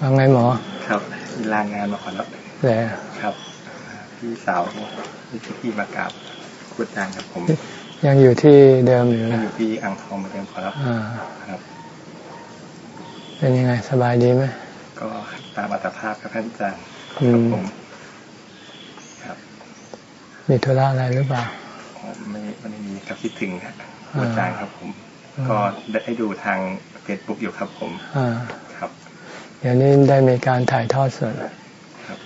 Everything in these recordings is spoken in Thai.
ว่าไงหมอ ครับลางงานมาขอรับแต่ครับ พี่สาวพี่พี่มากราบพูดจางครับผม ยังอยู่ที่เดิมอยู่อนะยู่ที่อ่างทองเหมือนเดิมขอรับอ่าครับ เป็นยังไงสบายดีไหมก็ตามอัตภาพครับท่านอาจารย์คอืรับมผมครับ มีธุระอะไรหรือเปล่าอ๋อไม่ไม่ได้มีครับคิดถึงครับอ่าพูดจางครับผม ก็ได้ดูทางเฟซบุ๊กอยู่ครับผมอ่าครับ เดี๋ยวนี้ได้มีการถ่ายทอดสดครับ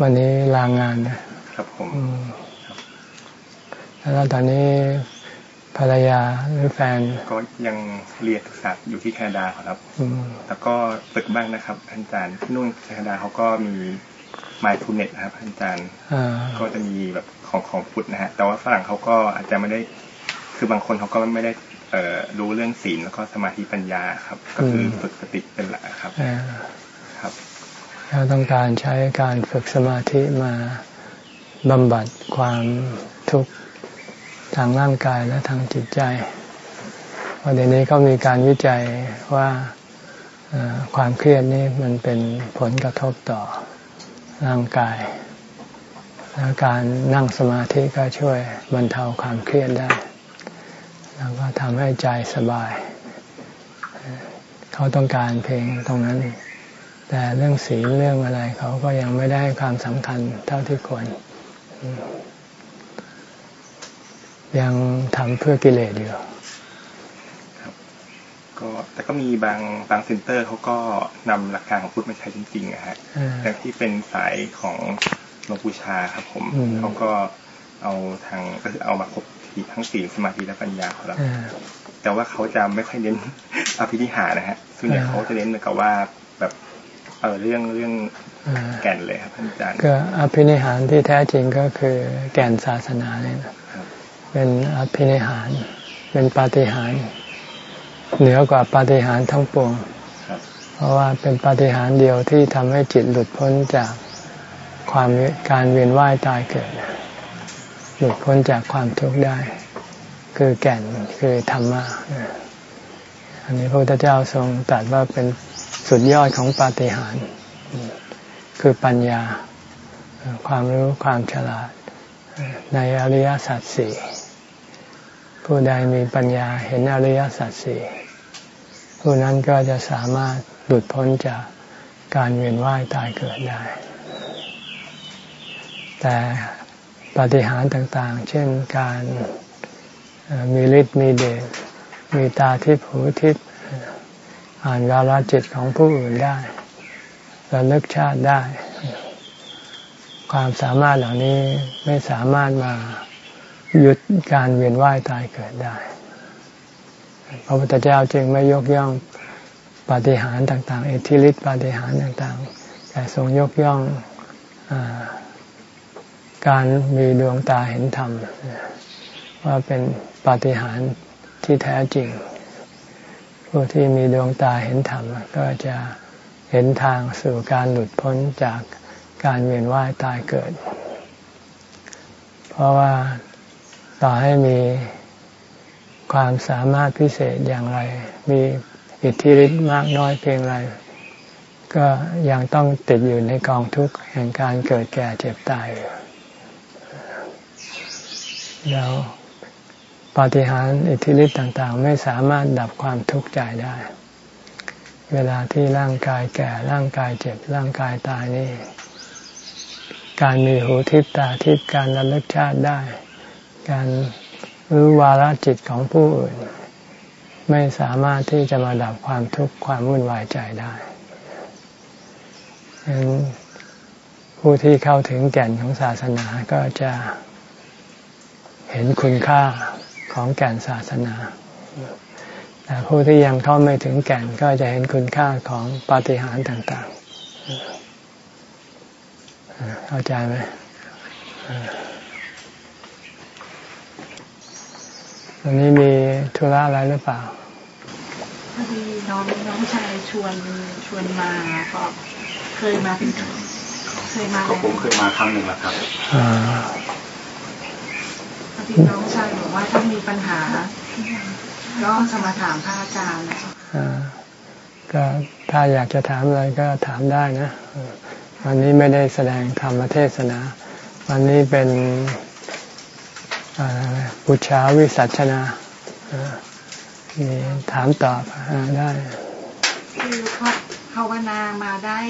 วันนี้ลางงานนะครับผมอืมแล้วตอนนี้ภรรยาหรือแฟน ก็ยังเรียนศึกษาอยู่ที่แคนาดาขอรับอืมแล้วก็ฝึกบ้างนะครับท่านอาจารย์ที่นู่นแคนาดาเขาก็มี My t o n e t นะครับท่านอาจารย์อ่าก็จะมีแบบของของพุทธนะฮะแต่ว่าฝรั่งเขาก็อาจจะไม่ได้ คือบางคนเขาก็ไม่ได้เอ่อ รู้เรื่องศีลแล้วก็สมาธิปัญญาครับ ก็คือฝึกสติเป็นหลักครับอ่าครับเราต้องการใช้การฝึกสมาธิมาบำบัดความทุกข์ทางร่างกายและทางจิตใจเพราะเดี๋ยวนี้ก็มีการวิจัยว่าเอ่อความเครียดนี่มันเป็นผลกระทบต่อร่างกายแล้วการนั่งสมาธิก็ช่วยบรรเทาความเครียดได้ แล้วก็ทำให้ใจสบาย เขาต้องการเพลงตรงนั้น แต่เรื่องศีลเรื่องอะไร เขาก็ยังไม่ได้ให้ความสำคัญเท่าที่ควร ยังทำเพื่อกิเลสอยู่ก็แต่ก็มีบางบางเซ็นเตอร์เขาก็นำหลักการของพุทธมาใช้จริงๆนะฮะอ่าแต่ที่เป็นสายของหลวงปู่ชาครับผมอืมเขาก็เอาทางก็คือเอามาครบ ทีทั้งศีลสมาธิและปัญญาของเราอ่าแต่ว่าเขาจะไม่ค่อยเน้นอภินิหารนะฮะส่วนใหญ่อ่าเขาจะเน้นเหมือนกับว่าแบบเออเรื่องเรื่องอ่าแก่นเลยครับท่านอาจารย์ก็อภินิหารที่แท้จริงก็คือแก่นศาสนาเนี่ยนะครับเป็นอภินิหารเป็นปาฏิหาริย์เหนือกว่าปาฏิหาริย์ทั้งปวงครับเพราะว่าเป็นปาฏิหาริย์เดียวที่ทำให้จิตหลุดพ้นจากความเวียการเวียนว่ายตายเกิด หลุดพ้นจากความทุกข์ได้ คือแก่นคือธรรมะอันนี้พระพุทธเจ้าทรงตรัสว่าเป็นสุดยอดของปาฏิหาริย์คือปัญญาความรู้ความฉลาด ในอริยสัจสี่ผู้ใดมีปัญญาเห็นอริยสัจสี่ผู้นั้นก็จะสามารถหลุดพ้นจากการเวียนว่ายตายเกิดได้ แต่ ปฏิหารต่างๆ เช่นการมีฤทธิ์มีเดชมีตาทิพย์หูทิพย์อ่านวาลจิตของผู้อื่นได้ระลึกชาติได้ ความสามารถเหล่านี้ไม่สามารถมาหยุดการเวียนว่ายตายเกิดได้ พระพุทธเจ้าจึงไม่ยกย่องปาฏิหาริย์ต่าง ๆ เอทธิฤทธิปาฏิหาริย์ต่าง ๆ แต่ทรงยกย่องอา การมีดวงตาเห็นธรรม ว่าเป็นปาฏิหาริย์ที่แท้จริง ผู้ที่มีดวงตาเห็นธรรม ก็จะเห็นทางสู่การหลุดพ้นจากการเวียนว่ายตายเกิด เพราะว่าต่อให้มีความสามารถพิเศษอย่างไร มีอิทธิฤทธิ์มากน้อยเพียงไร ก็ยังต้องติดอยู่ในกองทุกข์แห่งการเกิดแก่เจ็บตายอยู่ แล้วปาฏิหาริย์อิทธิฤทธิ์ต่างๆ ไม่สามารถดับความทุกข์ใจได้ เวลาที่ร่างกายแก่ร่างกายเจ็บร่างกายตายนี่ การมีหูทิพตาทิพการระลึกชาติได้ การรู้วาระจิตของผู้อื่น ไม่สามารถที่จะมาดับความทุกข์ความวุ่นวายใจได้ฉะนั้นผู้ที่เข้าถึงแก่นของศาสนาก็จะ เห็นคุณค่าของแก่นศาสนา แต่ผู้ที่ยังเข้าไม่ถึงแก่นก็จะเห็นคุณค่าของปาฏิหาริย์ต่างๆ เข้าใจไหมวันนี้มีธุระอะไรหรือเปล่าพอดีน้องน้องชายชวนชวนมาก็เคยมาเป็นเคยมาก็ผมเคยมาครั้งหนึ่งแล้วครับ อ่าพอดีน้องชายบอกว่าถ้ามีปัญหา ก็จะมาถามพระอาจารย์นะคะอ่าก็ถ้าอยากจะถามอะไรก็ถามได้นะ วันนี้ไม่ได้แสดงธรรมเทศนา วันนี้เป็นบุชาวิสัชนามีถามตอบได้คือภาวนามาได้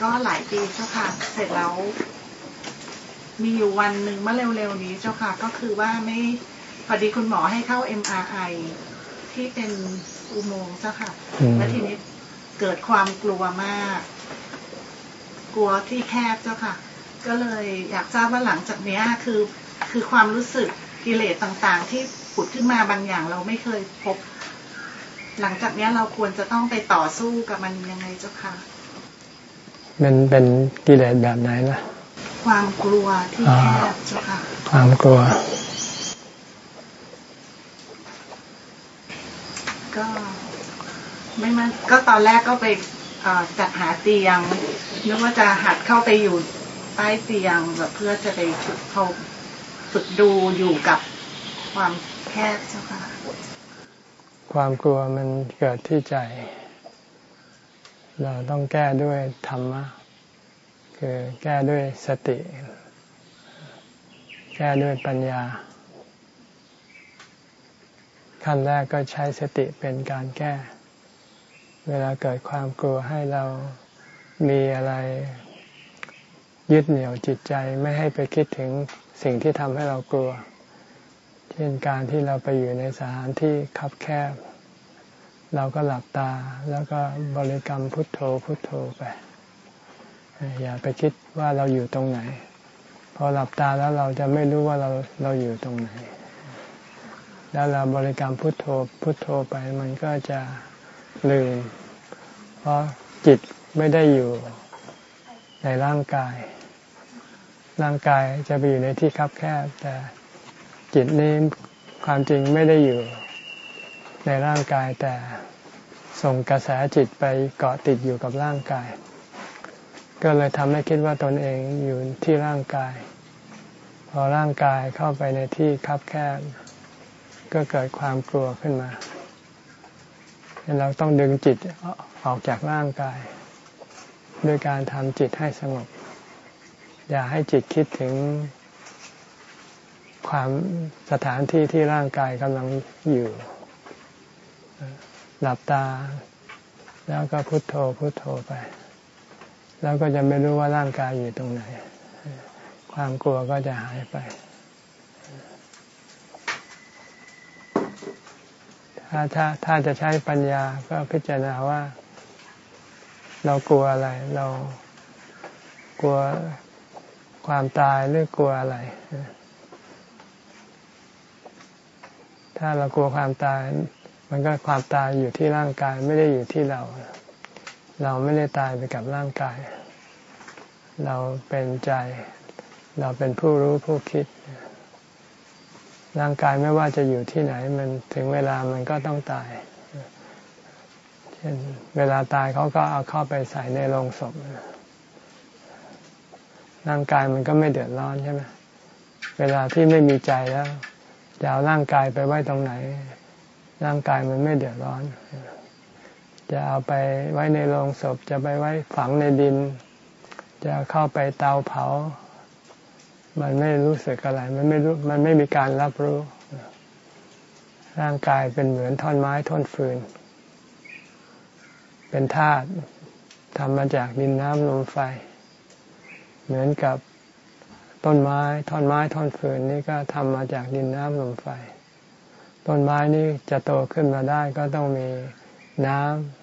ก็หลายปีเจ้าค่ะ เสร็จแล้ว มีอยู่วันหนึ่งเมื่อเร็วๆนี้เจ้าค่ะ ก็คือว่าไม่พอดีคุณหมอให้เข้า MRI ที่เป็นอุโมงค์เจ้าค่ะแล้วทีนี้เกิดความกลัวมาก กลัวที่แคบเจ้าค่ะ ก็เลยอยากทราบว่าหลังจากนี้คือคือความรู้สึกกิเลสต่างๆ ที่ผุดขึ้นมาบางอย่างเราไม่เคยพบ หลังจากนี้เราควรจะต้องไปต่อสู้กับมันยังไงเจ้าค่ะ มันเป็นกิเลสแบบไหนล่ะ ความกลัวที่แคบเจ้าค่ะ ความกลัว ก็ไม่มันก็ตอนแรกก็ไปจัดหาเตียงนึกว่าจะหัดเข้าไปอยู่ใต้เตียงแบบเพื่อจะไปฝึกเขาฝึกดูอยู่กับความแคบเจ้าค่ะ ความกลัวมันเกิดที่ใจ เราต้องแก้ด้วยธรรมะ คือแก้ด้วยสติ แก้ด้วยปัญญา ขั้นแรกก็ใช้สติเป็นการแก้ เวลาเกิดความกลัวให้เรามีอะไรยึดเหนี่ยวจิตใจไม่ให้ไปคิดถึงสิ่งที่ทำให้เรากลัว เช่นการที่เราไปอยู่ในสถานที่คับแคบ เราก็หลับตาแล้วก็บริกรรมพุทโธพุทโธไป อย่าไปคิดว่าเราอยู่ตรงไหน พอหลับตาแล้วเราจะไม่รู้ว่าเราเราอยู่ตรงไหน แล้วเราบริกรรมพุทโธพุทโธไปมันก็จะลืม เพราะจิตไม่ได้อยู่ในร่างกาย ร่างกายจะไปอยู่ในที่คับแคบ แต่จิตนี้ความจริงไม่ได้อยู่ในร่างกายแต่ส่งกระแสจิตไปเกาะติดอยู่กับร่างกาย ก็เลยทำให้คิดว่าตนเองอยู่ที่ร่างกาย พอร่างกายเข้าไปในที่คับแคบก็เกิดความกลัวขึ้นมา เราต้องดึงจิตออกจากร่างกาย ด้วยการทำจิตให้สงบ อย่าให้จิตคิดถึง ความสถานที่ที่ร่างกายกำลังอยู่ หลับตา แล้วก็พุโทโธพุโทโธไป แล้วก็จะไม่รู้ว่าร่างกายอยู่ตรงไหน ความกลัวก็จะหายไป ถ้าถ้าถ้าจะใช้ปัญญาก็พิจารณาว่า เรากลัวอะไร เรากลัวความตายหรือกลัวอะไร ถ้าเรากลัวความตาย มันก็ความตายอยู่ที่ร่างกายไม่ได้อยู่ที่เรา เราไม่ได้ตายไปกับร่างกาย เราเป็นใจ เราเป็นผู้รู้ผู้คิด ร่างกายไม่ว่าจะอยู่ที่ไหน มันถึงเวลามันก็ต้องตาย เช่นเวลาตายเขาก็เอาเข้าไปใส่ในโลงศพ ร่างกายมันก็ไม่เดือดร้อนใช่ไหมเวลาที่ไม่มีใจแล้วจะเอาร่างกายไปไว้ตรงไหน ร่างกายมันไม่เดือดร้อน จะเอาไปไว้ในโรงศพจะไปไว้ฝังในดิน จะเข้าไปเตาเผา มันไม่รู้สึกอะไร มันไม่รู้มันไม่มีการรับรู้ ร่างกายเป็นเหมือนท่อนไม้ท่อนฟืน เป็นธาตุทำมาจากดินน้ำลมไฟ เหมือนกับต้นไม้ท่อนไม้ท่อนฟืนนี่ก็ทำมาจากดินน้ำลมไฟ ต้นไม้นี่จะโตขึ้นมาได้ก็ต้องมีน้ำ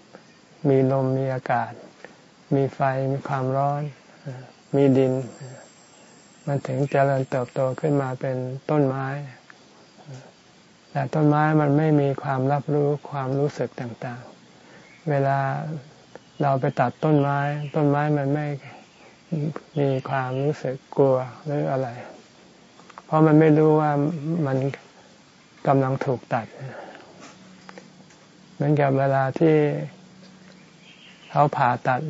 มีลมมีอากาศ มีไฟมีความร้อน มีดิน มันถึงจเจริญเติบโตขึ้นมาเป็นต้นไม้ แต่ต้นไม้มันไม่มีความรับรู้ความรู้สึกต่างๆ เวลาเราไปตัดต้นไม้ ต้นไม้มันไม่มีความรู้สึกกลัวหรืออะไร เพราะมันไม่รู้ว่ามันกำลังถูกตัดเหมือนกับเวลาที่ เขาผ่าตัด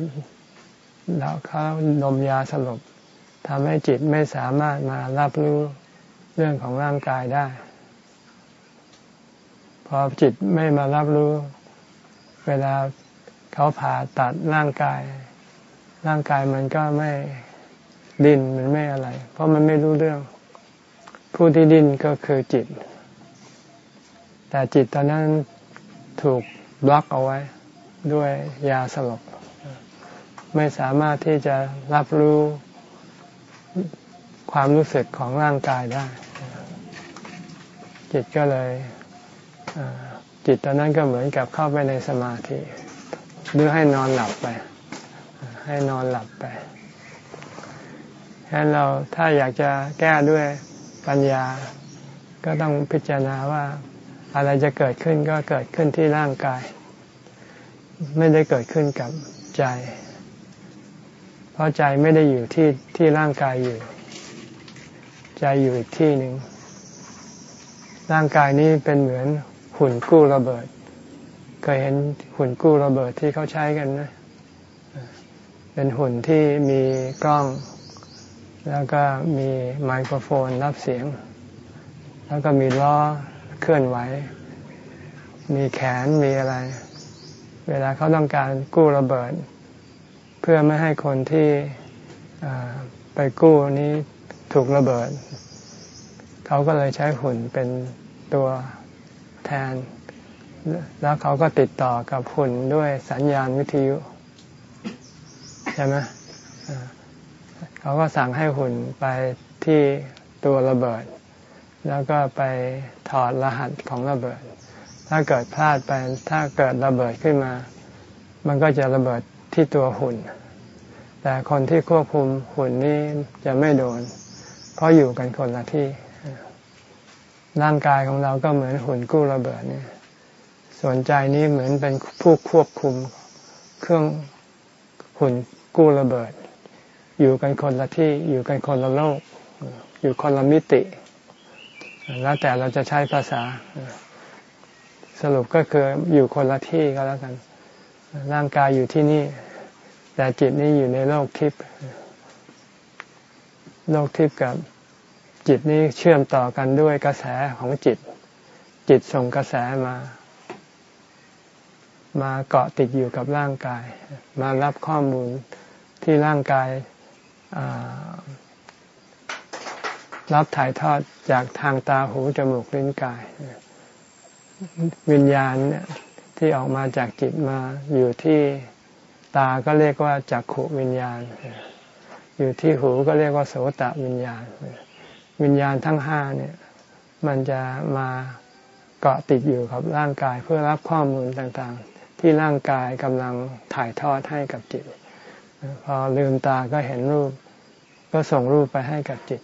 แล้วเขานมยาสลบทำให้จิตไม่สามารถมารับรู้เรื่องของร่างกายได้ พอจิตไม่มารับรู้ เวลาเขาผ่าตัดร่างกาย ร่างกายมันก็ไม่ดิ้นมันไม่อะไร เพราะมันไม่รู้เรื่อง ผู้ที่ดิ้นก็คือจิต แต่จิตตอนนั้นถูกบล็อกเอาไว้ ด้วยยาสลบ ไม่สามารถที่จะรับรู้ความรู้สึกของร่างกายได้ จิตก็เลยจิตตอนนั้นก็เหมือนกับเข้าไปในสมาธิหรือให้นอนหลับไป ให้นอนหลับไปฉะนั้นเราถ้าอยากจะแก้ด้วยปัญญา ก็ต้องพิจารณาว่าอะไรจะเกิดขึ้นก็เกิดขึ้นที่ร่างกาย ไม่ได้เกิดขึ้นกับใจ เพราะใจไม่ได้อยู่ที่ที่ร่างกายอยู่ ใจอยู่อีกที่หนึ่ง ร่างกายนี้เป็นเหมือนหุ่นกู้ระเบิด เคยเห็นหุ่นกู้ระเบิดที่เขาใช้กันนะ เป็นหุ่นที่มีกล้อง แล้วก็มีไมโครโฟนรับเสียง แล้วก็มีล้อเคลื่อนไหว มีแขนมีอะไร เวลาเขาต้องการกู้ระเบิด เพื่อไม่ให้คนที่ไปกู้นี้ถูกระเบิด เขาก็เลยใช้หุ่นเป็นตัวแทน แล้วเขาก็ติดต่อกับหุ่นด้วยสัญญาณวิทยุใช่ไหมเขาก็สั่งให้หุ่นไปที่ตัวระเบิด แล้วก็ไปถอดรหัสของระเบิด ถ้าเกิดพลาดไป ถ้าเกิดระเบิดขึ้นมา มันก็จะระเบิดที่ตัวหุ่น แต่คนที่ควบคุมหุ่นนี้จะไม่โดน เพราะอยู่กันคนละที่ ร่างกายของเราก็เหมือนหุ่นกู้ระเบิดเนี่ย ส่วนใจนี้เหมือนเป็นผู้ควบคุมเครื่องหุ่นกู้ระเบิด อยู่กันคนละที่ อยู่กันคนละโลก อยู่คนละมิติ แล้วแต่เราจะใช้ภาษา สรุปก็คืออยู่คนละที่ก็แล้วกัน ร่างกายอยู่ที่นี่ แต่จิตนี่อยู่ในโลกทิพย์โลกทิพย์กับจิตนี้เชื่อมต่อกันด้วยกระแสของจิต จิตส่งกระแสมา มาเกาะติดอยู่กับร่างกาย มารับข้อมูลที่ร่างกายรับถ่ายทอดจากทางตาหูจมูกลิ้นกาย วิญญาณเนี่ยที่ออกมาจากจิตมาอยู่ที่ตาก็เรียกว่าจักขุวิญญาณ อยู่ที่หูก็เรียกว่าโสตวิญญาณ วิญญาณทั้งห้าเนี่ย มันจะมาเกาะติดอยู่กับร่างกายเพื่อรับข้อมูลต่างๆ ที่ร่างกายกำลังถ่ายทอดให้กับจิต พอลืมตาก็เห็นรูป ก็ส่งรูปไปให้กับจิต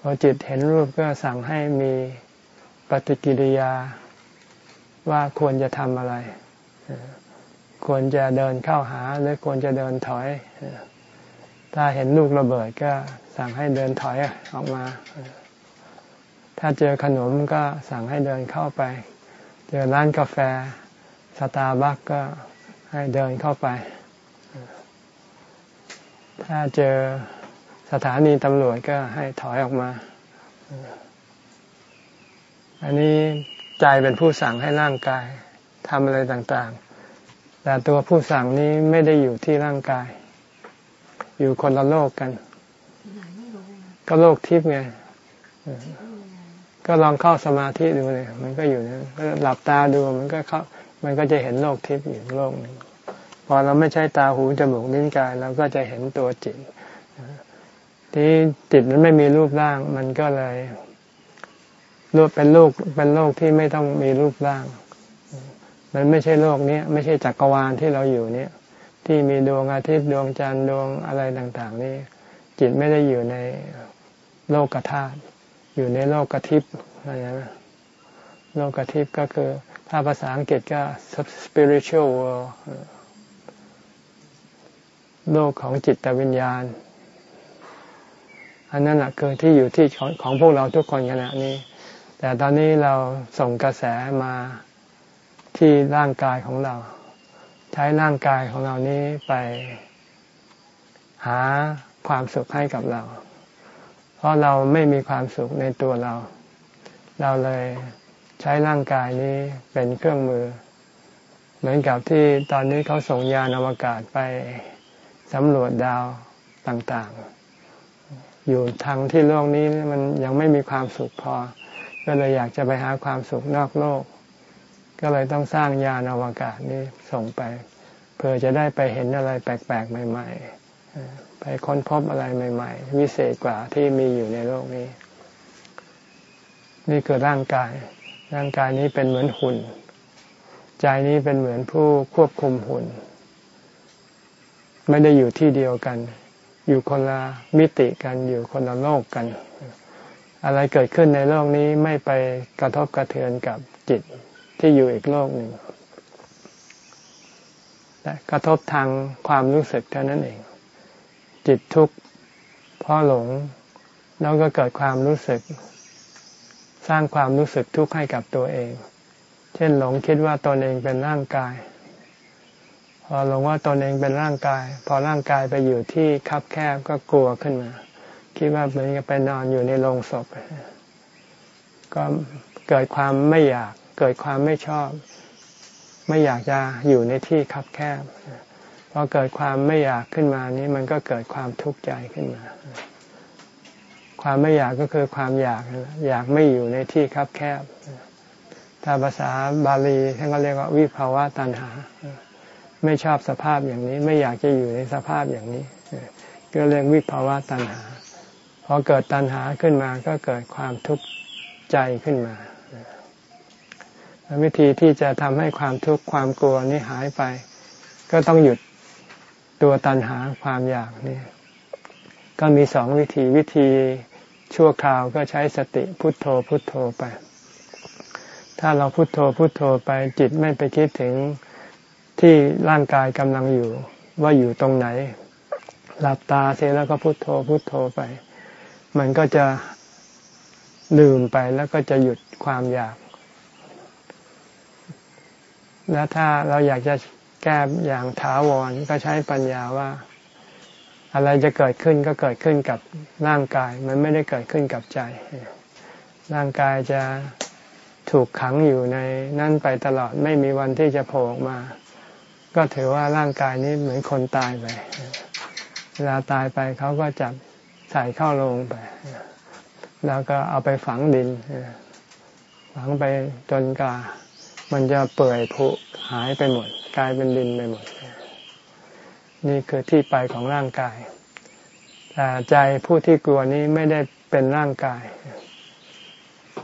พอจิตเห็นรูปก็สั่งให้มีปฏิกิริยา ว่าควรจะทำอะไร ควรจะเดินเข้าหาหรือควรจะเดินถอย ถ้าเห็นลูกระเบิดก็สั่งให้เดินถอยออกมา ถ้าเจอขนมก็สั่งให้เดินเข้าไป เจอร้านกาแฟสตาร์บัคก็ให้เดินเข้าไป ถ้าเจอสถานีตำรวจก็ให้ถอยออกมา อันนี้ ใจเป็นผู้สั่งให้ร่างกายทำอะไรต่างๆ แต่ตัวผู้สั่งนี้ไม่ได้อยู่ที่ร่างกาย อยู่คนละโลกกัน ก็โลกทิพย์ไง ก็ลองเข้าสมาธิดูเลยมันก็อยู่นะหลับตาดูมันก็เข้า มันก็จะเห็นโลกทิพย์อยู่โลกหนึ่งพอเราไม่ใช้ตาหูจมูกลิ้นกายเราก็จะเห็นตัวจิตที่จิตมันไม่มีรูปร่าง มันก็เลย รูปเป็นโลกเป็นโลกที่ไม่ต้องมีรูปร่าง มันไม่ใช่โลกนี้ไม่ใช่จักรวาลที่เราอยู่เนี่ย ที่มีดวงอาทิตย์ดวงจันทร์ดวงอะไรต่าง ๆ นี่ จิตไม่ได้อยู่ในโลกธาตุอยู่ในโลกกทิพย์อะไรนะโลกกทิพย์ก็คือ ถ้าภาษาอังกฤษก็ spiritual world โลกของจิตวิญญาณ อันนั้นแหละคือที่อยู่ที่ของของพวกเราทุกคนขณะนี้ แต่ตอนนี้เราส่งกระแสมาที่ร่างกายของเรา ใช้ร่างกายของเรานี้ไปหาความสุขให้กับเรา เพราะเราไม่มีความสุขในตัวเรา เราเลยใช้ร่างกายนี้เป็นเครื่องมือ เหมือนกับที่ตอนนี้เขาส่งยานอวกาศไปสำรวจดาวต่างๆ อยู่ทางที่โลกนี้มันยังไม่มีความสุขพอ ก็เลยอยากจะไปหาความสุขนอกโลก ก็เลยต้องสร้างยานอวกาศนี้ส่งไปเพื่อจะได้ไปเห็นอะไรแปลกๆใหม่ ๆ ไปค้นพบอะไรใหม่ ๆ วิเศษกว่าที่มีอยู่ในโลกนี้ นี่คือร่างกาย ร่างกายนี้เป็นเหมือนหุ่น ใจนี้เป็นเหมือนผู้ควบคุมหุ่น ไม่ได้อยู่ที่เดียวกัน อยู่คนละมิติกันอยู่คนละโลกกัน อะไรเกิดขึ้นในโลกนี้ไม่ไปกระทบกระเทือนกับจิตที่อยู่อีกโลกหนึ่งแต่กระทบทางความรู้สึกเท่านั้นเอง จิตทุกข์เพราะหลง แล้วก็เกิดความรู้สึก สร้างความรู้สึกทุกข์ให้กับตัวเอง เช่นหลงคิดว่าตนเองเป็นร่างกาย พอหลงว่าตนเองเป็นร่างกาย พอร่างกายไปอยู่ที่คับแคบก็กลัวขึ้นมา คิดว่าเหมือนกับไปนอนอยู่ในโรงศพ ก็เกิดความไม่อยาก เกิดความไม่ชอบ ไม่อยากจะอยู่ในที่คับแคบพอเกิดความไม่อยากขึ้นมานี้มันก็เกิดความทุกข์ใจขึ้นมา ความไม่อยากก็คือความอยาก อยากไม่อยู่ในที่คับแคบ ถ้าภาษาบาลีท่านก็เรียกว่าวิภาวะตัณหา ไม่ชอบสภาพอย่างนี้ ไม่อยากจะอยู่ในสภาพอย่างนี้ ก็เรียกวิภาวะตัณหา พอเกิดตัณหาขึ้นมาก็เกิดความทุกข์ใจขึ้นมา วิธีที่จะทำให้ความทุกข์ความกลัวนี้หายไป ก็ต้องหยุดตัวตัณหาความอยากนี่ก็มีสองวิธีวิธีชั่วคราวก็ใช้สติพุทโธพุทโธไป ถ้าเราพุทโธพุทโธไปจิตไม่ไปคิดถึงที่ร่างกายกำลังอยู่ ว่าอยู่ตรงไหน หลับตาเสร็จแล้วก็พุทโธพุทโธไป มันก็จะลืมไปแล้วก็จะหยุดความอยาก แล้วถ้าเราอยากจะแก้อย่างถาวรก็ใช้ปัญญาว่า อะไรจะเกิดขึ้นก็เกิดขึ้นกับร่างกาย มันไม่ได้เกิดขึ้นกับใจ ร่างกายจะถูกขังอยู่ในนั่นไปตลอดไม่มีวันที่จะโผล่มา ก็ถือว่าร่างกายนี้เหมือนคนตายไปเวลาตายไปเขาก็จับ ใส่เข้าโรงไป แล้วก็เอาไปฝังดิน ฝังไปจนกา มันจะเปื่อยผุหายไปหมด กลายเป็นดินไปหมด นี่คือที่ไปของร่างกาย แต่ใจผู้ที่กลัวนี้ไม่ได้เป็นร่างกาย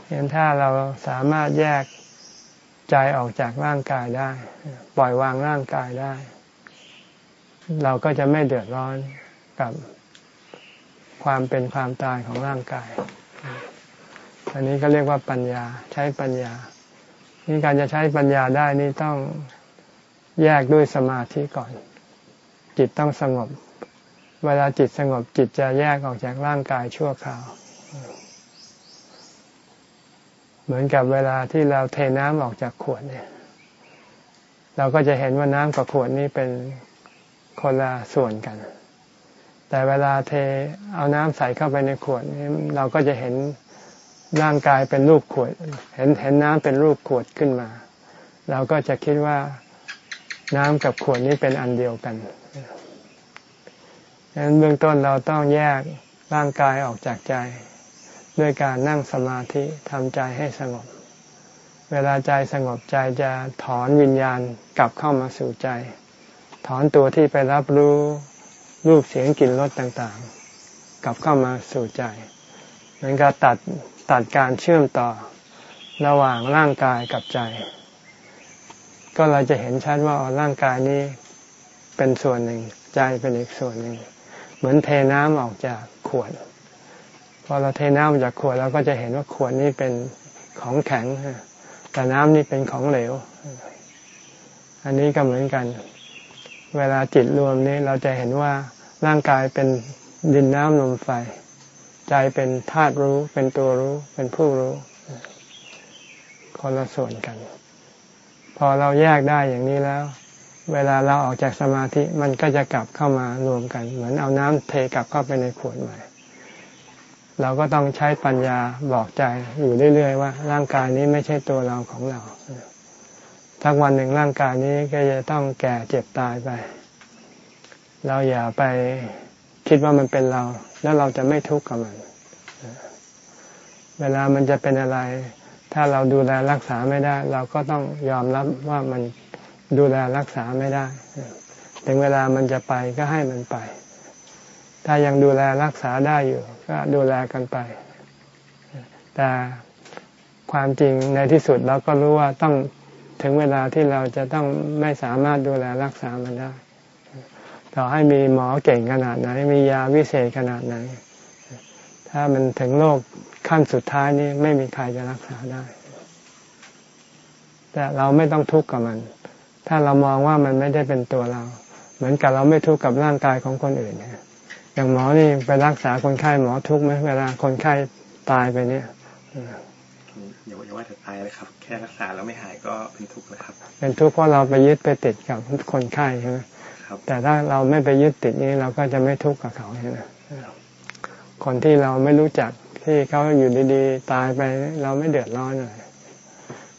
เห็นถ้าเราสามารถแยกใจออกจากร่างกายได้ ปล่อยวางร่างกายได้ เราก็จะไม่เดือดร้อนกับ ความเป็นความตายของร่างกาย อันนี้ก็เรียกว่าปัญญาใช้ปัญญา นี่การจะใช้ปัญญาได้นี่ต้องแยกด้วยสมาธิก่อน จิตต้องสงบ เวลาจิตสงบจิตจะแยกออกจากร่างกายชั่วคราว เหมือนกับเวลาที่เราเทน้ำออกจากขวดเนี่ย เราก็จะเห็นว่าน้ำกับขวดนี้เป็นคนละส่วนกัน แต่เวลาเทเอาน้ำใส่เข้าไปในขวดนี้เราก็จะเห็นร่างกายเป็นรูปขวด เห็นเห็นน้ำเป็นรูปขวดขึ้นมา เราก็จะคิดว่าน้ำกับขวดนี้เป็นอันเดียวกันดังนั้นเบื้องต้นเราต้องแยกร่างกายออกจากใจ ด้วยการนั่งสมาธิทำใจให้สงบ เวลาใจสงบใจจะถอนวิญญาณกลับเข้ามาสู่ใจ ถอนตัวที่ไปรับรู้ รูปเสียงกลิ่นรสต่างๆ กลับเข้ามาสู่ใจเหมือนกับตัดตัดการเชื่อมต่อระหว่างร่างกายกับใจ ก็เราจะเห็นชัดว่าร่างกายนี้เป็นส่วนหนึ่ง ใจเป็นอีกส่วนหนึ่ง เหมือนเทน้ำออกจากขวดพอเราเทน้ำออกจากขวดเราก็จะเห็นว่าขวดนี้เป็นของแข็งแต่น้ำนี่เป็นของเหลว อันนี้ก็เหมือนกัน เวลาจิตรวมนี้เราจะเห็นว่าร่างกายเป็นดินน้ำลมไฟ ใจเป็นธาตุรู้ เป็นตัวรู้ เป็นผู้รู้ คนละส่วนกัน พอเราแยกได้อย่างนี้แล้ว เวลาเราออกจากสมาธิมันก็จะกลับเข้ามารวมกัน เหมือนเอาน้ำเทกลับเข้าไปในขวดใหม่เราก็ต้องใช้ปัญญาบอกใจอยู่เรื่อยๆว่า ร่างกายนี้ไม่ใช่ตัวเราของเรา ทั้งวันหนึ่งร่างกายนี้ก็จะต้องแก่เจ็บตายไป เราอย่าไปคิดว่ามันเป็นเรา แล้วเราจะไม่ทุกข์กับมัน เวลามันจะเป็นอะไร ถ้าเราดูแลรักษาไม่ได้ เราก็ต้องยอมรับว่ามันดูแลรักษาไม่ได้ ถึงเวลามันจะไปก็ให้มันไป ถ้ายังดูแลรักษาได้อยู่ ก็ดูแลกันไป แต่ความจริงในที่สุดเราก็รู้ว่าต้อง ถึงเวลาที่เราจะต้องไม่สามารถดูแลรักษามันได้ ต่อให้มีหมอเก่งขนาดไหน มียาวิเศษขนาดไหน ถ้ามันถึงโรคขั้นสุดท้ายนี้ไม่มีใครจะรักษาได้ แต่เราไม่ต้องทุกข์กับมัน ถ้าเรามองว่ามันไม่ได้เป็นตัวเรา เหมือนกับเราไม่ทุกข์กับร่างกายของคนอื่นเนี่ยอย่างหมอนี่ไปรักษาคนไข้หมอทุกข์ไหมเวลาคนไข้ตายไปเนี่ย อย่าอย่าว่าแต่ตายเลยครับ แค่รักษาแล้วไม่หายก็เป็นทุกข์แล้วครับ เป็นทุกข์เพราะเราไปยึดไปติดกับคนไข้ใช่ไหมครับ แต่ถ้าเราไม่ไปยึดติดนี้เราก็จะไม่ทุกข์กับเขาใช่ไหมคนที่เราไม่รู้จักที่เขาอยู่ดีๆ ตายไปเราไม่เดือดร้อนเลย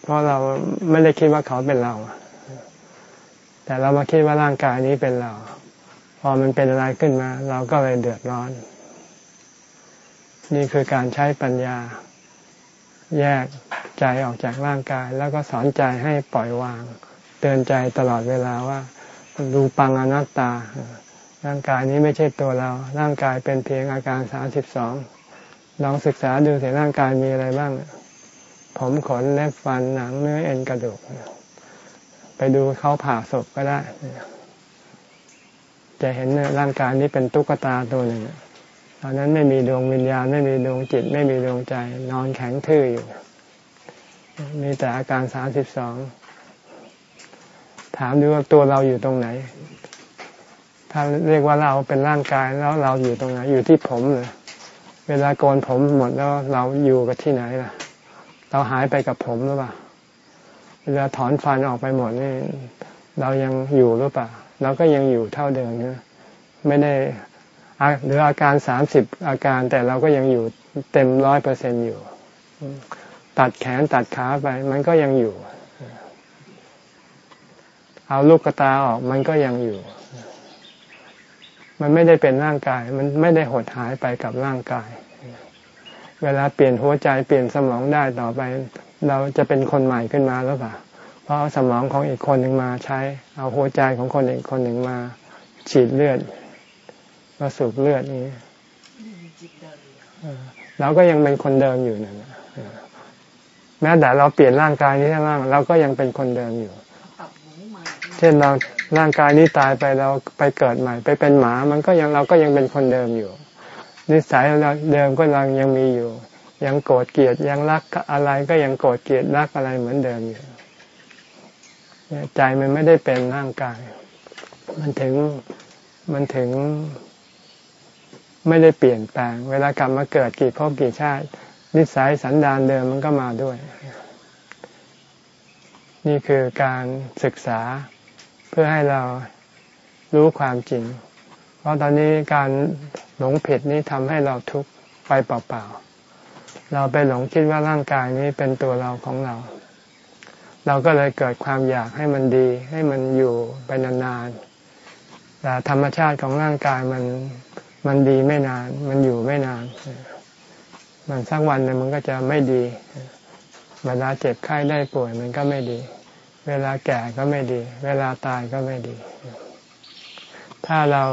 เพราะเราไม่ได้คิดว่าเขาเป็นเรา แต่เรามาคิดว่าร่างกายนี้เป็นเรา พอมันเป็นอะไรขึ้นมา เราก็เลยเดือดร้อน นี่คือการใช้ปัญญา แยกใจออกจากร่างกาย แล้วก็สอนใจให้ปล่อยวาง เตือนใจตลอดเวลาว่าดูปังอนัตตา ร่างกายนี้ไม่ใช่ตัวเรา ร่างกายเป็นเพียงอาการสามสิบสองลองศึกษาดูเสิร่างกายมีอะไรบ้าง ผมขนเล็บฟันหนังเนื้อเอ็นกระดูก ไปดูเขาผ่าศพก็ได้ จะเห็นร่างกายนี้เป็นตุ๊กตาตัวหนึ่ง ตอนนั้นไม่มีดวงวิญญาณ ไม่มีดวงจิต ไม่มีดวงใจ นอนแข็งทื่ออยู่ มีแต่อาการสามสิบสองถามดูว่าตัวเราอยู่ตรงไหน ถ้าเรียกว่าเราเป็นร่างกายแล้วเราอยู่ตรงไหน อยู่ที่ผมเลยเวลาโกนผมหมดแล้วเราอยู่กับที่ไหนล่ะ เราหายไปกับผมหรือเปล่า เวลาถอนฟันออกไปหมดนี่ เรายังอยู่หรือเปล่า เราก็ยังอยู่เท่าเดิมนะไม่ได้ หรืออาการสามสิบอาการแต่เราก็ยังอยู่เต็มร้อยเปอร์เซ็นอยู่ ตัดแขนตัดขาไป มันก็ยังอยู่ เอาลูกกระตาออกมันก็ยังอยู่ มันไม่ได้เป็นร่างกาย มันไม่ได้หดหายไปกับร่างกาย เวลาเปลี่ยนหัวใจเปลี่ยนสมองได้ต่อไป เราจะเป็นคนใหม่ขึ้นมาหรือเปล่าเพราะสมองของอีกคนหนึ่งมาใช้ เอาหัวใจของคนอีกคนหนึ่งมาฉีดเลือด ก็สูบเลือดนี้เราก็ยังเป็นคนเดิมอยู่นั่นแม้แต่เราเปลี่ยนร่างกายนี้ทั้งร่างเราก็ยังเป็นคนเดิมอยู่ เช่นเราร่างกายนี้ตายไปเราไปเกิดใหม่ ไปเป็นหมา มันก็ยังเราก็ยังเป็นคนเดิมอยู่ นิสัยเราเดิมก็ยังยังมีอยู่ ยังโกรธเกลียดยังรักอะไรก็ยังโกรธเกลียดรักอะไรเหมือนเดิมอยู่ใจมันไม่ได้เป็นร่างกาย มันถึงมันถึง ไม่ได้เปลี่ยนแปลง เวลากลับมาเกิดกี่ภพกี่ชาติ นิสัยสันดานเดิมมันก็มาด้วย นี่คือการศึกษาเพื่อให้เรารู้ความจริง เพราะตอนนี้การหลงผิดนี้ทำให้เราทุกข์ไปเปล่าๆ เราไปหลงคิดว่าร่างกายนี้เป็นตัวเราของเรา เราก็เลยเกิดความอยากให้มันดี ให้มันอยู่ไปนานๆแต่ธรรมชาติของร่างกายมัน มันดีไม่นาน มันอยู่ไม่นาน มันสักวันนึงมันก็จะไม่ดี เวลาเจ็บไข้ได้ป่วยมันก็ไม่ดี เวลาแก่ก็ไม่ดี เวลาตายก็ไม่ดี ถ้าเรา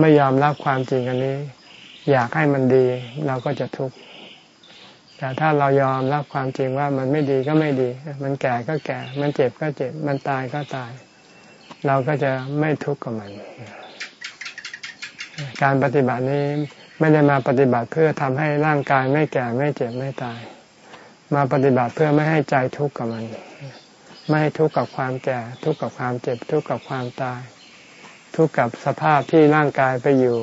ไม่ยอมรับความจริงอันนี้ อยากให้มันดี เราก็จะทุกข์แต่ถ้าเรายอมรับความจริงว่ามันไม่ดีก็ไม่ดี มันแก่ก็แก่ มันเจ็บก็เจ็บ มันตายก็ตาย เราก็จะไม่ทุกข์กับมัน การปฏิบัตินี้ไม่ได้มาปฏิบัติเพื่อทำให้ร่างกายไม่แก่ไม่เจ็บไม่ตาย มาปฏิบัติเพื่อไม่ให้ใจทุกข์กับมัน ไม่ให้ทุกข์กับความแก่ ทุกข์กับความเจ็บ ทุกข์กับความตาย ทุกข์กับสภาพที่ร่างกายไปอยู่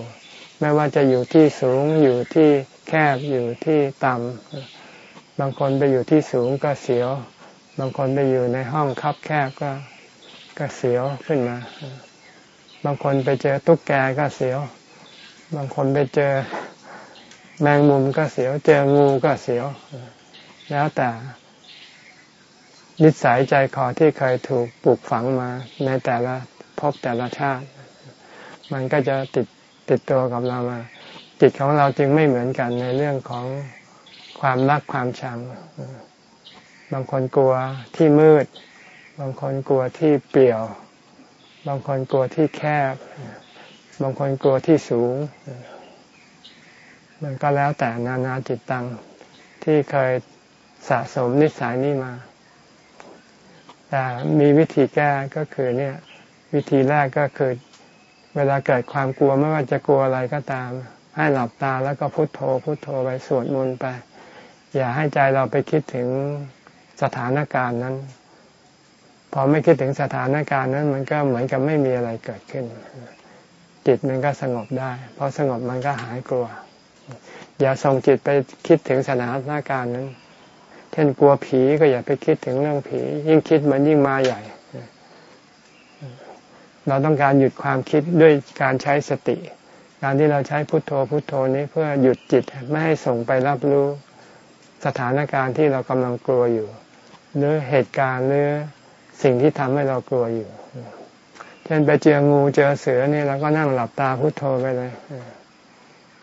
ไม่ว่าจะอยู่ที่สูงอยู่ที่แคบอยู่ที่ต่ำบางคนไปอยู่ที่สูงก็เสียว บางคนไปอยู่ในห้องคับแคบก็ก็เสียวขึ้นมา บางคนไปเจอตุ๊กแกก็เสียว บางคนไปเจอแมงมุมก็เสียว เจองูก็เสียว แล้วแต่นิสัยใจคอที่เคยถูกปลูกฝังมาในแต่ละพบแต่ละชาติ มันก็จะติดติดตัวกับเรามา จิตของเราจึงไม่เหมือนกันในเรื่องของความรักความชัง บางคนกลัวที่มืด บางคนกลัวที่เปลี่ยว บางคนกลัวที่แคบ บางคนกลัวที่สูง มันก็แล้วแต่นานาจิตตังที่เคยสะสมนิสัยนี้มา แต่มีวิธีแก้ก็คือเนี่ย วิธีแรกก็คือ เวลาเกิดความกลัวไม่ว่าจะกลัวอะไรก็ตาม ให้หลับตาแล้วก็พุโทโธ พุโทโธไปสวดมนต์ไป อย่าให้ใจเราไปคิดถึงสถานการณ์นั้นพอไม่คิดถึงสถานการณ์นั้น มันก็เหมือนกับไม่มีอะไรเกิดขึ้น จิตมันก็สงบได้พอสงบมันก็หายกลัว อย่าส่งจิตไปคิดถึงสถานการณ์นั้น เช่นกลัวผีก็อย่าไปคิดถึงเรื่องผี ยิ่งคิดมันยิ่งมาใหญ่ เราต้องการหยุดความคิดด้วยการใช้สติ การที่เราใช้พุทโธพุทโธนี้เพื่อหยุดจิตไม่ให้ส่งไปรับรู้สถานการณ์ที่เรากำลังกลัวอยู่ หรือเหตุการณ์หรือสิ่งที่ทำให้เรากลัวอยู่ เช่นไปเจองูเจอเสือนี่เราก็นั่งหลับตาพุทโธไปเลย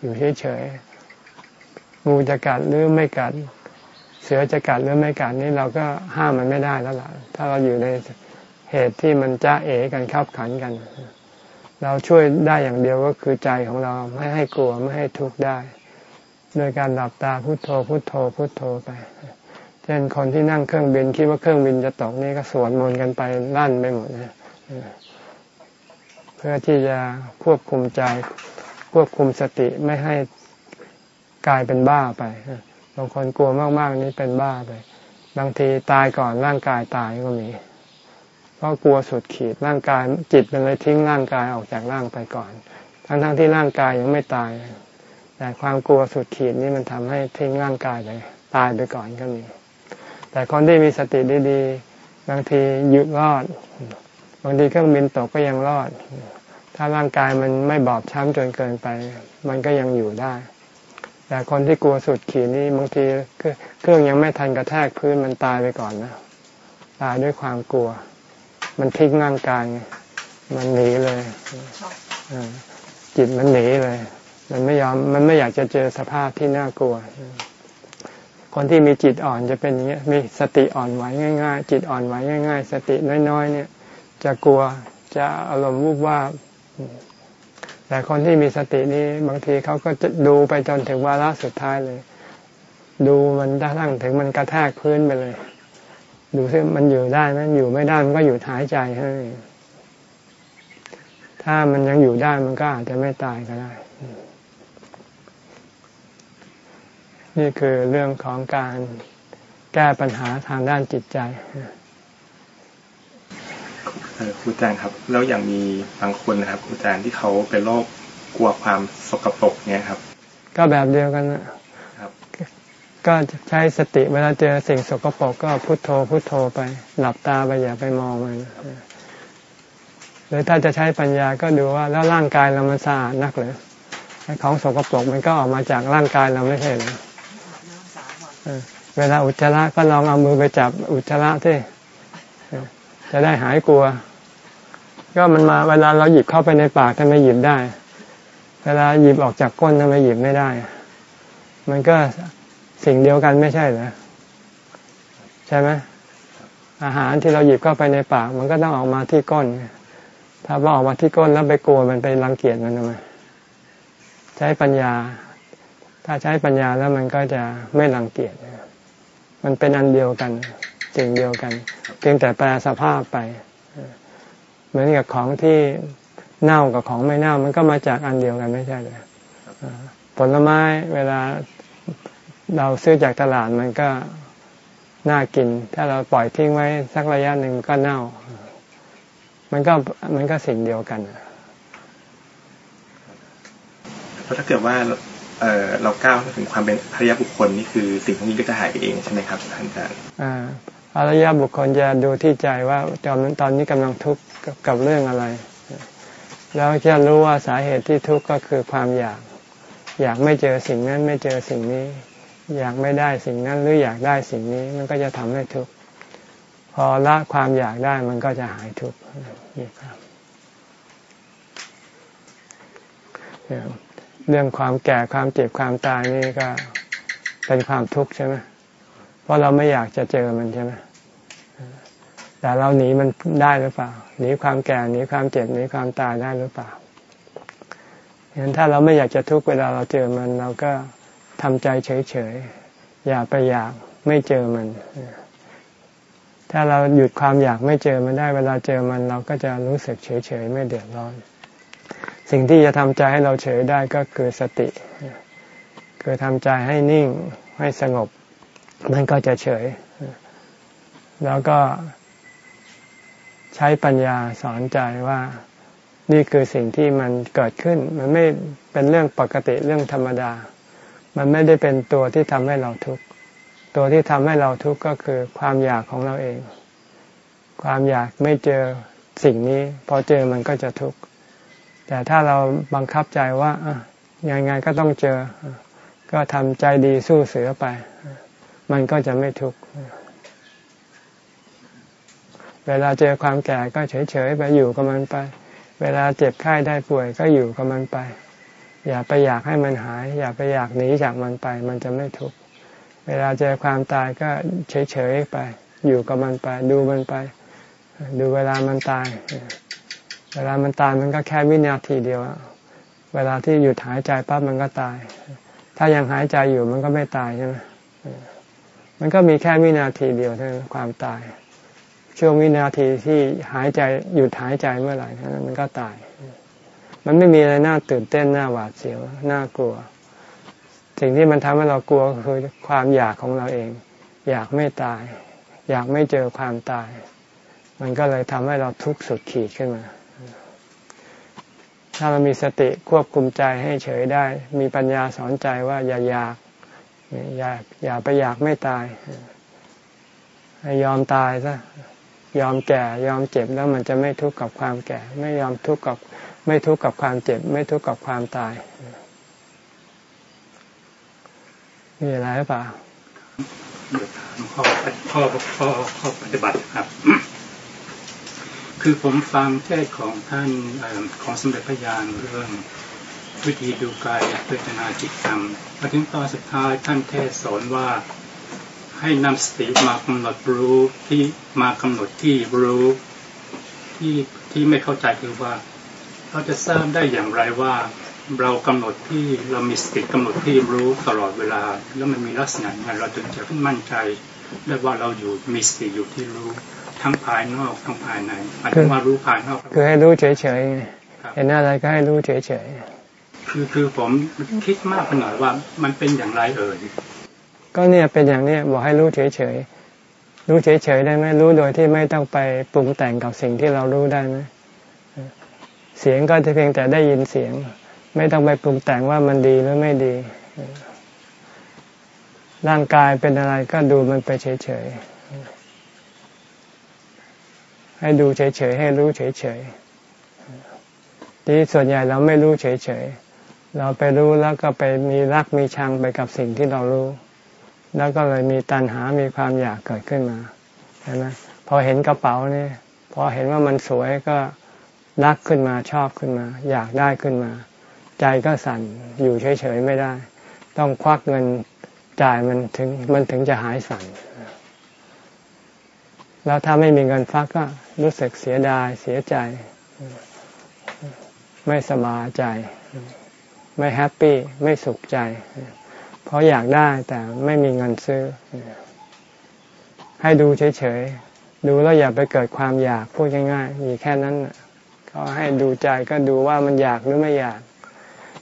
อยู่เฉยๆงูจะกัดหรือไม่กัด เสือจะกัดหรือไม่กัดนี่เราก็ห้ามมันไม่ได้แล้วล่ะ ถ้าเราอยู่ในเหตุที่มันจ้าเอกันขับขันกัน เราช่วยได้อย่างเดียวก็คือใจของเราไม่ให้กลัวไม่ให้ทุกข์ได้ โดยการหลับตาพุโทโธพุโทโธพุโทโธไปเช่นคนที่นั่งเครื่องบินคิดว่าเครื่องบินจะตกนี่ก็สวดมนต์กันไปลั่นไปหมดนะ พื่อที่จะควบคุมใจ ควบคุมสติไม่ให้กลายเป็นบ้าไปบางคนกลัวมาก ๆ นี่เป็นบ้าไป บางทีตายก่อนร่างกายตายก็มี เพราะกลัวสุดขีดร่างกายจิตมันเลยทิ้งร่างกายออกจากร่างไปก่อน ทั้งๆทที่ร่างกายยังไม่ตาย แต่ความกลัวสุดขีดนี่มันทำให้ทิ้งร่างกายไปตายไปก่อนก็มี แต่คนที่มีสติดีๆบางทีหยุดรอด บางทีเครื่องบินตกก็ยังรอด ถ้าร่างกายมันไม่บอบช้ำจนเกินไป มันก็ยังอยู่ได้ แต่คนที่กลัวสุดขีดนี่บางทีเครื่องยังไม่ทันกระแทกพื้นมันตายไปก่อนนะตายด้วยความกลัว มันทิ้งร่างกายมันหนีเลยจิตมันหนีเลย มันไม่ยอมมันไม่อยากจะเจอสภาพที่น่ากลัวคนที่มีจิตอ่อนจะเป็นอย่างนี้มีสติอ่อนไหวง่าย ๆ จิตอ่อนไหวง่าย ๆ สติน้อยๆเนี่ย จะกลัวจะอารมณ์วูบว่าแต่คนที่มีสตินี้บางทีเขาก็จะดูไปจนถึงวาระสุดท้ายเลย ดูมันตั้งถึงมันกระแทกพื้นไปเลย ดูซิมันอยู่ได้ไหมอยู่ไม่ได้มันก็อยู่หายใจให้ถ้ามันยังอยู่ได้มันก็อาจจะไม่ตายก็ได้ นี่คือเรื่องของการแก้ปัญหาทางด้านจิตใจ ครูอาจารย์ครับ แล้วอย่างมีบางคนนะครับครูอาจารย์ที่เขาเป็นโรคกลัวความสกปรกเนี่ยครับ ก็แบบเดียวกันนะครับ ก็ใช้สติเวลาเจอสิ่งสกปรกก็พุโทโธพุโทโธไป หลับตาไปอย่าไปมองมันหรือถ้าจะใช้ปัญญาก็ดูว่าแล้วร่างกายเรามันสะอาดนักหรือของสกปรกมันก็ออกมาจากร่างกายเราไม่ใช่หรือเวลาอุจจาระก็ลองเอามือไปจับอุจจาระที่ จะได้หายกลัว ก็มันมาเวลาเราหยิบเข้าไปในปากทำไมหยิบได้ เวลาหยิบออกจากก้นทำไมหยิบไม่ได้ มันก็สิ่งเดียวกันไม่ใช่เหรอใช่ไหมอาหารที่เราหยิบเข้าไปในปาก มันก็ต้องออกมาที่ก้น ถ้าว่าออกมาที่ก้นแล้วไปกลัวมันไปรังเกียจมันทำไมใช้ปัญญา ถ้าใช้ปัญญาแล้วมันก็จะไม่รังเกียจมันเป็นอันเดียวกันสิ่งเดียวกัน เพียงแต่แปลสภาพไป เหมือนกับของที่เน่ากับของไม่เน่า มันก็มาจากอันเดียวกันไม่ใช่เลยผลไม้เวลาเราซื้อจากตลาดมันก็น่ากิน ถ้าเราปล่อยทิ้งไว้สักระยะหนึ่งก็เน่า มันก็มันก็สิ่งเดียวกันเพราะถ้าเกิดว่าเออเราก้าวถึงความเป็นพระยาบุคคลนี่คือสิ่งพวกนี้ก็จะหายไปเองใช่ไหมครับท่านอาจารย์ อริยบุคคลจะดูที่ใจว่าตอนตอนนี้กำลังทุกข์กับเรื่องอะไร แล้วจะรู้ว่าสาเหตุที่ทุกข์ก็คือความอยาก อยากไม่เจอสิ่งนั้นไม่เจอสิ่งนี้ อยากไม่ได้สิ่งนั้นหรืออยากได้สิ่งนี้มันก็จะทำให้ทุกข์พพอละความอยากได้มันก็จะหายทุกข์นี่ครับเรื่องความแก่ความเจ็บความตายนี่ก็เป็นความทุกข์ใช่ไหม เพราะเราไม่อยากจะเจอมันใช่ไหมแต่เราหนีมันได้หรือเปล่า หนีความแก่หนีความเจ็บหนีความตายได้หรือเปล่าเห็นถ้าเราไม่อยากจะทุกข์เวลาเราเจอมัน เราก็ทำใจเฉยๆอย่าไปอยากไม่เจอมัน ถ้าเราหยุดความอยากไม่เจอมันได้ เวลาเจอมัน เราก็จะรู้สึกเฉยๆไม่เดือดร้อน สิ่งที่จะทำใจให้เราเฉยได้ก็คือสติ คือทำใจให้นิ่งให้สงบ มันก็จะเฉย แล้วก็ใช้ปัญญาสอนใจว่านี่คือสิ่งที่มันเกิดขึ้น มันไม่เป็นเรื่องปกติเรื่องธรรมดา มันไม่ได้เป็นตัวที่ทำให้เราทุกข์ตัวที่ทำให้เราทุกข์ก็คือความอยากของเราเอง ความอยากไม่เจอสิ่งนี้พอเจอมันก็จะทุกข์แต่ถ้าเราบังคับใจว่ายังไงก็ต้องเจอ ก็ทำใจดีสู้เสือไป มันก็จะไม่ทุกข์ เวลาเจอความแก่ก็เฉยๆไปอยู่กับมันไป เวลาเจ็บไข้ได้ป่วยก็อยู่กับมันไป อย่าไปอยากให้มันหาย อย่าไปอยากหนีจากมันไป มันจะไม่ทุกข์ เวลาเจอความตายก็เฉยๆไป อยู่กับมันไป ดูมันไป ดูเวลามันตาย เวลามันตายมันก็แค่วินาทีเดียวเวลาที่หยุดหายใจปั๊บมันก็ตาย ถ้ายังหายใจอยู่มันก็ไม่ตายใช่ไหม มันก็มีแค่วินาทีเดียวเท่านั้นความตาย ช่วงวินาทีที่หายใจหยุดหายใจเมื่อไหร่นั้นมันก็ตาย มันไม่มีอะไรน่าตื่นเต้นน่าหวาดเสียวน่ากลัว สิ่งที่มันทำให้เรากลัวคือความอยากของเราเอง อยากไม่ตาย อยากไม่เจอความตาย มันก็เลยทำให้เราทุกข์สุดขีดขึ้นมาถ้าเรามีสติควบคุมใจให้เฉยได้ มีปัญญาสอนใจว่าอย่าอยาก อย่าอย่าไปอยากไม่ตายให้ยอมตายซะยอมแก่ยอมเจ็บแล้วมันจะไม่ทุกข์กับความแก่ ไม่ยอมทุกข์กับไม่ทุกข์กับความเจ็บ ไม่ทุกข์กับความตายมีอะไรหรือเปล่าเดี๋ยวถามข้อข้อข้อข้อปฏิบัติครับ คือผมฟังเทศของท่านของสมเด็จพระยานเรื่อง วิธีดูกายพิจารณาจิตธรรมมาถึงตอนสุดท้ายท่านเทศสอนว่าให้นำสติมากำหนดรู้ที่มากำหนดที่รู้ที่ที่ไม่เข้าใจคือว่า เราจะทราบได้อย่างไรว่า เรากำหนดที่เรามีสติกำหนดที่รู้ตลอดเวลา แล้วมันมีลักษณะอย่างไรเราจึงจะมั่นใจได้ว่าเราอยู่มีสติอยู่ที่รู้ทั้งภายนอกทั้งภายในหมายถึงว่ารู้ภายนอกคือให้รู้เฉยๆเห็นอะไรก็ให้รู้เฉยๆ คือคือผมคิดมากไปหน่อยว่า มันเป็นอย่างไรเอ่ยก็เนี่ยเป็นอย่างเนี้ยบอกให้รู้เฉยๆรู้เฉยๆได้ไหมรู้โดยที่ไม่ต้องไปปรุงแต่งกับสิ่งที่เรารู้ได้ไหมเสียงก็จะเพียงแต่ได้ยินเสียง ไม่ต้องไปปรุงแต่งว่ามันดีหรือไม่ดีร่างกายเป็นอะไรก็ดูมันไปเฉยๆ ให้ดูเฉยๆ ให้รู้เฉยๆ ที่ส่วนใหญ่เราไม่รู้เฉยๆ เราไปรู้แล้วก็ไปมีรักมีชังไปกับสิ่งที่เรารู้ แล้วก็เลยมีตัณหา มีความอยากเกิดขึ้นมาใช่ไหมพอเห็นกระเป๋านี่พอเห็นว่ามันสวยก็รักขึ้นมาชอบขึ้นมา อยากได้ขึ้นมา ใจก็สั่นอยู่เฉยๆไม่ได้ ต้องควักเงินจ่ายมันถึงมันถึงจะหายสั่นแล้วถ้าไม่มีเงินควักก็รู้สึกเสียดายเสียใจ ไม่สบายใจ ไม่ happy ไม่สุขใจ เพราะอยากได้แต่ไม่มีเงินซื้อ ให้ดูเฉยๆ ดูแล้วอย่าไปเกิดความอยากพูดง่ายๆ มีแค่นั้นก็ให้ดูใจก็ดูว่ามันอยากหรือไม่อยาก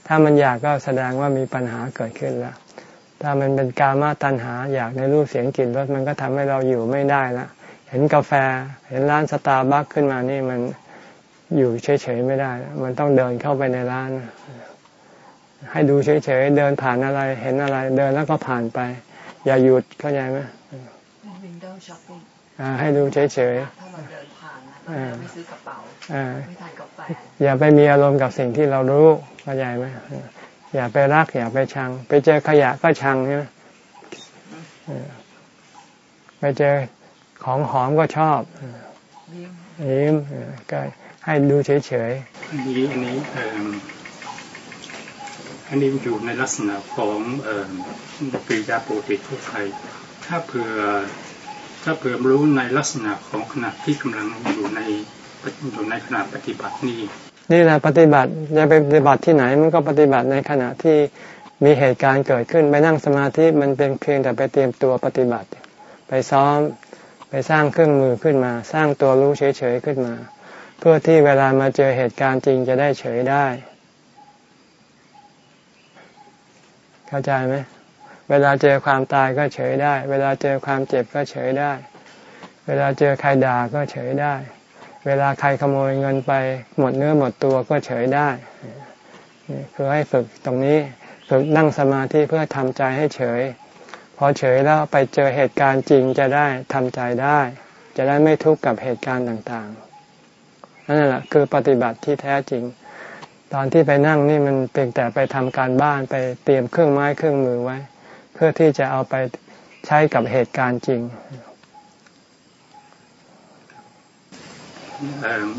ถ้ามันอยากก็แสดงว่ามีปัญหาเกิดขึ้นแล้ว ถ้ามันเป็นกามาตัณหา อยากในรูปเสียงกลิ่นรสมันก็ทำให้เราอยู่ไม่ได้ละเห็นกาแฟ เห็นร้านสตาร์บัคขึ้นมานี่มันอยู่เฉยๆไม่ได้ มันต้องเดินเข้าไปในร้าน ให้ดูเฉยๆเดินผ่านอะไรเห็นอะไร เดินแล้วก็ผ่านไป อย่าหยุดเข้าใจไหมให้ดูเฉยๆถ้าเราเดินผ่านไม่ซื้อกระเป๋าไม่ทานกาแฟอย่าไปมีอารมณ์กับสิ่งที่เรารู้เข้าใจไหมอย่าไปรัก อย่าไปชัง ไปเจอขยะก็ชังใช่ไหมไปเจอของหอมก็ชอบยิ้มก็ให้ดูเฉยๆอันนี้อันนี้เอันนี้อยู่ในลักษณะของปริยาปกติทั่วไปถ้าเผื่อถ้าเผื่อรู้ในลักษณะของขณะที่กำลังอยู่ในอยู่ในขณะปฏิบัตินี่นี่แหละปฏิบัติจะไปปฏิบัติที่ไหนมันก็ปฏิบัติในขณะที่มีเหตุการณ์เกิดขึ้นไปนั่งสมาธิมันเป็นเพียงแต่ไปเตรียมตัวปฏิบัติ ไปซ้อมไปสร้างเครื่องมือขึ้นมา สร้างตัวรู้เฉยๆขึ้นมา เพื่อที่เวลามาเจอเหตุการณ์จริงจะได้เฉยได้ เข้าใจไหมเวลาเจอความตายก็เฉยได้ เวลาเจอความเจ็บก็เฉยได้ เวลาเจอใครด่าก็เฉยได้ เวลาใครขโมยเงินไปหมดเนื้อหมดตัวก็เฉยได้คือให้ฝึกตรงนี้ฝึกนั่งสมาธิเพื่อทำใจให้เฉย พอเฉยแล้วไปเจอเหตุการณ์จริงจะได้ทำใจได้ จะได้ไม่ทุกข์กับเหตุการณ์ต่างๆนั่นแหละคือปฏิบัติที่แท้จริง ตอนที่ไปนั่งนี่มันเพียงแต่ไปทำการบ้านไปเตรียมเครื่องไม้เครื่องมือไว้ เพื่อที่จะเอาไปใช้กับเหตุการณ์จริง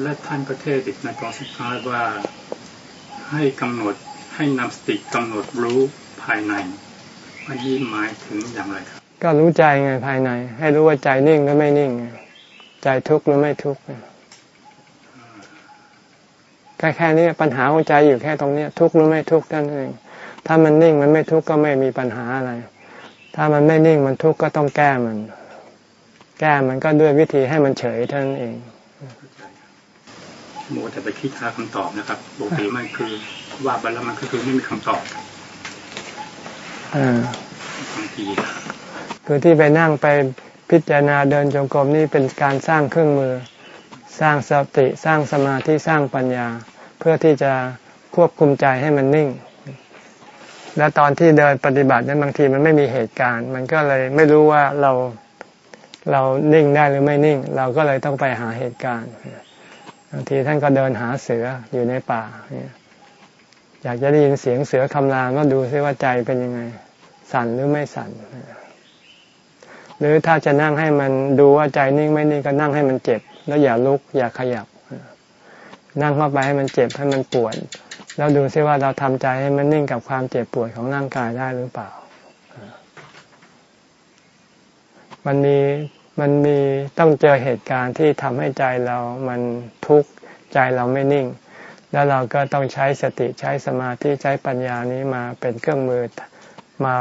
และท่านประเทศอีกในตอนสุดท้ายว่าให้กำหนดให้นำสติกำหนดรู้ภายในอันนี้หมายถึงอย่างไรครับ ก็รู้ใจไงภายใน ให้รู้ว่าใจนิ่งหรือไม่นิ่ง ใจทุกข์หรือไม่ทุกข์ แค่แค่นี้ปัญหาของใจอยู่แค่ตรงนี้ทุกข์หรือไม่ทุกข์นั่นเองถ้ามันนิ่งมันไม่ทุกข์ก็ไม่มีปัญหาอะไร ถ้ามันไม่นิ่งมันทุกข์ก็ต้องแก้มัน แก้มันก็ด้วยวิธีให้มันเฉยเท่านั้นเองโมแต่ไปคิดหาคำตอบนะครับปกติมันคือว่าไปแล้วมันก็คือไม่มีคำตอบบางทีคือที่ไปนั่งไปพิจารณาเดินจงกรมนี่เป็นการสร้างเครื่องมือ สร้างสติสร้างสมาธิสร้างปัญญา เพื่อที่จะควบคุมใจให้มันนิ่ง และตอนที่เดินปฏิบัตินั้นบางทีมันไม่มีเหตุการณ์ มันก็เลยไม่รู้ว่าเราเรานิ่งได้หรือไม่นิ่ง เราก็เลยต้องไปหาเหตุการณ์บางทีท่านก็เดินหาเสืออยู่ในป่าอยากจะได้ยินเสียงเสือคำรามก็ดูซิว่าใจเป็นยังไง สั่นหรือไม่สั่นหรือถ้าจะนั่งให้มันดูว่าใจนิ่งไม่นิ่งก็นั่งให้มันเจ็บ แล้วอย่าลุก อย่าขยับ นั่งเข้าไปให้มันเจ็บให้มันปวด แล้วดูซิว่าเราทำใจให้มันนิ่งกับความเจ็บปวดของร่างกายได้หรือเปล่า มันมีมันมีต้องเจอเหตุการณ์ที่ทำให้ใจเรามันทุกข์ใจเราไม่นิ่ง แล้วเราก็ต้องใช้สติใช้สมาธิใช้ปัญญานี้มาเป็นเครื่องมือมา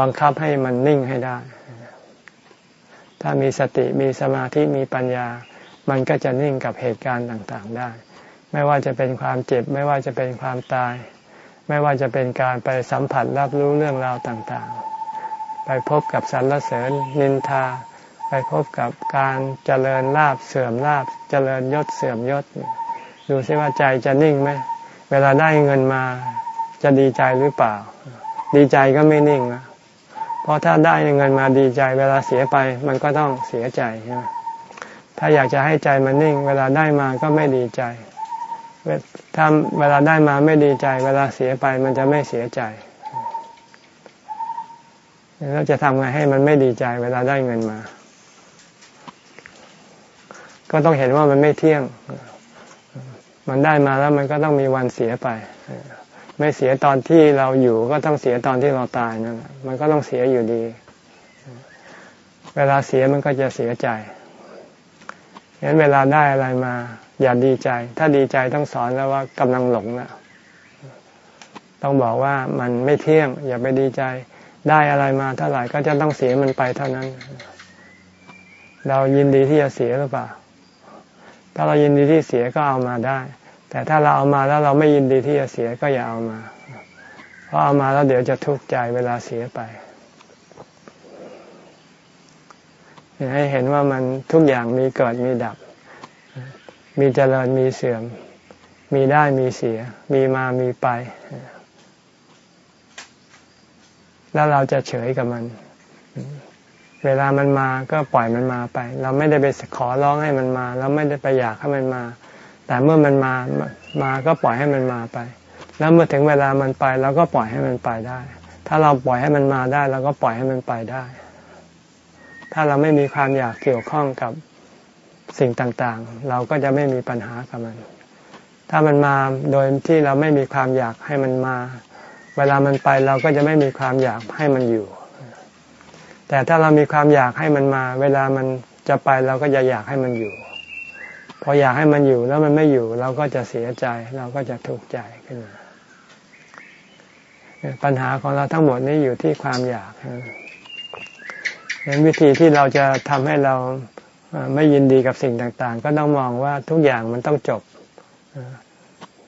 บังคับให้มันนิ่งให้ได้ ถ้ามีสติมีสมาธิมีปัญญา มันก็จะนิ่งกับเหตุการณ์ต่างๆได้ ไม่ว่าจะเป็นความเจ็บ ไม่ว่าจะเป็นความตาย ไม่ว่าจะเป็นการไปสัมผัสรับรู้เรื่องราวต่างๆ ไปพบกับสรรเสริญนินทา ไปพบกับการเจริญลาบเสื่อมลาบเจริญยศเสื่อมยศ ดูซิว่าใจจะนิ่งไหมเวลาได้เงินมาจะดีใจหรือเปล่า ดีใจก็ไม่นิ่งนะ เพราะถ้าได้เงินมาดีใจ เวลาเสียไปมันก็ต้องเสียใจใช่ไหมถ้าอยากจะให้ใจมันนิ่ง เวลาได้มาก็ไม่ดีใจ ถ้าเวลาได้มาไม่ดีใจ เวลาเสียไปมันจะไม่เสียใจแล้วจะทำไงให้มันไม่ดีใจ เวลาได้เงินมา ก็ต้องเห็นว่ามันไม่เที่ยง มันได้มาแล้วมันก็ต้องมีวันเสียไป ไม่เสียตอนที่เราอยู่ก็ต้องเสียตอนที่เราตายนั่นแหละมันก็ต้องเสียอยู่ดี เวลาเสียมันก็จะเสียใจฉะนั้นเวลาได้อะไรมา อย่าดีใจ ถ้าดีใจต้องสอนแล้วว่ากำลังหลงแล้วต้องบอกว่ามันไม่เที่ยง อย่าไปดีใจ ได้อะไรมาเท่าไหร่ก็จะต้องเสียมันไปเท่านั้น เรายินดีที่จะเสียหรือเปล่า ถ้าเรายินดีที่เสียก็เอามาได้ แต่ถ้าเราเอามาแล้วเราไม่ยินดีที่จะเสียก็อย่าเอามา เพราะเอามาแล้วเดี๋ยวจะทุกข์ใจเวลาเสียไปให้เห็นว่ามันทุกอย่างมีเกิดมีดับ มีเจริญมีเสื่อม มีได้มีเสีย มีมามีไป แล้วเราจะเฉยกับมัน เวลามันมาก็ปล่อยมันมาไป เราไม่ได้ไปขอร้องให้มันมา เราไม่ได้ไปอยากให้มันมา แต่เมื่อมันมามาก็ปล่อยให้มันมาไป แล้วเมื่อถึงเวลามันไปเราก็ปล่อยให้มันไปได้ ถ้าเราปล่อยให้มันมาได้เราก็ปล่อยให้มันไปได้ ถ้าเราไม่มีความอยากเกี่ยวข้องกับสิ่งต่างๆ เราก็จะไม่มีปัญหากับมัน ถ้ามันมาโดยที่เราไม่มีความอยากให้มันมา เวลามันไปเราก็จะไม่มีความอยากให้มันอยู่ แต่ถ้าเรามีความอยากให้มันมา เวลามันจะไปเราก็จะอยากให้มันอยู่ พออยากให้มันอยู่แล้วมันไม่อยู่ เราก็จะเสียใจ เราก็จะทุกข์ใจขึ้นมาปัญหาของเราทั้งหมดนี้อยู่ที่ความอยากดังนั้นวิธีที่เราจะทำให้เราไม่ยินดีกับสิ่งต่างๆ ก็ต้องมองว่าทุกอย่างมันต้องจบ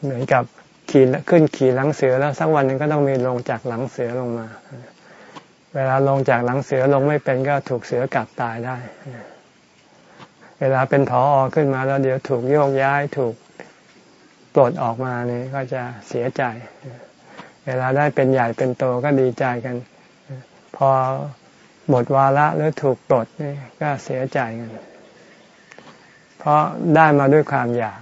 เหมือนกับขี่ขึ้นขี่หลังเสือแล้วสักวันหนึ่งก็ต้องมีลงจากหลังเสือลงมา เวลาลงจากหลังเสือลงไม่เป็นก็ถูกเสือกัดตายได้ เวลาเป็นผออขึ้นมาแล้วเดี๋ยวถูกโยกย้ายถูกปลดออกมานี่ก็จะเสียใจ เวลาได้เป็นใหญ่เป็นโตก็ดีใจกัน พอหมดวาระหรือถูกปลดนี่ก็เสียใจกัน เพราะได้มาด้วยความอยาก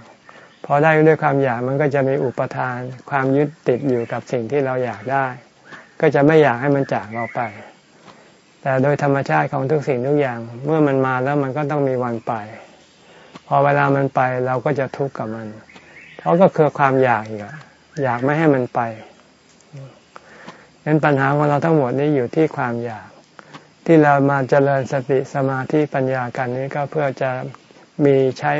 พอได้ด้วยความอยากมันก็จะมีอุปทาน ความยึดติดอยู่กับสิ่งที่เราอยากได้ ก็จะไม่อยากให้มันจากเราไป แต่โดยธรรมชาติของทุกสิ่งทุกอย่าง เมื่อมันมาแล้วมันก็ต้องมีวันไป พอเวลามันไปเราก็จะทุกข์กับมันเพราะก็คือความอยากอีกอยากไม่ให้มันไปนั้นปัญหาของเราทั้งหมดนี้อยู่ที่ความอยาก ที่เรามาเจริญสติสมาธิปัญญากันนี้ก็เพื่อจะมีใช้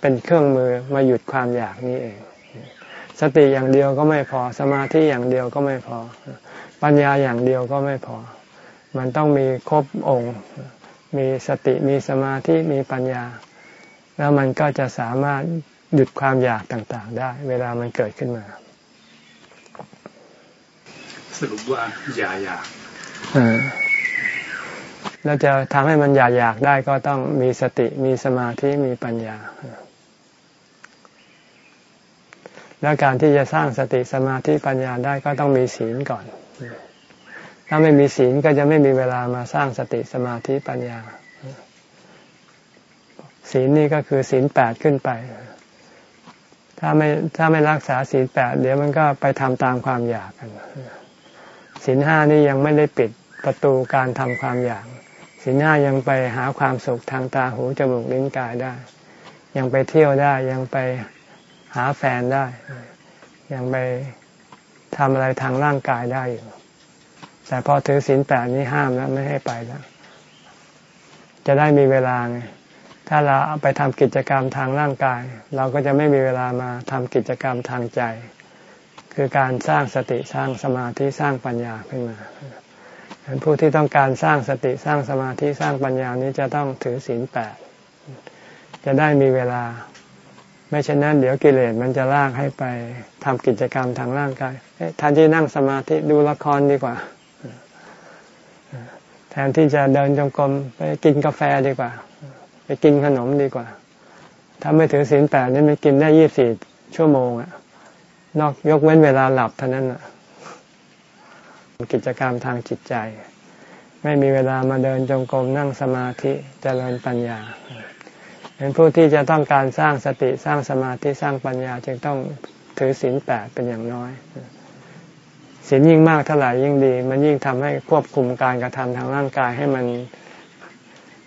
เป็นเครื่องมือมาหยุดความอยากนี้เอง สติอย่างเดียวก็ไม่พอสมาธิอย่างเดียวก็ไม่พอ ปัญญาอย่างเดียวก็ไม่พอ มันต้องมีครบองค์ มีสติมีสมาธิมีปัญญา แล้วมันก็จะสามารถหยุดความอยากต่างๆ ได้ เวลามันเกิดขึ้นมา สรุปว่าอย่าอยากแล้วจะทำให้มันอยากอยากได้ก็ต้องมีสติมีสมาธิมีปัญญา แล้วการที่จะสร้างสติสมาธิปัญญาได้ก็ต้องมีศีลก่อน ถ้าไม่มีศีลก็จะไม่มีเวลามาสร้างสติสมาธิปัญญา ศีลนี่ก็คือศีลแปดขึ้นไป ถ้าไม่ถ้าไม่รักษาศีลแปดเดี๋ยวมันก็ไปทำตามความอยากกันศีลห้านี่ยังไม่ได้ปิดประตูการทำความอยากสีลห้ายังไปหาความสุขทางตาหูจมูกลิ้นกายได้ ยังไปเที่ยวได้ยังไปหาแฟนได้ ยังไปทำอะไรทางร่างกายได้อยู่ แต่พอถือศีลแปดนี้ห้ามแล้วไม่ให้ไปแล้ว จะได้มีเวลาไงถ้าเราไปทำกิจกรรมทางร่างกาย เราก็จะไม่มีเวลามาทำกิจกรรมทางใจ คือการสร้างสติสร้างสมาธิสร้างปัญญาขึ้นมาผู้ที่ต้องการสร้างสติสร้างสมาธิสร้างปัญญานี้จะต้องถือศีลแปดจะได้มีเวลา ไม่เช่นนั้นเดี๋ยวกิเลสมันจะลากให้ไปทำกิจกรรมทางร่างกายท่านที่นั่งสมาธิดูละครดีกว่า แทนที่จะเดินจงกรมไปกินกาแฟดีกว่า ไปกินขนมดีกว่า ถ้าไม่ถือศีลแปดนี่มันกินได้ยี่สิบสี่ชั่วโมงอะนอกยกเว้นเวลาหลับเท่านั้นอะกิจกรรมทางจิตใจ ไม่มีเวลามาเดินจงกรมนั่งสมาธิจเจริญปัญญาเป็นผู้ที่จะต้องการสร้างสติสร้างสมาธิสร้างปัญญาจึงต้องถือศีลแปดเป็นอย่างน้อย ศีลยิ่งมากเท่าไหร่ยิ่งดี มันยิ่งทำให้ควบคุมการกระทำทางร่างกายให้มัน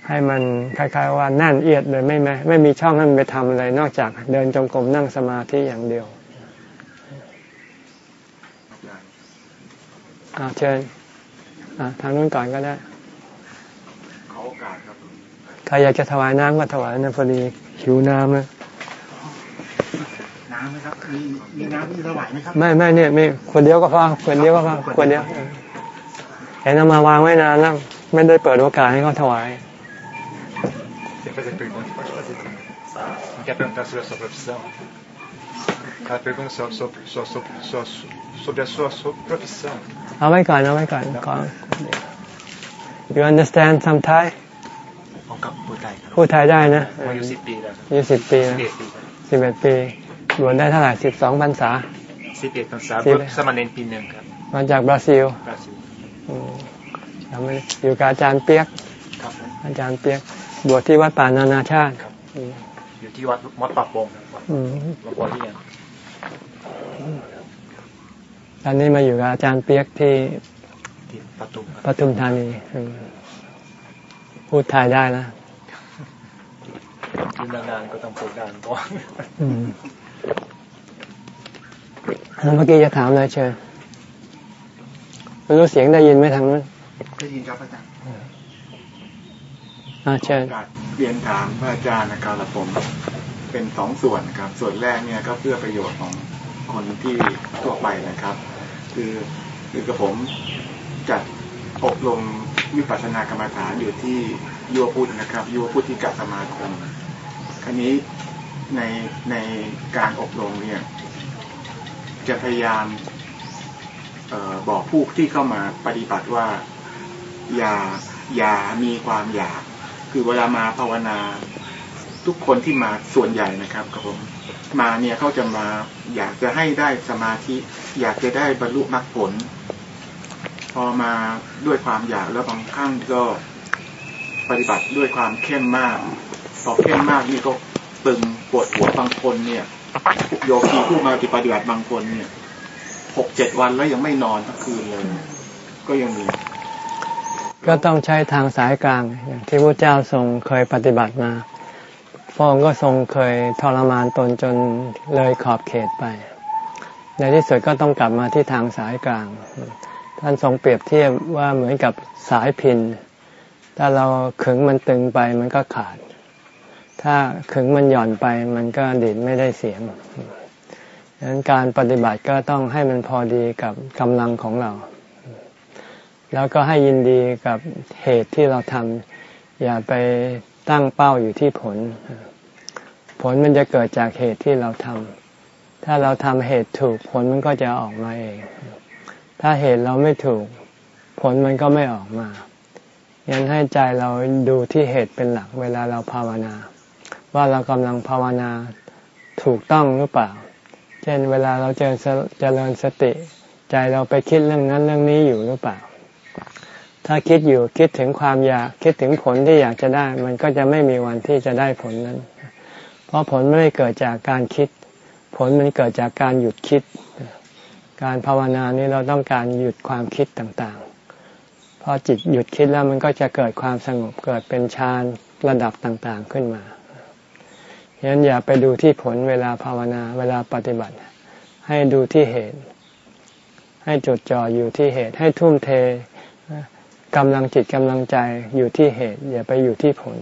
ให้มันคล้ายๆว่าแน่นเอียดเลยไม่ไม่ไม่มีช่องให้มันไปทำอะไร นอกจากเดินจงกรมนั่งสมาธิอย่างเดียวอาเชิญทางนู้นก่อนก็ได้ขอโอกาสครับใครอยากจะถวายน้ำก็ถวายนะพอดีหิวน้ำนะ น้ำไหมครับ มีมีน้ำที่ถวายไหมครับ ไม่ไม่เนี่ยไม่คนเดียวก็พอคนเดียวก็พอคนเดียวเห็นเอามาวางไว้นานแล้วไม่ได้เปิดโอกาสให้เขาถวาย A pergunta só, só, só, só, só sobre a sua, sua profissão. เอาไว้ก่อนเอาไว้ก่อนก่อน You understand some Thai ผมกับพูดไทยครับพูดไทยได้นะอายุสิบปีแล้วอายุสิบปีนะสิบเอ็ดปี บวชได้เท่าไหร่สิบสองพรรษาสิบเอ็ดพรรษาสมาเณรปีหนึ่งครับ มาจากบราซิลบราซิลอยู่กับอาจารย์เปียกอาจารย์เปียก บวชที่วัดป่านานาชาติอยู่ที่วัดมดปากปงหลวงพ่อที่ยังตอนนี้มาอยู่กับอาจารย์เปียกที่ปทุมปทุมธานีพูดไทยได้นะยืนนานๆก็ต้องพูดนานก่อน เมื่อกี้จะถามอะไรเชิญไม่รู้เสียงได้ยินไหมทางนั้นได้ยินครับอาจารย์อาเชิญเรียนถามพระอาจารย์นะครับผมเป็นสองส่วนนะครับ ส่วนแรกเนี่ยก็เพื่อประโยชน์ของคนที่ทั่วไปนะครับ คือคือกระผมจัดอบรมวิปัสสนากรรมฐานอยู่ที่ยัวพุทธนะครับยัวพุทธิกสมาคมครนี้ ในในการอบรมเนี่ย จะพยายามออบอกผู้ที่เข้ามาปฏิบัติว่าอย่าอย่ามีความอยาก คือเวลามาภาวนา ทุกคนที่มาส่วนใหญ่นะครับกับผมมาเนี่ยเขาจะมาอยากจะให้ได้สมาธิ อยากจะได้บรรลุมรรคผล พอมาด้วยความอยากแล้วบางครั้งก็ปฏิบัติด้วยความเข้มมากพอเข้มมากนี่ก็ ตึงปวดหัวบางคนเนี่ยโยคีผู้มาปฏิบัติบางคนเนี่ยหกเจ็ดวันแล้วยังไม่นอนทั้งคืนเลย ก็ยังมี ก็ต้องใช้ทางสายกลาง อย่างที่พระเจ้าทรงเคยปฏิบัติมาพระองค์ก็ทรงเคยทรมานตนจนเลยขอบเขตไป ในที่สุดก็ต้องกลับมาที่ทางสายกลาง ท่านทรงเปรียบเทียบว่าเหมือนกับสายพิน ถ้าเราขึงมันตึงไปมันก็ขาด ถ้าขึงมันหย่อนไปมันก็ดิดไม่ได้เสียงดังนั้นการปฏิบัติก็ต้องให้มันพอดีกับกำลังของเรา แล้วก็ให้ยินดีกับเหตุที่เราทำอย่าไปตั้งเป้าอยู่ที่ผล ผลมันจะเกิดจากเหตุที่เราทำถ้าเราทำเหตุถูกผลมันก็จะออกมาเอง ถ้าเหตุเราไม่ถูก ผลมันก็ไม่ออกมา ยันให้ใจเราดูที่เหตุเป็นหลักเวลาเราภาวนา ว่าเรากำลังภาวนาถูกต้องหรือเปล่า เช่นเวลาเราเจอเจริญสติ ใจเราไปคิดเรื่องนั้นเรื่องนี้อยู่หรือเปล่า ถ้าคิดอยู่คิดถึงความอยากคิดถึงผลที่อยากจะได้ มันก็จะไม่มีวันที่จะได้ผลนั้น เพราะผลไม่ได้เกิดจากการคิด ผลมันเกิดจากการหยุดคิด การภาวนานี้เราต้องการหยุดความคิดต่างๆ พอจิตหยุดคิดแล้วมันก็จะเกิดความสงบเกิดเป็นฌานระดับต่างๆขึ้นมา ฉะนั้นอย่าไปดูที่ผลเวลาภาวนาเวลาปฏิบัติ ให้ดูที่เหตุ ให้จดจ่ออยู่ที่เหตุ ให้ทุ่มเทกำลังจิตกำลังใจอยู่ที่เหตุ อย่าไปอยู่ที่ผล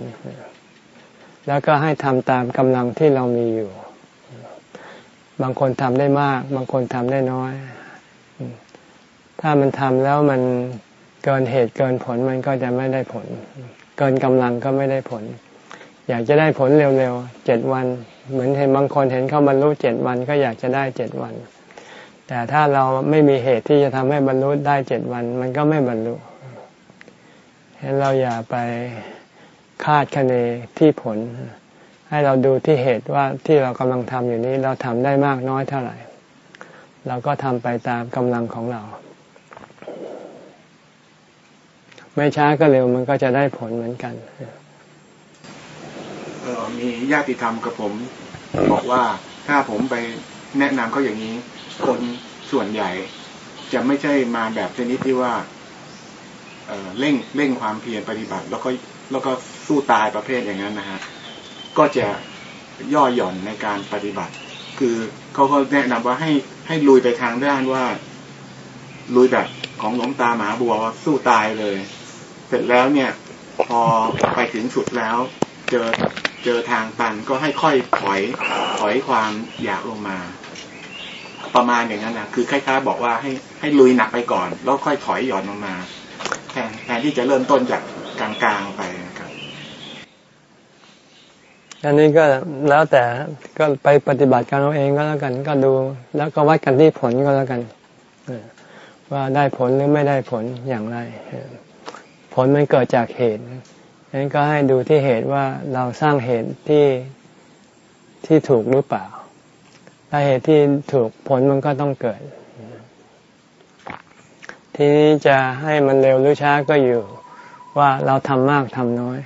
แล้วก็ให้ทำตามกำลังที่เรามีอยู่ บางคนทำได้มาก บางคนทำได้น้อย ถ้ามันทำแล้วมันเกินเหตุเกินผลมันก็จะไม่ได้ผล เกินกำลังก็ไม่ได้ผล อยากจะได้ผลเร็วๆเจ็ดวัน เหมือนเห็นบางคนเห็นเขาบรรลุเจ็ดวันก็อยากจะได้เจ็ดวัน แต่ถ้าเราไม่มีเหตุที่จะทำให้บรรลุได้เจ็ดวัน มันก็ไม่บรรลุเราอย่าไปคาดคะเนที่ผล ให้เราดูที่เหตุว่าที่เรากำลังทำอยู่นี้เราทำได้มากน้อยเท่าไหร่ เราก็ทำไปตามกำลังของเรา ไม่ช้าก็เร็วมันก็จะได้ผลเหมือนกัน มีญาติธรรมกับผม บอกว่าถ้าผมไปแนะนำเขาอย่างนี้ คนส่วนใหญ่ จะไม่ใช่มาแบบชนิดที่ว่าเร่งเร่งความเพียรปฏิบัติ แล้วก็แล้วก็สู้ตายประเภทอย่างนั้นนะฮะก็จะย่อหย่อนในการปฏิบัติ คือเขาก็แนะนำว่าให้ให้ลุยไปทางด้านว่า ลุยแบบของหลวงตาหมาบัวว่าสู้ตายเลย เสร็จแล้วเนี่ย พอไปถึงสุดแล้ว เจอ เจอทางตันก็ให้ค่อยถอยถอยความอยากลงมา ประมาณอย่างนั้นนะคือคล้ายๆบอกว่าให้ให้ลุยหนักไปก่อน แล้วค่อยถอยหย่อนลงมาแทนแทนที่จะเริ่มต้นจากกลางๆไปนะครับอันนี้ก็แล้วแต่ก็ไปปฏิบัติการเราเองก็แล้วกัน ก็ดู แล้วก็วัดกันที่ผลก็แล้วกันว่าได้ผลหรือไม่ได้ผลอย่างไร ผลมันเกิดจากเหตุ นั้นก็ให้ดูที่เหตุว่าเราสร้างเหตุที่ที่ถูกหรือเปล่า ถ้าเหตุที่ถูกผลมันก็ต้องเกิด ทีนี้จะให้มันเร็วหรือช้าก็อยู่ว่าเราทำมากทำน้อย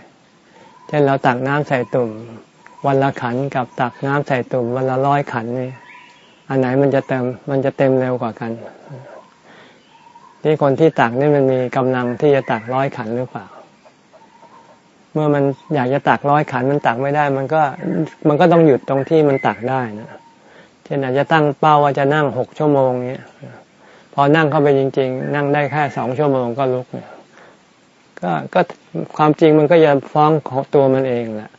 เช่นเราตักน้ำใส่ตุ่ม วันละขันกับตักน้ำใส่ตุ่ม วันละร้อยขันนี่อันไหนมันจะเต็มมันจะเต็มเร็วกว่ากันที่คนที่ตักนี่มันมีกำลังที่จะตักร้อยขันหรือเปล่า มื่อมันอยากจะตักร้อยขันมันตักไม่ได้ มันก็มันก็ต้องหยุดตรงที่มันตักได้นะเช่นอาจจะตั้งเป้าว่าจะนั่งหกชั่วโมงเนี้ยพอนั่งเข้าไปจริง ๆ นั่งได้แค่สองชั่วโมงก็ลุกเนี่ยก็ก็ความจริงมันก็จะฟ้องของตัวมันเองแหละ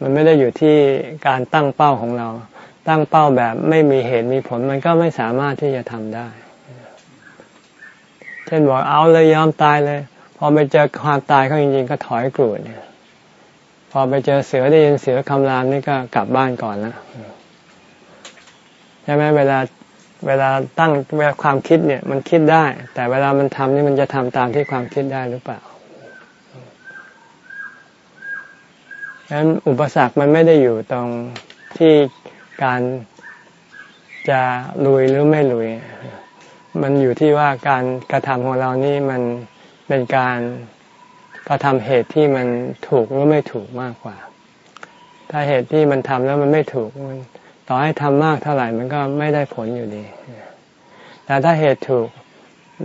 มันไม่ได้อยู่ที่การตั้งเป้าของเรา ตั้งเป้าแบบไม่มีเหตุมีผลมันก็ไม่สามารถที่จะทำได้ เช่นบอกเอาเลยยอมตายเลย อไปเจอความตายเขาจริงๆ ก็ถอยกรูดเนี่ยพอไปเจอเสือได้ยินเสือคำรามนี่ก็กลับบ้านก่อนแล้วใช่ไหมเวลาเวลาตั้งเวลาความคิดเนี่ย มันคิดได้ แต่เวลามันทำนี่มันจะทำตามที่ความคิดได้หรือเปล่าฉะนั้นอุปสรรคมันไม่ได้อยู่ตรงที่การจะลุยหรือไม่ลุย มันอยู่ที่ว่าการกระทำของเรานี่มัน เป็นการกระทำเหตุที่มันถูกหรือไม่ถูกมากกว่า ถ้าเหตุที่มันทำแล้วมันไม่ถูกมันต่อให้ทำมากเท่าไหร่มันก็ไม่ได้ผลอยู่ดี แต่ถ้าเหตุถูก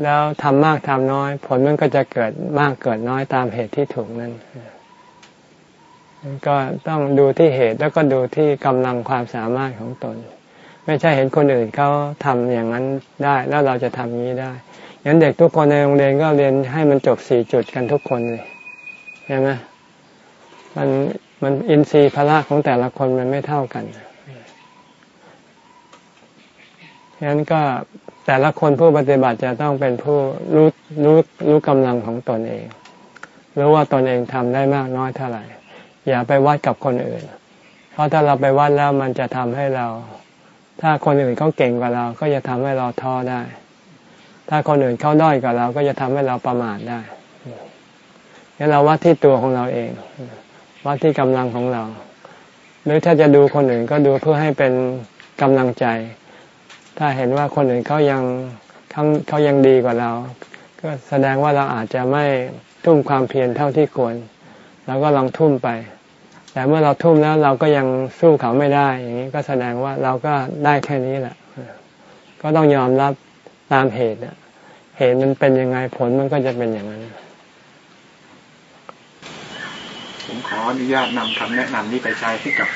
แล้วทำมากทำน้อย ผลมันก็จะเกิดมากเกิดน้อยตามเหตุที่ถูกนั่นก็ต้องดูที่เหตุแล้วก็ดูที่กำลังความสามารถของตน ไม่ใช่เห็นคนอื่นเขาทำอย่างนั้นได้ แล้วเราจะทำนี้ได้ ยันเด็กทุกคนในโรงเรียนก็เรียนให้มันจบสี่จุดกันทุกคนเลยใช่ไหมมันมันอินทรีย์พละของแต่ละคนมันไม่เท่ากันฉะนั้นก็แต่ละคนผู้ปฏิบัติจะต้องเป็นผู้รู้รู้รู้กำลังของตนเอง รู้ว่าตนเองทำได้มากน้อยเท่าไหร่ อย่าไปวัดกับคนอื่น เพราะถ้าเราไปวัดแล้วมันจะทำให้เรา ถ้าคนอื่นเขาเก่งกว่าเรา ก็จะทำให้เราท้อได้ ถ้าคนอื่นเขาด้อยกว่าเราก็จะทำให้เราประมาทได้งั้นเราวัดที่ตัวของเราเอง วัดที่กำลังของเรา หรือถ้าจะดูคนอื่นก็ดูเพื่อให้เป็นกำลังใจ ถ้าเห็นว่าคนอื่นเขายังเขายังดีกว่าเรา ก็แสดงว่าเราอาจจะไม่ทุ่มความเพียรเท่าที่ควรเราก็ลองทุ่มไป แต่เมื่อเราทุ่มแล้วเราก็ยังสู้เขาไม่ได้ อย่างนี้ก็แสดงว่าเราก็ได้แค่นี้แหละ ก็ต้องยอมรับ ตามเหตุเหตุมันเป็นยังไงผลมันก็จะเป็นอย่างนั้น ผมขออนุญาตนำคำแนะนำนี้ไปใช้ให้กับ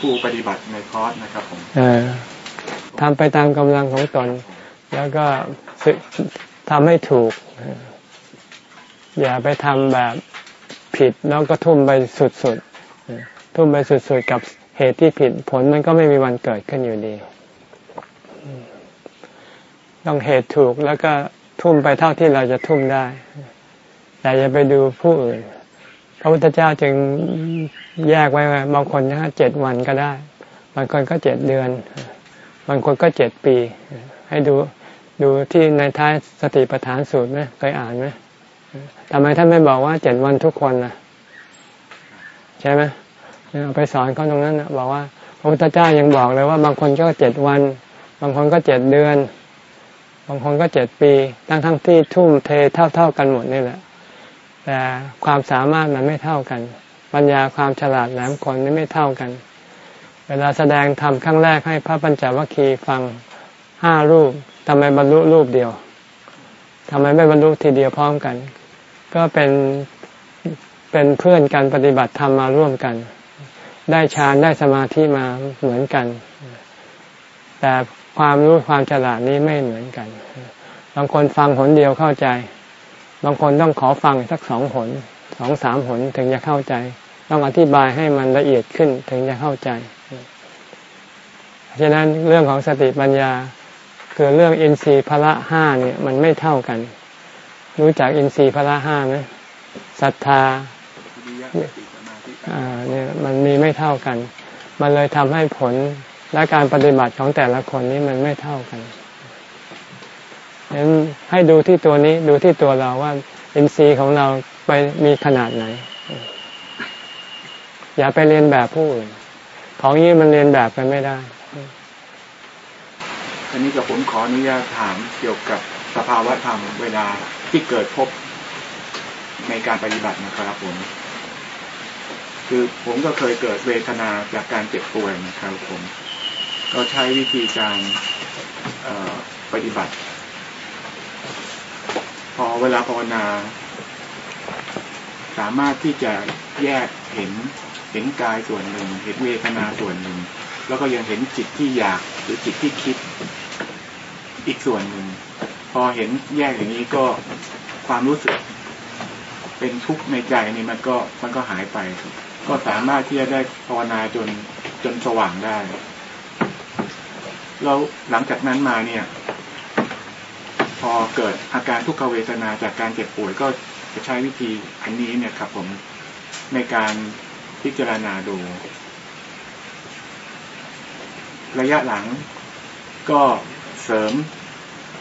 ผู้ปฏิบัติในคอร์สนะครับผมทำไปตามกำลังของตน แล้วก็ทำให้ถูก อย่าไปทำแบบผิดแล้วก็ทุ่มไปสุดๆทุ่มไปสุดๆกับเหตุที่ผิดผลมันก็ไม่มีวันเกิดขึ้นอยู่ดี ต้องเหตุถูกแล้วก็ทุ่มไปเท่าที่เราจะทุ่มได้แต่อย่าไปดูผู้อื่น พระพุทธเจ้าจึงแยกไว้ว่าบางคนนะเจ็ดวันก็ได้ บางคนก็เจ็ดเดือน บางคนก็เจ็ดปี ให้ดูดูที่ในท้ายสติปัฏฐานสูตรไหมเคยอ่านไหมทำไมท่านไม่บอกว่าเจ็ดวันทุกคนล่ะใช่ไหมไปสอนเขาตรงนั้นนะบอกว่า พระพุทธเจ้ายังบอกเลยว่า บางคนก็เจ็ดวัน บางคนก็เจ็ดเดือน บางคนก็เจ็ดปีทั้งทั้งที่ทุ่มเทเท่าเท่ากันหมดนี่แหละ แต่ความสามารถมันไม่เท่ากัน ปัญญาความฉลาดแหลมคมนี่ไม่เท่ากัน เวลาแสดงธรรมครั้งแรกให้พระปัญจวัคคีย์ฟังห้ารูปทำไมบรรลุรูปเดียวทำไมไม่บรรลุทีเดียวพร้อมกัน ก็เป็นเป็นเพื่อนกันปฏิบัติธรรมมาร่วมกัน ได้ฌานได้สมาธิมาเหมือนกัน แต่ ความรู้ความฉลาดนี้ไม่เหมือนกัน บางคนฟังผลเดียวเข้าใจ บางคนต้องขอฟังสักสองผลสองสามผลถึงจะเข้าใจ ต้องอธิบายให้มันละเอียดขึ้นถึงจะเข้าใจฉะนั้นเรื่องของสติปัญญา คือเรื่องอินทรีย์พละห้าเนี่ยมันไม่เท่ากัน รู้จักอินทรีย์พละห้าไหมศรัทธาอ่าเนี่ยมันมีไม่เท่ากัน มันเลยทำให้ผล และการปฏิบัติของแต่ละคนนี้มันไม่เท่ากันฉะนั้นให้ดูที่ตัวนี้ดูที่ตัวเราว่าอินทรีย์ของเราไปมีขนาดไหน อย่าไปเรียนแบบผู้อื่น ของนี้มันเรียนแบบกันไม่ได้อันนี้กับผมขออนุญาตถามเกี่ยวกับสภาวะธรรมเวลาที่เกิดพบในการปฏิบัตินะครับผม คือผมก็เคยเกิดเวทนาจากการเจ็บป่วยนะครับผม ก็ใช้วิธีการปฏิบัติ พอเวลาภาวนา สามารถที่จะแยกเห็นเห็นกายส่วนหนึ่ง เห็นเวทนาส่วนหนึ่ง แล้วก็ยังเห็นจิตที่อยากหรือจิตที่คิดอีกส่วนหนึ่ง พอเห็นแยกอย่างนี้ก็ความรู้สึก เป็นทุกข์ในใจนี่มันก็มันก็หายไป ก็สามารถที่จะได้ภาวนาจนจนสว่างได้ แล้วหลังจากนั้นมาเนี่ย พอเกิดอาการทุกขเวทนาจากการเจ็บป่วยก็จะใช้วิธีอันนี้เนี่ยครับผมในการพิจารณาดู ระยะหลังก็เสริม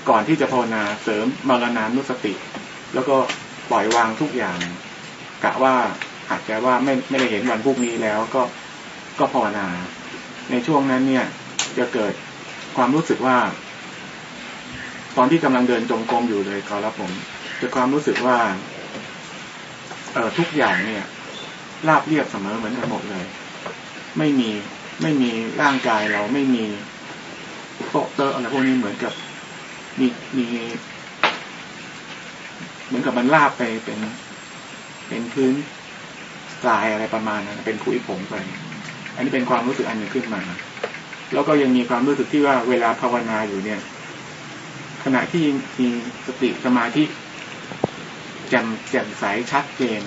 ก่อนที่จะภาวนาเสริมมรณานุสติ แล้วก็ปล่อยวางทุกอย่าง กะว่าอาจจะว่าไม่ไม่ได้เห็นวันพรุ่งนี้แล้วก็ก็ภาวนา ในช่วงนั้นเนี่ยจะเกิด ความรู้สึกว่า ตอนที่กำลังเดินจงกรมอยู่เลยก็รับผมจะความรู้สึกว่า เออทุกอย่างเนี่ยราบเรียบเสมอเหมือนกันหมดเลย ไม่มีไม่มีร่างกายเราไม่มีโต๊ะเตอร์อะไรพวกนี้เหมือนกับมีมีเหมือนกับมันลาบไปเป็นเป็นพื้นทรายอะไรประมาณนั้นเป็นคุยผงไป อันนี้เป็นความรู้สึกอันหนึ่งขึ้นมา แล้วก็ยังมีความรู้สึกที่ว่าเวลาภาวนาอยู่เนี่ย ขณะที่มีสติสมาธิแจ่มแจ่มใสชัดเจน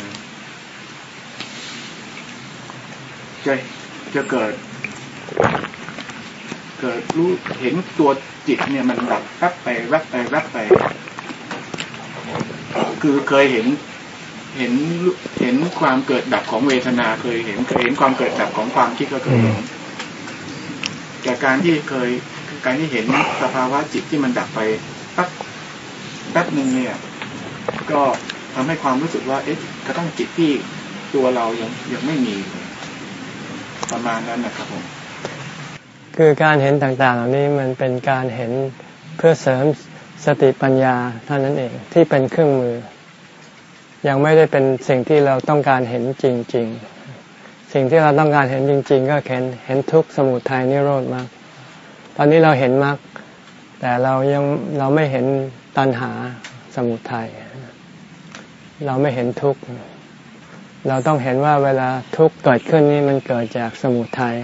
จะจะเกิด เกิดรู้เห็นตัวจิตเนี่ยมันดับแวบไปแวบไปแวบไป คือเคยเห็นเห็นเห็นความเกิดดับของเวทนาเคยเห็นเคยเห็นความเกิดดับของความคิดก็เคยเห็น จากการที่เคยการที่เห็นสภาวะจิตที่มันดับไปแป๊บแป๊บหนึ่งเนี่ย ก็ทำให้ความรู้สึกว่า เอ๊ะกระทั่งจิตที่ตัวเรายังยังไม่มีประมาณนั้นนะครับผมคือการเห็นต่างๆ เหล่านี้มันเป็นการเห็นเพื่อเสริมสติปัญญาเท่านั้นเองที่เป็นเครื่องมือ ยังไม่ได้เป็นสิ่งที่เราต้องการเห็นจริง ๆ สิ่งที่เราต้องการเห็นจริง ๆ ก็เห็นเห็นทุกสมุทัยนิโรธมากตอนนี้เราเห็นมากแต่เรายังเราไม่เห็นตัณหาสมุทัยเราไม่เห็นทุกข์เราต้องเห็นว่าเวลาทุกข์เกิดขึ้นนี่มันเกิดจากสมุทัย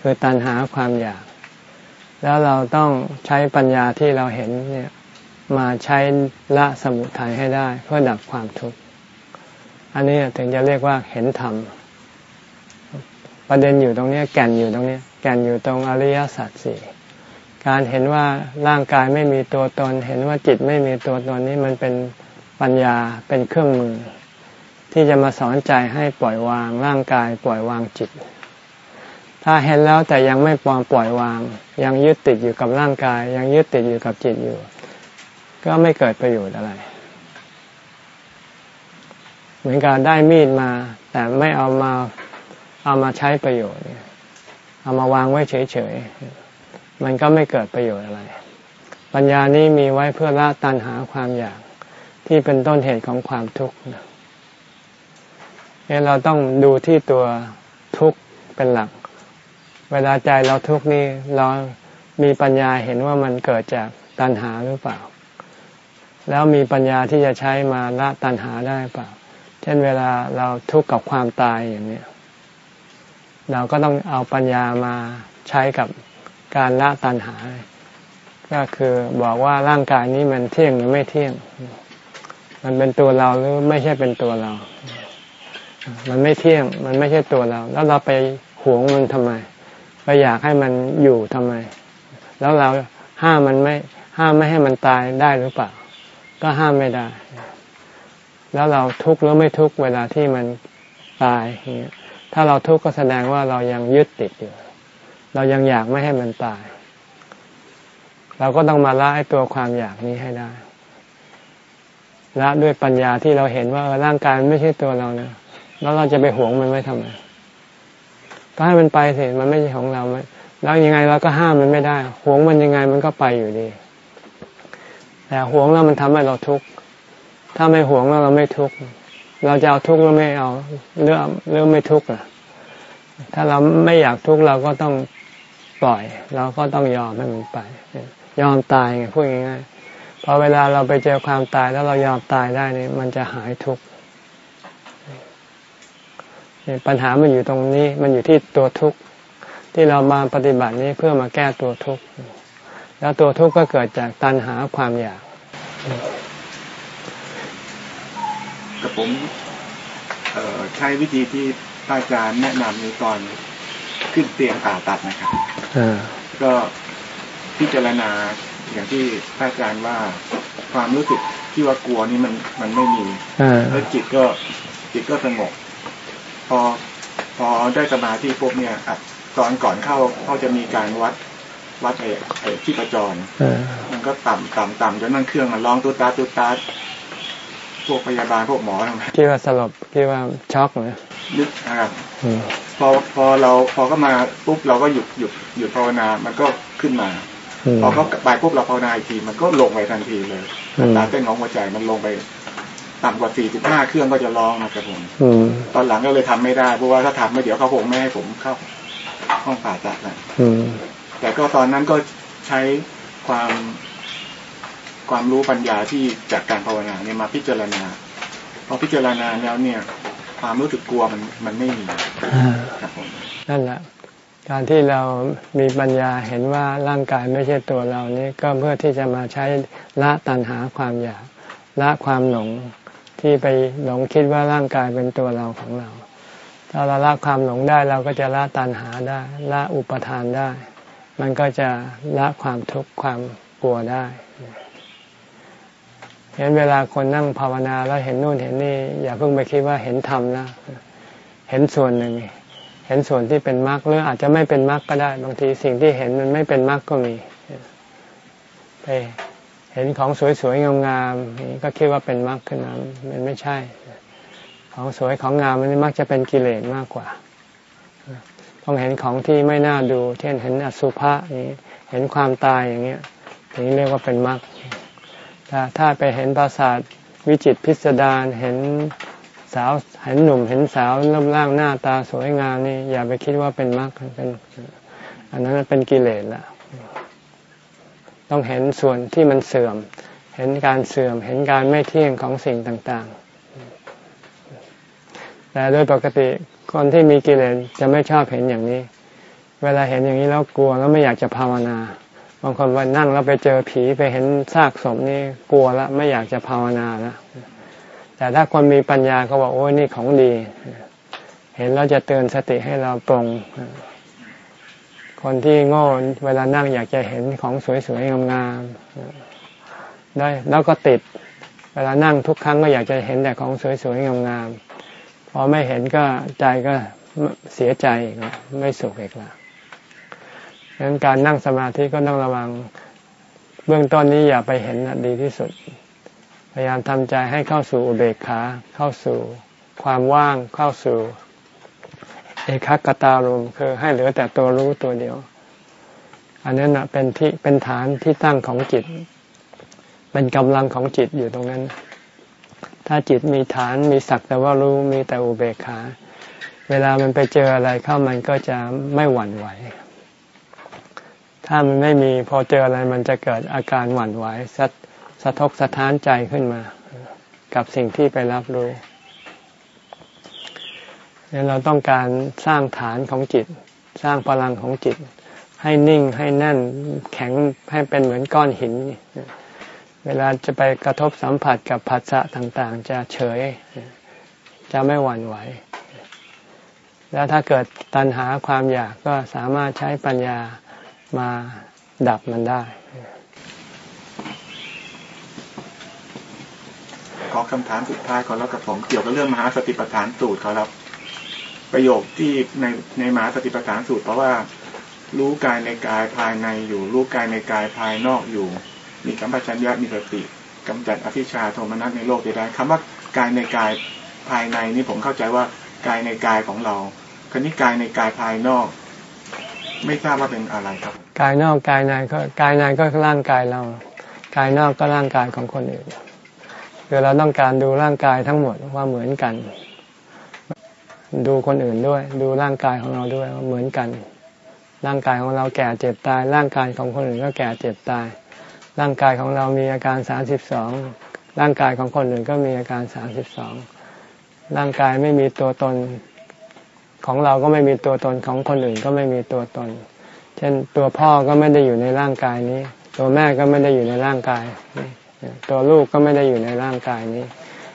คือตัณหาความอยาก แล้วเราต้องใช้ปัญญาที่เราเห็นเนี่ยมาใช้ละสมุทัยให้ได้ เพื่อดับความทุกข์อันนี้ถึงจะเรียกว่าเห็นธรรม ประเด็นอยู่ตรงนี้แก่นอยู่ตรงนี้แก่นอยู่ตรงอริยสัจสี่การเห็นว่าร่างกายไม่มีตัวตน เห็นว่าจิตไม่มีตัวตนนี้มันเป็นปัญญาเป็นเครื่องมือ ที่จะมาสอนใจให้ปล่อยวางร่างกาย ปล่อยวางจิต ถ้าเห็นแล้วแต่ยังไม่ปลอยปล่อยวาง ยังยึดติดอยู่กับร่างกาย ยังยึดติดอยู่กับจิตอยู่ ก็ไม่เกิดประโยชน์อะไร เหมือนการได้มีดมา แต่ไม่เอามา เอามาใช้ประโยชน์ เอามาวางไว้เฉยๆ มันก็ไม่เกิดประโยชน์อะไร ปัญญานี้มีไว้เพื่อละตัณหาความอยากที่เป็นต้นเหตุของความทุกข์เนี่ยเราต้องดูที่ตัวทุกข์เป็นหลัก เวลาใจเราทุกข์นี่เรามีปัญญาเห็นว่ามันเกิดจากตัณหาหรือเปล่า แล้วมีปัญญาที่จะใช้มาละตัณหาได้เปล่า เช่นเวลาเราทุกข์กับความตายอย่างนี้ เราก็ต้องเอาปัญญามาใช้กับการละตัณหา ก็คือบอกว่าร่างกายนี้มันเที่ยงหรือไม่เที่ยง มันเป็นตัวเราหรือไม่ใช่เป็นตัวเรา มันไม่เที่ยง มันไม่ใช่ตัวเรา แล้วเราไปหวงมันทำไม ไปอยากให้มันอยู่ทำไม แล้วเราห้ามมันไม่ ห้ามไม่ให้มันตายได้หรือเปล่า ก็ห้ามไม่ได้ แล้วเราทุกข์หรือไม่ทุกข์เวลาที่มันตายอย่างเงี้ย ถ้าเราทุกข์ก็แสดงว่าเรายังยึดติดอยู่ เรายังอยากไม่ให้มันตาย เราก็ต้องมาละไอ้ตัวความอยากนี้ให้ได้ละด้วยปัญญาที่เราเห็นว่าร่างกายไม่ใช่ตัวเรานะแล้วเราจะไปหวงมันไว้ทำไมก็ให้มันไปสิมันไม่ใช่ของเราแล้วยังไงเราก็ห้ามมันไม่ได้หวงมันยังไงมันก็ไปอยู่ดี แต่หวงแล้วมันทำให้เราทุกข์ถ้าไม่หวงแล้วเราไม่ทุกข์ เราจะเอาทุกข์แล้วไม่เอาเรื่องเรื่องไม่ทุกข์อะถ้าเราไม่อยากทุกข์เราก็ต้องปล่อย เราก็ต้องยอมให้มันไป ยอมตายไงพูดง่ายๆพอเวลาเราไปเจอความตายแล้วเรายอมตายได้นี่มันจะหายทุกข์ปัญหามันอยู่ตรงนี้ มันอยู่ที่ตัวทุกข์ที่เรามาปฏิบัตินี้เพื่อมาแก้ตัวทุกข์แล้วตัวทุกข์ก็เกิดจากตัณหาความอยาก กับผมใช้วิธีที่อาจารย์แนะนำในตอนขึ้นเตียงผ่าตัดนะครับก็พิจารณาอย่างที่อาจารย์ว่าความรู้สึกที่ว่ากลัวนี่มันมันไม่มีแล้วจิตก็จิตก็สงบ พอพอได้สมาธิปุ๊บเนี่ยตอนก่อนเข้าเขาจะมีการวัดวัดไอ้ไอ้ที่ประจรมันก็ต่ำต่ำต่ำจนนั่งเครื่องมันร้องตุตาตุตา พวกพยาบาลพวกหมอทำคิดว่าสลบคิดว่าช็อกเลยนึกนะครับพอพอเราพอก็มาปุ๊บเราก็หยุดหยุดหยุดภาวนา มันก็ขึ้นมา พอเขาไปปุ๊บเราภาวนาอีกที มันก็ลงไปทันทีเลยตาเต้นของหัวใจมันลงไปต่ำกว่าสี่สิบห้าเครื่องก็จะร้องนะครับผมตอนหลังก็เลยทำไม่ได้ เพราะว่าถ้าทำไม่เดี๋ยวเขาคงไม่ให้ผมเข้าห้องผ่าตัดนะแต่ก็ตอนนั้นก็ใช้ความ ความรู้ปัญญาที่จากการภาวนาเนี่ยมาพิจารณาพอพิจารณาแล้วเนี่ย ความรู้สึกกลัวมันมันไม่มีนั่นแหละการที่เรามีปัญญาเห็นว่าร่างกายไม่ใช่ตัวเรานี่ก็เพื่อที่จะมาใช้ละตัณหาความอยากละความหลงที่ไปหลงคิดว่าร่างกายเป็นตัวเราของเรา ถ้าเราละความหลงได้เราก็จะละตัณหาได้ละอุปทานได้ มันก็จะละความทุกข์ความกลัวได้ เห็นเวลาคนนั่งภาวนาแล้วเห็นนู่นเห็นนี่ อย่าเพิ่งไปคิดว่าเห็นธรรมนะเห็นส่วนหนึ่ง เห็นส่วนที่เป็นมรรคหรืออาจจะไม่เป็นมรรคก็ได้ บางทีสิ่งที่เห็นมันไม่เป็นมรรคก็มีไปเห็นของสวยๆงามๆก็คิดว่าเป็นมรรคขึ้นมามันไม่ใช่ ของสวยของงามมันมักจะเป็นกิเลสมากกว่าต้องเห็นของที่ไม่น่าดู เช่นเห็นอสุภะนี้ เห็นความตายอย่างเงี้ยอย่างนี้เรียกว่าเป็นมรรค ถ้าถ้าไปเห็นปราสาทวิจิตพิสดารเห็นสาวเห็นหนุ่มเห็นสาวรูปร่างหน้าตาสวยงามนี่อย่าไปคิดว่าเป็นมรรคเป็นอันนั้นเป็นกิเลสละต้องเห็นส่วนที่มันเสื่อม เห็นการเสื่อม เห็นการไม่เที่ยงของสิ่งต่างๆ แต่โดยปกติคนที่มีกิเลสจะไม่ชอบเห็นอย่างนี้ เวลาเห็นอย่างนี้แล้วกลัวแล้วไม่อยากจะภาวนา บางคนวันนั่งแล้วไปเจอผีไปเห็นซากศพนี่กลัวล้วไม่อยากจะภาวนาล้วแต่ถ้าคนมีปัญญาเขาบอกโอ้ยนี่ของดี เห็นแล้วจะเตือนสติให้เราปรงคนที่โง่เวลานั่งอยากจะเห็นของสวยๆงามๆได้แล้วก็ติด เวลานั่งทุกครั้งก็อยากจะเห็นแต่ของสวยๆงามๆพอไม่เห็นก็ใจก็เสียใจอีกแล้วไม่สุขอีกแล้ว ดังนั้นการนั่งสมาธิก็ต้องระวัง เบื้องต้นนี้อย่าไปเห็นดีที่สุด พยายามทำใจให้เข้าสู่อุเบกขา เข้าสู่ความว่าง เข้าสู่ เอกัคตารมคือให้เหลือแต่ตัวรู้ตัวเดียว อันนั้นเป็นที่เป็นฐานที่ตั้งของจิต เป็นกำลังของจิตอยู่ตรงนั้น ถ้าจิตมีฐานมีสักแต่ว่ารู้มีแต่อุเบกขา เวลามันไปเจออะไรเข้ามันก็จะไม่หวั่นไหว ถ้ามันไม่มีพอเจออะไรมันจะเกิดอาการหวั่นไหวสะสะทกสะท้านใจขึ้นมา กับสิ่งที่ไปรับรู้เนี่ยเราต้องการสร้างฐานของจิต สร้างพลังของจิต ให้นิ่งให้แน่นแข็งให้เป็นเหมือนก้อนหิน เวลาจะไปกระทบสัมผัสกับผัสสะต่าง ๆ จะเฉย จะไม่หวั่นไหว แล้วถ้าเกิดตัณหาความอยากก็สามารถใช้ปัญญา มาดับมันได้ขอคำถามสุดท้ายก่อนแล้วกับผมเกี่ยวกับเรื่องมหาสติปัฏฐานสูตรขาครับ ประโยคที่ในในมหาสติปัฏฐานสูตรเพราะว่า รู้กายในกายภายในอยู่ รู้กายในกายภายนอกอยู่ มีสัมปชัญญะมีสติกำจัดอภิชาโทมนัสในโลกได้คำว่ากายในกายภายในนี่ผมเข้าใจว่ากายในกายของเราครนี้กายในกายภายนอก ไม่ทราบว่าเป็นอะไรครับ กายนอกกายในก็กายในก็ร่างกายเรา กายนอกก็ร่างกายของคนอื่นคือเราต้องการดูร่างกายทั้งหมดว่าเหมือนกัน ดูคนอื่นด้วย ดูร่างกายของเราด้วยว่าเหมือนกัน ร่างกายของเราแก่เจ็บตาย ร่างกายของคนอื่นก็แก่เจ็บตาย ร่างกายของเรามีอาการสามสิบสองร่างกายของคนอื่นก็มีอาการสามสิบสองร่างกายไม่มีตัวตน ของเราก็ไม่มีตัวตนของคนอื่นก็ไม่มีตัวตน เช่นตัวพ่อก็ไม่ได้อยู่ในร่างกายนี้ ตัวแม่ก็ไม่ได้อยู่ในร่างกาย ตัวลูกก็ไม่ได้อยู่ในร่างกายนี้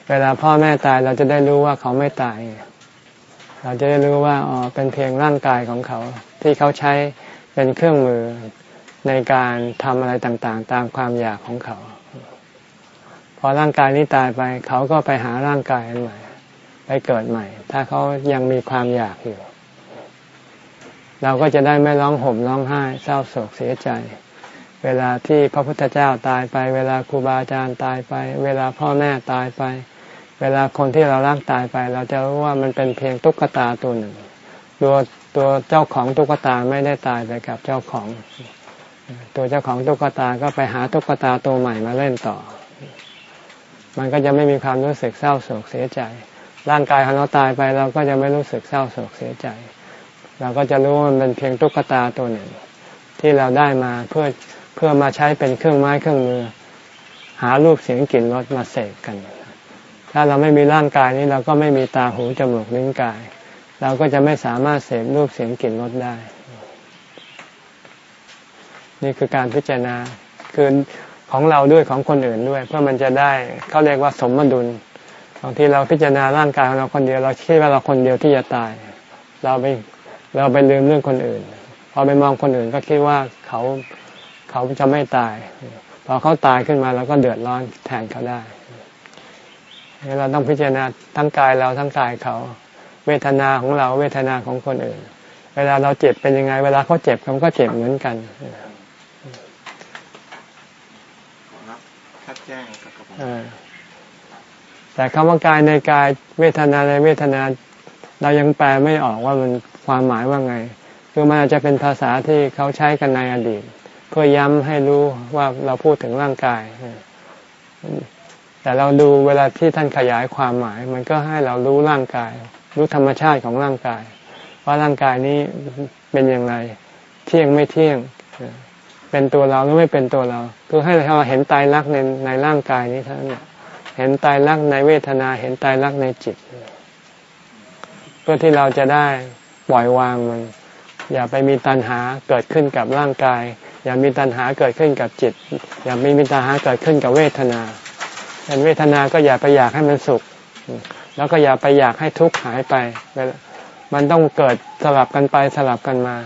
เวลาพ่อแม่ตายเราจะได้รู้ว่าเขาไม่ตาย เราจะได้รู้ว่าอ๋อเป็นเพียงร่างกายของเขา ที่เขาใช้เป็นเครื่องมือในการทำอะไรต่างๆ ตามความอยากของเขา พอร่างกายนี้ตายไป เขาก็ไปหาร่างกายอันใหม่ ไปเกิดใหม่ ถ้าเขายังมีความอยากอยู่ เราก็จะได้ไม่ร้องห่มร้องไห้ เศร้าโศกเสียใจ เวลาที่พระพุทธเจ้าตายไป เวลาครูบาอาจารย์ตายไป เวลาพ่อแม่ตายไป เวลาคนที่เรารักตายไป เราจะรู้ว่ามันเป็นเพียงตุ๊กตาตัวหนึ่ง ตัวตัวเจ้าของตุ๊กตาไม่ได้ตายไปกับเจ้าของ ตัวเจ้าของตุ๊กตาก็ไปหาตุ๊กตาตัวใหม่มาเล่นต่อ มันก็จะไม่มีความรู้สึกเศร้าโศกเสียใจ ร่างกายของเราตายไปเราก็จะไม่รู้สึกเศร้าโศกเสียใจ เราก็จะรู้ว่ามันเป็นเพียงตุ๊กตาตัวหนึ่ง ที่เราได้มาเพื่อเพื่อมาใช้เป็นเครื่องไม้เครื่องมือ หารูปเสียงกลิ่นรสมาเสกกัน ถ้าเราไม่มีร่างกายนี้เราก็ไม่มีตาหูจมูกลิ้นกาย เราก็จะไม่สามารถเสพรูปเสียงกลิ่นรสได้ นี่คือการพิจารณาคือของเราด้วยของคนอื่นด้วย เพื่อมันจะได้เขาเรียกว่าสมดุล บางทีเราพิจารณาร่างกายของเราคนเดียวเราคิดว่าเราคนเดียวที่จะตาย เราไปเราไปลืมเรื่องคนอื่น พอไปมองคนอื่นก็คิดว่าเขาเขาจะไม่ตาย พอเขาตายขึ้นมาเราก็เดือดร้อนแทนเขาได้เราต้องพิจารณาทั้งกายเราทั้งกายเขา เวทนาของเราเวทนาของคนอื่น เวลาเราเจ็บเป็นยังไง เวลาเขาเจ็บเขาก็เจ็บเหมือนกันแจ้งกับผม แต่คำว่ากายในกายเวทนาในเวทนา เรายังแปลไม่ออกว่ามันความหมายว่าไงคือมันอาจจะเป็นภาษาที่เขาใช้กันในอดีต เพื่อย้ำให้รู้ว่าเราพูดถึงร่างกาย แต่เราดูเวลาที่ท่านขยายความหมาย มันก็ให้เรารู้ร่างกาย รู้ธรรมชาติของร่างกาย ว่าร่างกายนี้เป็นอย่างไร เที่ยงไม่เที่ยงเป็นตัวเราหรือไม่เป็นตัวเรา คือให้เราเห็นตายรักในในร่างกายนี้เท่านั้น เห็นตายรักในเวทนาเห็นตายรักในจิต เพื่อที่เราจะได้ปล่อยวางมัน อย่าไปมีตัณหาเกิดขึ้นกับร่างกาย อย่ามีตัณหาเกิดขึ้นกับจิต อย่ามีมีตัณหาเกิดขึ้นกับเวทนาเป็นเวทนาก็อย่าไปอยากให้มันสุข แล้วก็อย่าไปอยากให้ทุกข์หายไป มันต้องเกิดสลับกันไปสลับกันมา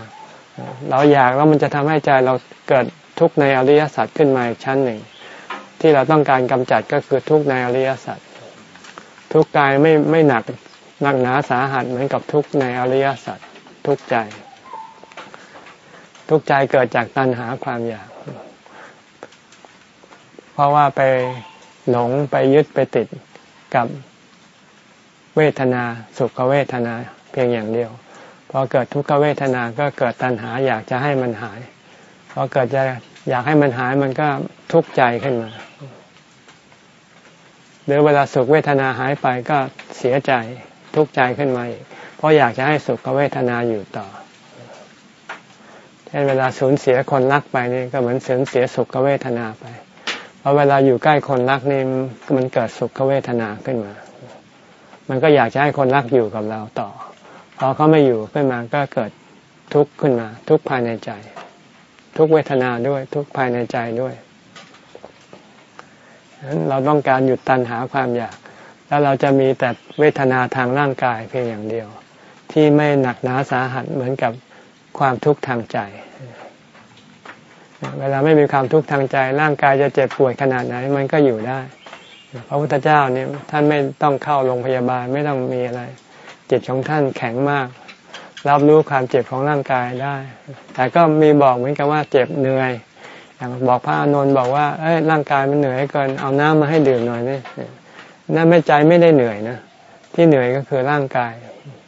เราอยากแล้วมันจะทำให้ใจเราเกิดทุกข์ในอริยสัจขึ้นมาอีกชั้นหนึ่ง ที่เราต้องการกำจัดก็คือทุกในอริยสัจทุกกายไม่ไม่หนักหนักหนาสาหัสเหมือนกับทุกในอริยสัจทุกใจ ทุกใจเกิดจากตัณหาความอยาก เพราะว่าไปหลงไปยึดไปติดกับเวทนาสุขเวทนาเพียงอย่างเดียวพอเกิดทุกขเวทนาก็เกิดตัณหาอยากจะให้มันหายพอเกิดจะ อยากให้มันหายมันก็ทุกข์ใจขึ้นมาหรือเวลาสุขเวทนาหายไปก็เสียใจทุกข์ใจขึ้นมาอีกเพราะอยากจะให้สุขเวทนาอยู่ต่อเช่นเวลาสูญเสียคนรักไปนี่ก็เหมือนสูญเสียสุขเวทนาไป เพราะเวลาอยู่ใกล้คนรักนี่มันเกิดสุขเวทนาขึ้นมา มันก็อยากจะให้คนรักอยู่กับเราต่อพอเขาไม่อยู่ขึ้นมาก็เกิดทุกข์ขึ้นมา ทุกข์ภายในใจ ทุกเวทนาด้วย ทุกภายในใจด้วยฉะนั้นเราต้องการหยุดตันหาความอยาก แล้วเราจะมีแต่เวทนาทางร่างกายเพียงอย่างเดียว ที่ไม่หนักหนาสาหัสเหมือนกับความทุกข์ทางใจ เวลาไม่มีความทุกข์ทางใจ ร่างกายจะเจ็บป่วยขนาดไหน มันก็อยู่ได้ พระพุทธเจ้าเนี่ยท่านไม่ต้องเข้าโรงพยาบาลไม่ต้องมีอะไร จิตของท่านแข็งมาก รับรู้ความเจ็บของร่างกายได้ แต่ก็มีบอกเหมือนกันว่าเจ็บเหนื่อยอย่างบอกพระอานนท์บอกว่าเอ้ยร่างกายมันเหนื่อยเกินเอาน้ำมาให้ดื่มหน่อยนี่นั่นไม่ใจไม่ได้เหนื่อยนะที่เหนื่อยก็คือร่างกาย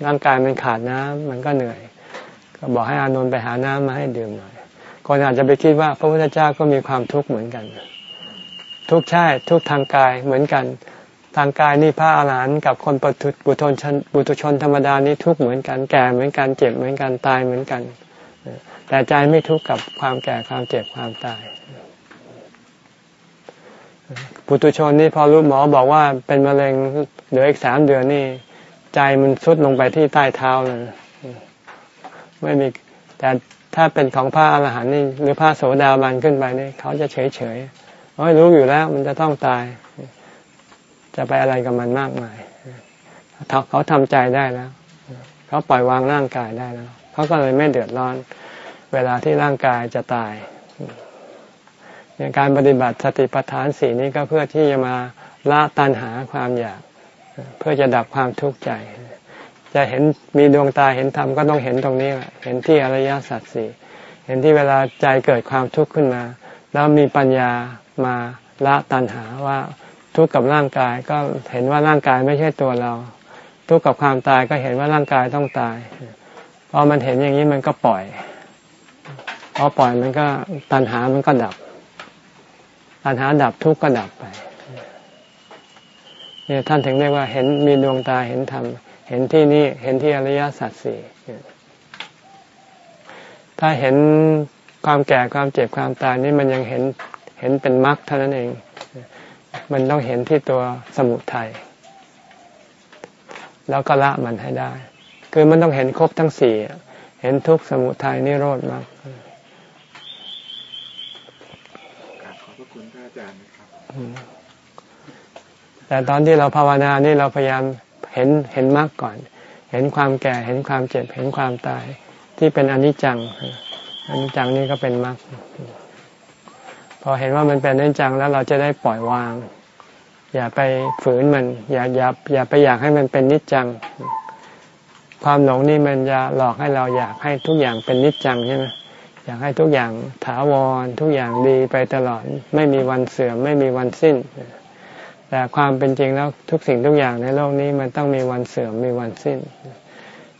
ร่างกายมันขาดน้ำมันก็เหนื่อย ก็บอกให้อานนท์ไปหาน้ำมาให้ดื่มหน่อยคนอาจจะไปคิดว่า พระพุทธเจ้าก็มีความทุกข์เหมือนกัน ทุกข์ใช่ทุกทางกายเหมือนกัน ทางกายนี่พระอาหารหันต์กับคนปุถุบุตรชนบุตรชนธรรมดานี่ทุกเหมือนกันแก่เหมือนกันเจ็บเหมือนกันตายเหมือนกัน แต่ใจไม่ทุกข์กับความแก่ความเจ็บความตายปุถุชนนี่พอรู้หมอบอกว่าเป็นมะเร็งเหลืออีกสามเดือนนี่ ใจมันซุดลงไปที่ใต้เท้าเลยไม่มีแต่ถ้าเป็นของพระอรหันต์นี่หรือพระโสดาบันขึ้นไปนี่เขาจะเฉยเฉยรู้อยู่แล้วมันจะต้องตาย จะไปอะไรกับมันมากมายเขาทำใจได้แล้ว เขาปล่อยวางร่างกายได้แล้ว เขาก็เลยไม่เดือดร้อน เวลาที่ร่างกายจะตายการปฏิบัติสติปัฏฐานสีนี้ก็เพื่อที่จะมาละตัณหาความอยาก เพื่อจะดับความทุกข์ใจ จะเห็นมีดวงตาเห็นธรรมก็ต้องเห็นตรงนี้แหละเห็นที่อริยสัจสี่เห็นที่เวลาใจเกิดความทุกข์ขึ้นมา แล้วมีปัญญามาละตัณหาว่า ทุกข์กับร่างกายก็เห็นว่าร่างกายไม่ใช่ตัวเรา ทุกข์กับความตายก็เห็นว่าร่างกายต้องตายพอมันเห็นอย่างนี้มันก็ปล่อยพอปล่อยมันก็ตัณหามันก็ดับ ตัณหาดับทุกข์ก็ดับไปเนี่ยท่านถึงเรียกว่าเห็นมีดวงตาเห็นธรรมเห็นที่นี่เห็นที่อริยสัจสี่ถ้าเห็นความแก่ความเจ็บความตายนี่มันยังเห็นเห็นเป็นมรรคเท่านั้นเอง มันต้องเห็นที่ตัวสมุทัยแล้วก็ละมันให้ได้ คือมันต้องเห็นครบทั้งสี่เห็นทุกสมุทัยนิโรธมรรคแต่ตอนที่เราภาวนานี่เราพยายามเห็นเห็นมรรคก่อน เห็นความแก่เห็นความเจ็บเห็นความตายที่เป็นอนิจจังอนิจจังนี่ก็เป็นมรรค พอเห็นว่ามันเป็นอนิจจังแล้วเราจะได้ปล่อยวาง อย่าไปฝืนมัน อย่าอย่าอย่าไปอยากให้มันเป็นนิจจัง ความหลงนี่มันจะหลอกให้เราอยากให้ทุกอย่างเป็นนิจจังใช่ไหมอยากให้ทุกอย่างถาวร ทุกอย่างดีไปตลอด ไม่มีวันเสื่อมไม่มีวันสิ้น แต่ความเป็นจริงแล้วทุกสิ่งทุกอย่างในโลกนี้มันต้องมีวันเสื่อมมีวันสิ้น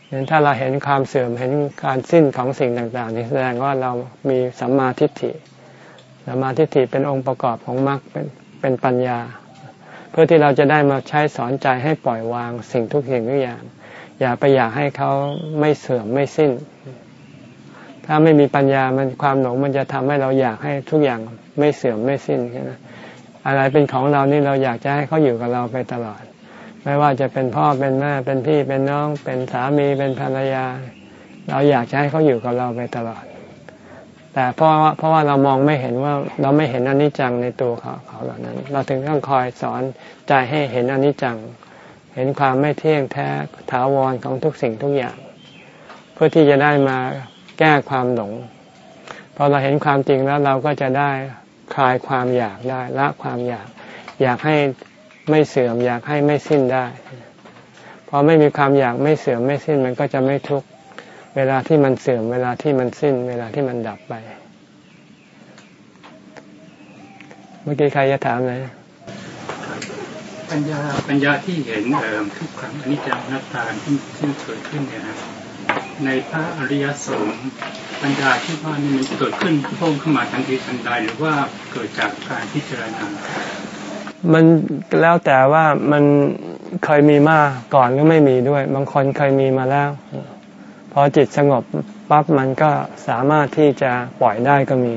เห็นถ้าเราเห็นความเสื่อมเห็นการสิ้นของสิ่งต่าง ๆ นี่แสดงว่าเรามีสัมมาทิฏฐิ สมมาทิฏฐิเป็นองค์ประกอบของมรรคเป็นเป็นปัญญา เพื่อที่เราจะได้มาใช้สอนใจให้ปล่อยวางสิ่งทุกสิ่งทุกอย่าง อย่าไปอยากให้เขาไม่เสื่อมไม่สิ้น ถ้าไม่มีปัญญามันความหลงมันจะทำให้เราอยากให้ทุกอย่างไม่เสื่อมไม่สิ้นใช่ไหมอะไรเป็นของเรานี่เราอยากจะให้เขาอยู่กับเราไปตลอด ไม่ว่าจะเป็นพ่อเป็นแม่เป็นพี่เป็นน้อง เป็นสามีเป็นภรรยา เราอยากจะให้เขาอยู่กับเราไปตลอด แต่เพราะว่าเพราะว่าเรามองไม่เห็นว่าเราไม่เห็นอนิจจังในตัวเขาเขาเหล่านั้น เราถึงต้องคอยสอนใจให้เห็นอนิจจัง เห็นความไม่เที่ยงแท้ถาวรของทุกสิ่งทุกอย่าง เพื่อที่จะได้มาแก้ความหลงพอเราเห็นความจริงแล้วเราก็จะได้คลายความอยากได้ละความอยาก อยากให้ไม่เสื่อม อยากให้ไม่สิ้นได้พอไม่มีความอยากไม่เสื่อมไม่สิ้นมันก็จะไม่ทุกข์ เวลาที่มันเสื่อม เวลาที่มันสิ้น เวลาที่มันดับไป เมื่อกี้ใครจะถามอะไรปัญญาปัญญาที่เห็นทุกครั้งอนิจจังนัตตาที่ที่เกิดขึ้นเนี่ยนะในพระอริยสงฆ์ปัญญาที่ว่านี่มันเกิดขึ้นพุ่งขึ้นมาทันทีทันใดหรือว่าเกิดจากการพิจารณา มันแล้วแต่ว่ามันเคยมีมาก่อนก็ไม่มีด้วย บางคนเคยมีมาแล้ว พอจิตสงบปั๊บมันก็สามารถที่จะปล่อยได้ก็มี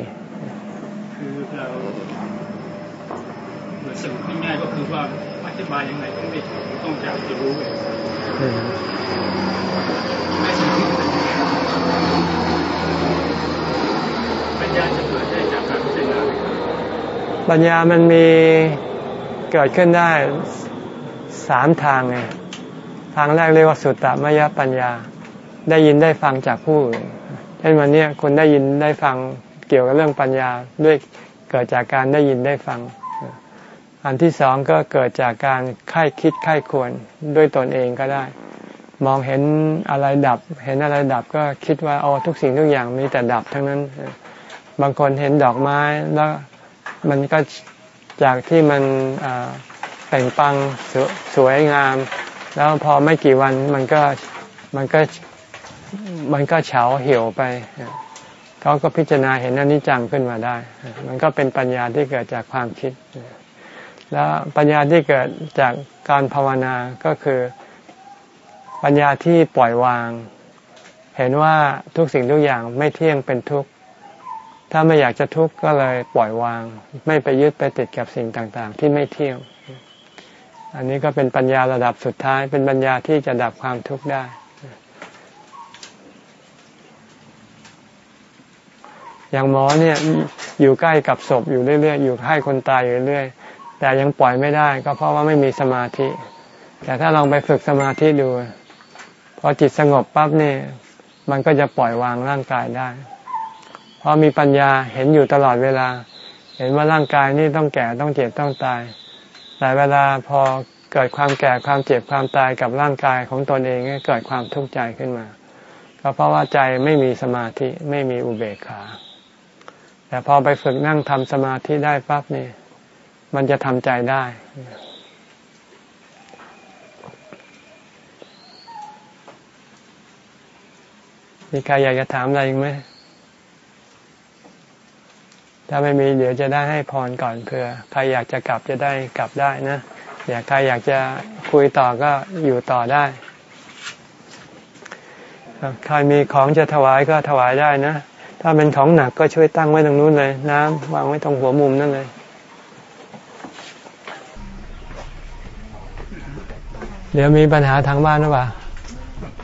คือเราสรุปง่ายๆก็คือว่าอธิบายยังไงก็ไม่ถูกต้องจากจะรู้เองปัญญาจะเกิดได้จากการพิจารณาปัญญามันมีเกิดขึ้นได้สามทางไงทางแรกเรียกว่าสุตตมยปัญญา ได้ยินได้ฟังจากผู้อื่นเช่นวันนี้คุณได้ยินได้ฟังเกี่ยวกับเรื่องปัญญาด้วยเกิดจากการได้ยินได้ฟัง อันที่สองก็เกิดจากการค่ายคิดค่ายควรด้วยตนเองก็ได้ มองเห็นอะไรดับ เห็นอะไรดับก็คิดว่าโอ้ทุกสิ่งทุกอย่างมีแต่ดับทั้งนั้น บางคนเห็นดอกไม้แล้วมันก็จากที่มันแต่งปังสวยงาม แล้วพอไม่กี่วันมันก็มันก็ มันก็เฉาเหี่ยวไปเขาก็พิจารณาเห็นอนิจจังขึ้นมาได้ มันก็เป็นปัญญาที่เกิดจากความคิด แล้วปัญญาที่เกิดจากการภาวนาก็คือปัญญาที่ปล่อยวาง เห็นว่าทุกสิ่งทุกอย่างไม่เที่ยงเป็นทุกข์ถ้าไม่อยากจะทุกข์ก็เลยปล่อยวาง ไม่ไปยึดไปติดกับสิ่งต่างๆ ที่ไม่เที่ยง อันนี้ก็เป็นปัญญาระดับสุดท้าย เป็นปัญญาที่จะดับความทุกข์ได้ อย่างหมอเนี่ยอยู่ใกล้กับศพอยู่เรื่อยๆอยู่ให้คนตายอยู่เรื่อยแต่ยังปล่อยไม่ได้ ก็เพราะว่าไม่มีสมาธิ แต่ถ้าลองไปฝึกสมาธิดู พอจิตสงบปั๊บเนี่ยมันก็จะปล่อยวางร่างกายได้ เพราะมีปัญญาเห็นอยู่ตลอดเวลา เห็นว่าร่างกายนี่ต้องแก่ต้องเจ็บต้องตาย แต่เวลาพอเกิดความแก่ความเจ็บความตายกับร่างกายของตนเองเกิดความทุกข์ใจขึ้นมา ก็เพราะว่าใจไม่มีสมาธิไม่มีอุเบกขา แต่พอไปฝึกนั่งทำสมาธิได้ปั๊บนี่มันจะทำใจได้ มีใครอยากจะถามอะไรอีกไหม ถ้าไม่มีเดี๋ยวจะได้ให้พรก่อนเผื่อใครอยากจะกลับจะได้กลับได้นะอยากใครอยากจะคุยต่อก็อยู่ต่อได้ใครมีของจะถวายก็ถวายได้นะ ถ้าเป็นของหนักก็ช่วยตั้งไว้ตรงนู้นเลย น้ำวางไว้ตรงหัวมุมนั่นเลยเดี๋ยวมีปัญหาทางบ้านหรือเปล่า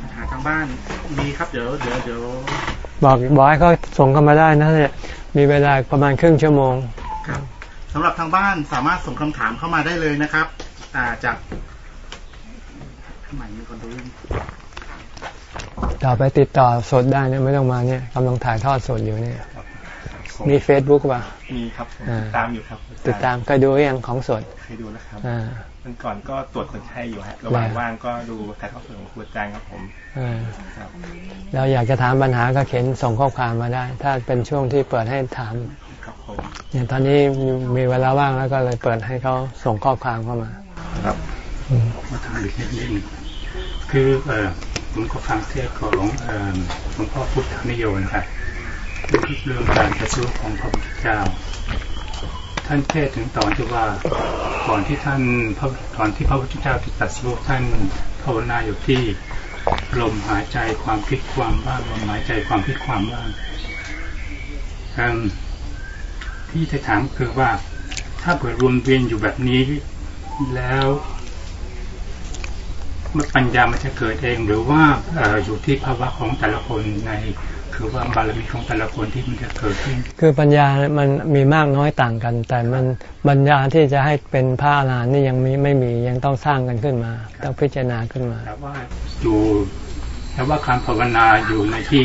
ปัญหาทางบ้านมีครับเดี๋ยวเดี๋ยวเดี๋ยวบอกบอกให้เขาส่งเข้ามาได้นะเนี่ยมีเวลาประมาณครึ่งชั่วโมงครับสำหรับทางบ้านสามารถส่งคำถามเข้ามาได้เลยนะครับ อ่าจากใหม่มีคนดู ต่อไปติดต่อสดได้เนี่ยไม่ต้องมาเนี่ยกำลังถ่ายทอดสดอยู่เนี่ย มีเฟซบุ๊กป่ะ มีครับติดตามอยู่ครับ ติดตามเคยดูยังของสดเคยดูแล้วครับมันก่อนก็ตรวจคนไข้อยู่ฮะระหว่างว่างก็ดูถ่ายทอดสดของครูอาจารย์ครับผมเราอยากจะถามปัญหาก็เขียนส่งข้อความมาได้ ถ้าเป็นช่วงที่เปิดให้ถามครับผมอย่างตอนนี้มีเวลาว่างแล้วก็เลยเปิดให้เขาส่งข้อความเข้ามา ครับมาถามอีกนิดนึงคือเออ ผมก็ฟังเทศของหลวงพ่อพุทธนิยมครับเรื่องการประสูของพระพุทธเจ้า ท่านเทศถึงตอนที่ว่าก่อนที่ท่านก่อนที่พระพุทธเจ้าติดตัดสู้ท่านภาวนาอยู่ที่ลมหายใจความคิดความว่างลมหายใจความคิดความว่างที่จะถามคือว่าถ้าเกิดรวมเวียนอยู่แบบนี้แล้ว ปัญญามันจะเกิดเองหรือว่าอยู่ที่ภาวะของแต่ละคนในคือว่าบารมีของแต่ละคนที่มันจะเกิดขึ้น คือปัญญามันมีมากน้อยต่างกัน แต่มันปัญญาที่จะให้เป็นพระอรหันต์นี่ยังมีไม่มียังต้องสร้างกันขึ้นมา ต้องพิจารณาขึ้นมาแต่ว่าอยู่แต่ว่าการภาวนาอยู่ในที่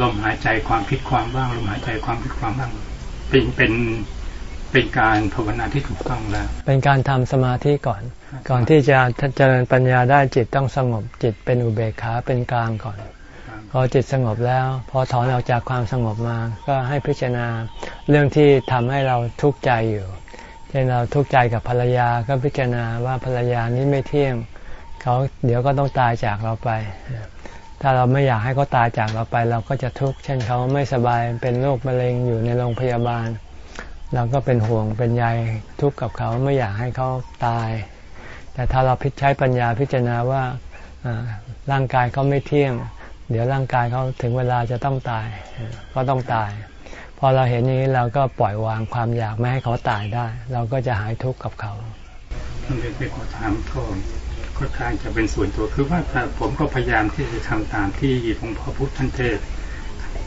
ลมหายใจความคิดความว่างลมหายใจความคิดความว่างเป็นเป็น เป็นการภาวนาที่ถูกต้องแล้ว เป็นการทำสมาธิก่อน ก่อนที่จะเจริญปัญญาได้จิตต้องสงบจิตเป็นอุเบกขาเป็นกลางก่อน พอจิตสงบแล้ว พอถอนออกจากความสงบมา ก็ให้พิจารณาเรื่องที่ทำให้เราทุกข์ใจอยู่เช่นเราทุกข์ใจกับภรรยาก็พิจารณาว่าภรรยานี้ไม่เที่ยงเขาเดี๋ยวก็ต้องตายจากเราไป ถ้าเราไม่อยากให้เขาตายจากเราไป เราก็จะทุกข์เช่นเขาไม่สบายเป็นโรคมะเร็งอยู่ในโรงพยาบาล เราก็เป็นห่วงเป็นใยทุกข์กับเขาไม่อยากให้เขาตาย แต่ถ้าเราพิจใช้ปัญญาพิจารณาว่าร่างกายเขาไม่เที่ยง เดี๋ยวร่างกายเขาถึงเวลาจะต้องตาย ก็ต้องตาย พอเราเห็นอย่างนี้เราก็ปล่อยวางความอยากไม่ให้เขาตายได้ เราก็จะหายทุกข์กับเขามันเป็นขอถามก็ค่อนข้างจะเป็นส่วนตัวคือว่าผมก็พยายามที่จะทำตามที่หลวงพ่อพุทธท่านเทศ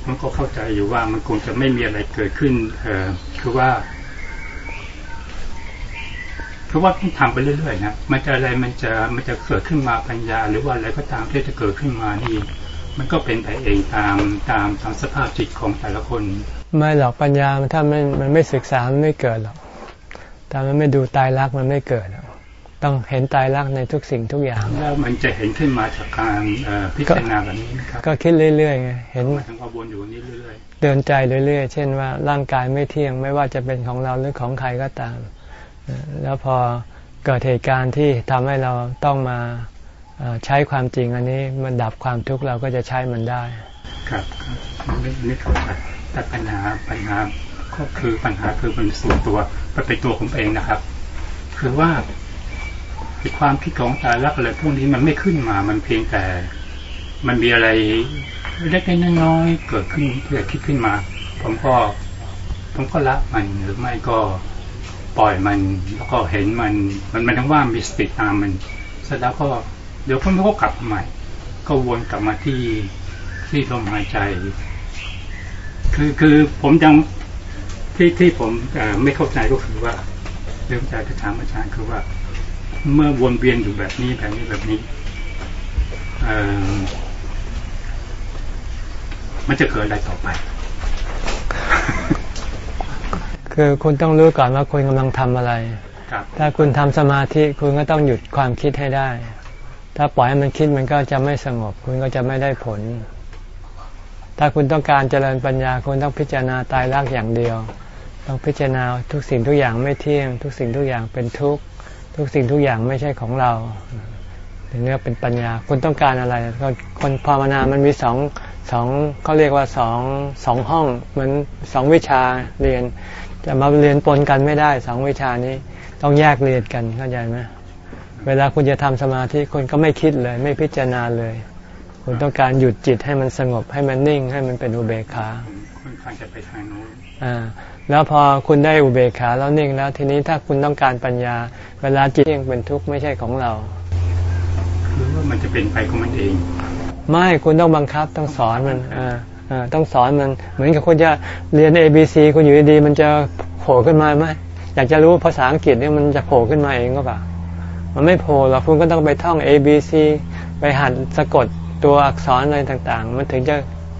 มันก็เข้าใจอยู่ว่ามันคงจะไม่มีอะไรเกิดขึ้น เออคือว่าคือว่าต้องทำไปเรื่อยๆนะมันจะอะไรมันจะมันจะเกิดขึ้นมาปัญญา หรือว่าอะไรก็ตามที่จะเกิดขึ้นมานี่ มันก็เป็นไปเองตามตามตามสภาพจิตของแต่ละคน ไม่หรอกปัญญาถ้ามันมันไม่ศึกษามันไม่เกิดหรอกถ้ามันไม่ดูตายรักมันไม่เกิด ต้องเห็นตายรักในทุกสิ่งทุกอย่าง แล้วมันจะเห็นขึ้นมาจากการพิจารณาแบบนี้นะครับ ก็คิดเรื่อยๆไงเห็นทั้งววนอยู่นี้เรื่อยๆ เดินใจเรื่อยๆ เช่นว่าร่างกายไม่เที่ยงไม่ว่าจะเป็นของเราหรือของใครก็ตาม แล้วพอเกิดเหตุการณ์ที่ทำให้เราต้องมาใช้ความจริงอันนี้มันดับความทุกข์เราก็จะใช้มันได้ ครับนี่นี่เข้าใจแต่ปัญหาปัญหาก็คือปัญหาคือมันส่วนตัวมันเป็นตัวผมเองนะครับ คือว่า ความคิดของตายรักอะไรพวกนี้มันไม่ขึ้นมา มันเพียงแต่ มันมีอะไรเล็กๆน้อยๆเกิดขึ้นเพื่อคิดขึ้นมา ผมก็ผมก็ละมันหรือไม่ก็ปล่อยมันแล้วก็เห็นมัน มันมันทั้งว่ามีสติตามมันเสร็จแล้วก็เดี๋ยวพวกนี้ก็กลับมาใหม่ ก็วนกลับมาที่ที่ลมหายใจคืคือคือผมยังที่ที่ผมไม่เข้าใจก็คือว่าเรื่องใจจะถามอาจารย์คือว่า เมื่อวนเวียนอยู่แบบนี้แบบนี้แบบนี้มันจะเกิดอะไรต่อไป คือคุณต้องรู้ก่อนว่าคุณกำลังทำอะไร ถ้าคุณทำสมาธิคุณก็ต้องหยุดความคิดให้ได้ ถ้าปล่อยให้มันคิดมันก็จะไม่สงบ คุณก็จะไม่ได้ผล ถ้าคุณต้องการเจริญปัญญา คุณต้องพิจารณาตายรักอย่างเดียว ต้องพิจารณาทุกสิ่งทุกอย่างไม่เที่ยง ทุกสิ่งทุกอย่างเป็นทุกข์ ทุกสิ่งทุกอย่างไม่ใช่ของเราถึงเรียกเป็นปัญญาคุณต้องการอะไรคนภาวนามันมีสองสองเขาเรียกว่าสองสองห้องเหมือนสองวิชาเรียน จะมาเรียนปนกันไม่ได้สองวิชานี้ ต้องแยกเรียนกันเข้าใจไหมเวลาคุณจะทำสมาธิคุณก็ไม่คิดเลย ไม่พิจารณาเลย คุณต้องการหยุดจิตให้มันสงบให้มันนิ่ง ให้มันเป็นอุเบกขาคุณฟังจะไปทางโน้นอ่า แล้วพอคุณได้อุเบกขาแล้วนิ่งแล้ว ทีนี้ถ้าคุณต้องการปัญญา เวลาจิตยังเป็นทุกข์ไม่ใช่ของเราคือว่ามันจะเป็นไปของมันเอง ไม่คุณต้องบังคับต้องสอนมันอ่าอ่าต้องสอนมันเหมือนกับคุณจะเรียน A B C คุณอยู่ดีๆมันจะโผล่ขึ้นมาไหมอยากจะรู้ภาษาอังกฤษเนี่ยมันจะโผล่ขึ้นมาเองก็ปล่ามันไม่โผล่หรอกคุณก็ต้องไปท่อง A B C ไปหัดสะกดตัวอักษรอะไรต่างๆ มันถึงจะ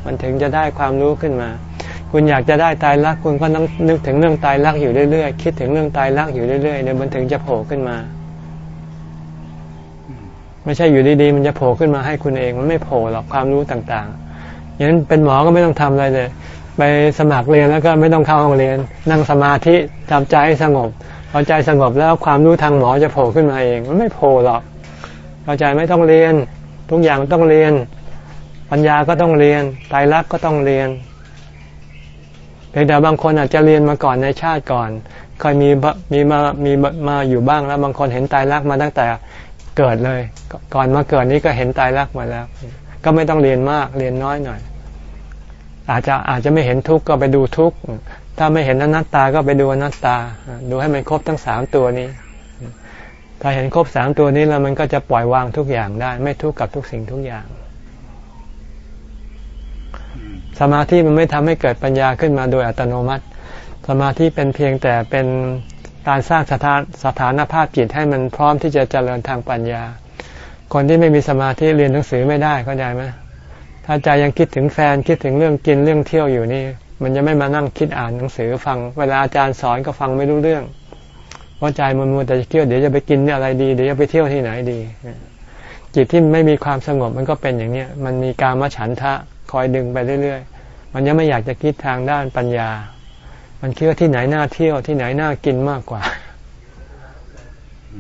มันถึงจะได้ความรู้ขึ้นมา คุณอยากจะได้ตายรักคุณก็ต้องนึกถึงเรื่องตายรักอยู่เรื่อยๆคิดถึงเรื่องตายรักอยู่เรื่อยๆเดี๋ยวมันถึงจะโผล่ขึ้นมา ไม่ใช่อยู่ดีๆมันจะโผล่ขึ้นมาให้คุณเอง มันไม่โผล่หรอกความรู้ต่างๆอย่างนั้นเป็นหมอก็ไม่ต้องทำอะไรเลย ไปสมัครเรียนแล้วก็ไม่ต้องเข้าห้องเรียน นั่งสมาธิทำใจให้สงบพอใจสงบแล้วความรู้ทางหมอจะโผล่ขึ้นมาเอง มันไม่โผล่หรอกพอใจไม่ต้องเรียน ทุกอย่างต้องเรียน ปัญญาก็ต้องเรียนไตรลักก็ต้องเรียน เพียงแต่บางคนอาจจะเรียนมาก่อนในชาติก่อนเคยมีมีมามีมาอยู่บ้างแล้ว บางคนเห็นไตรลักมาตั้งแต่เกิดเลย ก่อนมาเกิดนี้ก็เห็นตายรักมาแล้ว ก็ไม่ต้องเรียนมากเรียนน้อยหน่อย อาจจะอาจจะไม่เห็นทุกข์ก็ไปดูทุกข์ถ้าไม่เห็นอนัตตาก็ไปดูอนัตตา ดูให้มันครบทั้งสามตัวนี้ ถ้าเห็นครบสามตัวนี้แล้วมันก็จะปล่อยวางทุกอย่างได้ ไม่ทุกข์กับทุกสิ่งทุกอย่าง สมาธิมันไม่ทำให้เกิดปัญญาขึ้นมาโดยอัตโนมัติ สมาธิเป็นเพียงแต่เป็นการสร้างสถานสถานภาพจิตให้มันพร้อมที่จะเจริญทางปัญญา คนที่ไม่มีสมาธิเรียนหนังสือไม่ได้เข้าใจไหมถ้าใจยังคิดถึงแฟนคิดถึงเรื่องกินเรื่องเที่ยวอยู่นี่ มันจะไม่มานั่งคิดอ่านหนังสือฟัง เวลาอาจารย์สอนก็ฟังไม่รู้เรื่องเพราะใจมันมัวแต่จะคิดเดี๋ยวจะไปกินอะไรดีเดี๋ยวจะไปเที่ยวที่ไหนดี จิตที่ไม่มีความสงบมันก็เป็นอย่างเนี้ยมันมีการมฉันทะ คอยดึงไปเรื่อยๆ มันยังไม่อยากจะคิดทางด้านปัญญา มันคิดว่าที่ไหนน่าเที่ยวที่ไหนน่ากินมากกว่า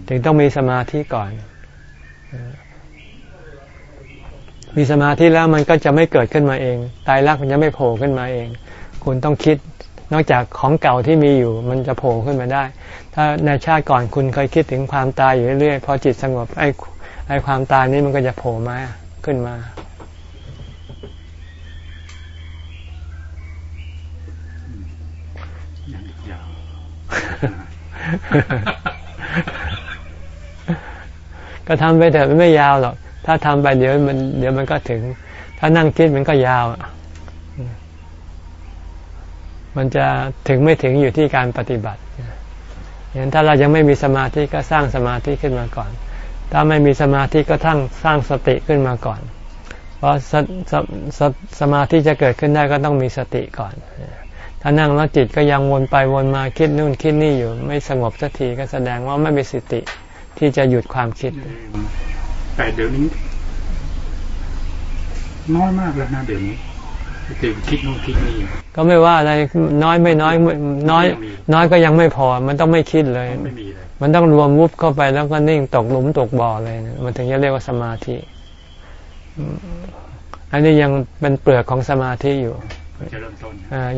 ถึงต้องมีสมาธิก่อน มีสมาธิแล้วมันก็จะไม่เกิดขึ้นมาเอง ตายรักมันจะไม่โผล่ขึ้นมาเอง คุณต้องคิดนอกจากของเก่าที่มีอยู่ มันจะโผล่ขึ้นมาได้ ถ้าในชาติก่อนคุณเคยคิดถึงความตายอยู่เรื่อยๆ พอจิตสงบไอ้ไอ้ความตายนี้มันก็จะโผล่มาขึ้นมา ก็ทำไปแต่ไม่ยาวหรอก ถ้าทำไปเดี๋ยวมัน เดี๋ยวมันก็ถึง ถ้านั่งคิดมันก็ยาว มันจะถึงไม่ถึงอยู่ที่การปฏิบัติอย่างนั้นถ้าเรายังไม่มีสมาธิก็สร้างสมาธิขึ้นมาก่อน ถ้าไม่มีสมาธิก็ทั้งสร้างสติขึ้นมาก่อน เพราะสสสสมาธิจะเกิดขึ้นได้ก็ต้องมีสติก่อน ถ้านั่งแล้วจิตก็ยังวนไปวนมาคิดนู่นคิดนี่อยู่ ไม่สงบสักทีก็แสดงว่าไม่มีสติที่จะหยุดความคิด แต่เดี๋ยวนี้ น้อยมากแล้วนะเดี๋ยวนี้ตื่นคิดนู่นคิดนี่ก็ไม่ว่าอะไรน้อยไม่น้อยน้อย น้อยก็ยังไม่พอ มันต้องไม่คิดเลย มันต้องรวมวุบเข้าไปแล้วก็นิ่งตกหลุมตกบ่อเลยมันถึงจะเรียกว่าสมาธิ อันนี้ยังเป็นเปลือกของสมาธิอยู่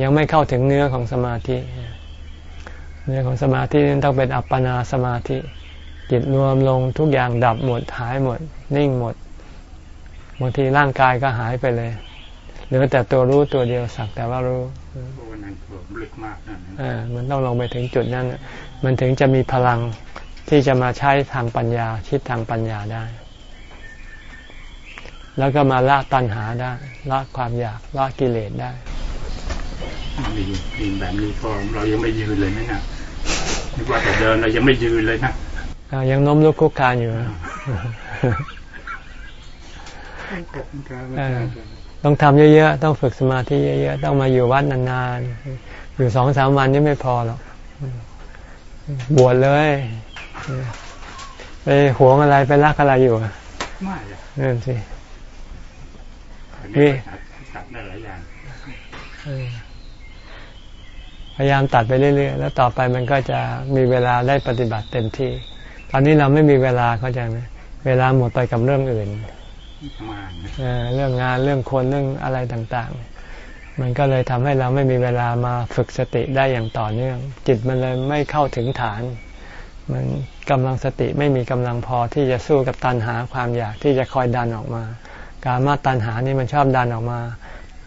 ยังไม่เข้าถึงเนื้อของสมาธิ เนื้อของสมาธินั้นต้องเป็นอัปปนาสมาธิ จิตรวมลงทุกอย่างดับหมดหายหมด นิ่งหมดบางทีร่างกายก็หายไปเลยเหลือแต่ตัวรู้ตัวเดียวสักแต่ว่ารู้ลึกมากอ่ามันต้องลงไปถึงจุดนั้นมันถึงจะมีพลังที่จะมาใช้ทางปัญญาคิดทางปัญญาได้ แล้วก็มาละตัณหาได้ละความอยากละกิเลสได้มีมีแบบนี้ก็เรายังไม่ยืนเลยนะเนี่ยนึกว่าแต่เดินเรายังไม่ยืนเลยนะอ่ายังโน้มลุกคลุกคลานอยู่นะเออต้องทำเยอะๆ ต้องฝึกสมาธิเยอะๆ ต้องมาอยู่วัดนานๆ อยู่สองสามวันนี่ไม่พอหรอก บวชเลย ไปหวงอะไรไปรักอะไรอยู่อะไม่อะนั่นสิ อันนี้ตัดได้หลายอย่างเออพยายามตัดไปเรื่อยๆ แล้วต่อไปมันก็จะมีเวลาได้ปฏิบัติเต็มที่ ตอนนี้เราไม่มีเวลาเข้าใจไหมเวลาหมดไปกับเรื่องอื่นทำงานนะเออเรื่องงานเรื่องคนเรื่องอะไรต่าง ๆ มันก็เลยทำให้เราไม่มีเวลามาฝึกสติได้อย่างต่อเนื่อง จิตมันเลยไม่เข้าถึงฐาน มันกำลังสติไม่มีกำลังพอที่จะสู้กับตันหาความอยากที่จะคอยดันออกมา การมาตันหานี่มันชอบดันออกมา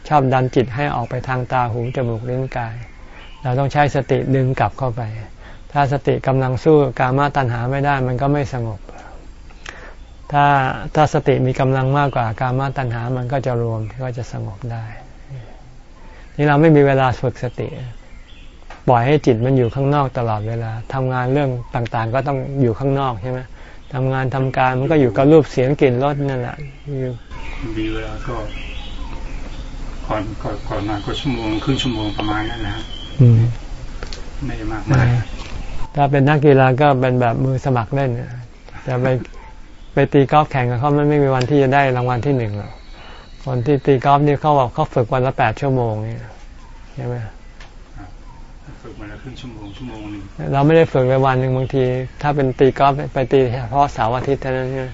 ชอบดันจิตให้ออกไปทางตาหูจมูกลิ้นกาย เราต้องใช้สติดึงกลับเข้าไป ถ้าสติกำลังสู้การมาตันหาไม่ได้มันก็ไม่สงบ ถ้าถ้าสติมีกำลังมากกว่าการมาตัณหามันก็จะรวมก็จะสงบได้ นี่เราไม่มีเวลาฝึกสติ ปล่อยให้จิตมันอยู่ข้างนอกตลอดเวลาทำงานเรื่องต่างๆ ก็ต้องอยู่ข้างนอกใช่ไหม ทำงานทำการมันก็อยู่กับรูปเสียงกลิ่นรสนั่นแหละอยู่มีเวลาก็ก่อนก่อนก่อนนอนก็ชั่วโมงครึ่งชั่วโมงประมาณนั้นนะฮะอืมไม่ได้มากมายถ้าเป็นนักกีฬาก็เป็นแบบมือสมัครเล่นน่ะจะไปไปตีกอล์ฟแข่งกับเขามันไม่มีวันที่จะได้รางวัลที่หนึ่งหรอกคนที่ตีกอล์ฟนี่เขาบอกเขาฝึกวันละแปดชั่วโมงเนี่ยใช่ไหมฝึกมาแล้วครึ่งชั่วโมงชั่วโมงหนึ่งเราไม่ได้ฝึกไปวันหนึ่งบางที ถ้าเป็นตีกอล์ฟไปตีเฉพาะเสาร์อาทิตย์เท่านั้นใช่ไหม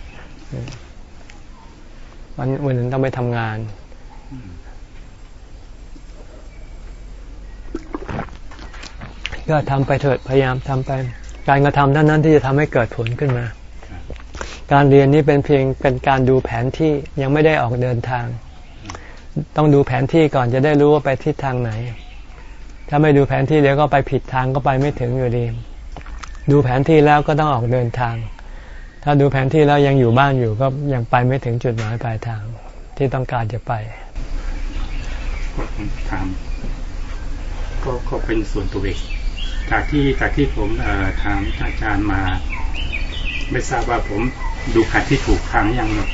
วันวันนึงต้องไปทำงานก็ทำไปเถิดพยายามทำไป การกระทำท่านั้นที่จะทำให้เกิดผลขึ้นมา การเรียนนี้เป็นเพียงเป็นการดูแผนที่ยังไม่ได้ออกเดินทาง ต้องดูแผนที่ก่อนจะได้รู้ว่าไปทิศทางไหน ถ้าไม่ดูแผนที่เดี๋ยวก็ไปผิดทางก็ไปไม่ถึงอยู่ดี ดูแผนที่แล้วก็ต้องออกเดินทาง ถ้าดูแผนที่แล้วยังอยู่บ้านอยู่ก็ยังไปไม่ถึงจุดหมายปลายทางที่ต้องการจะไปก็ผมถามก็ก็เป็นส่วนตัวเองจากที่จากที่ผมเอ่อถามอาจารย์มา ไม่ทราบว่าผมดูแผนที่ถูกทางยังเนอะ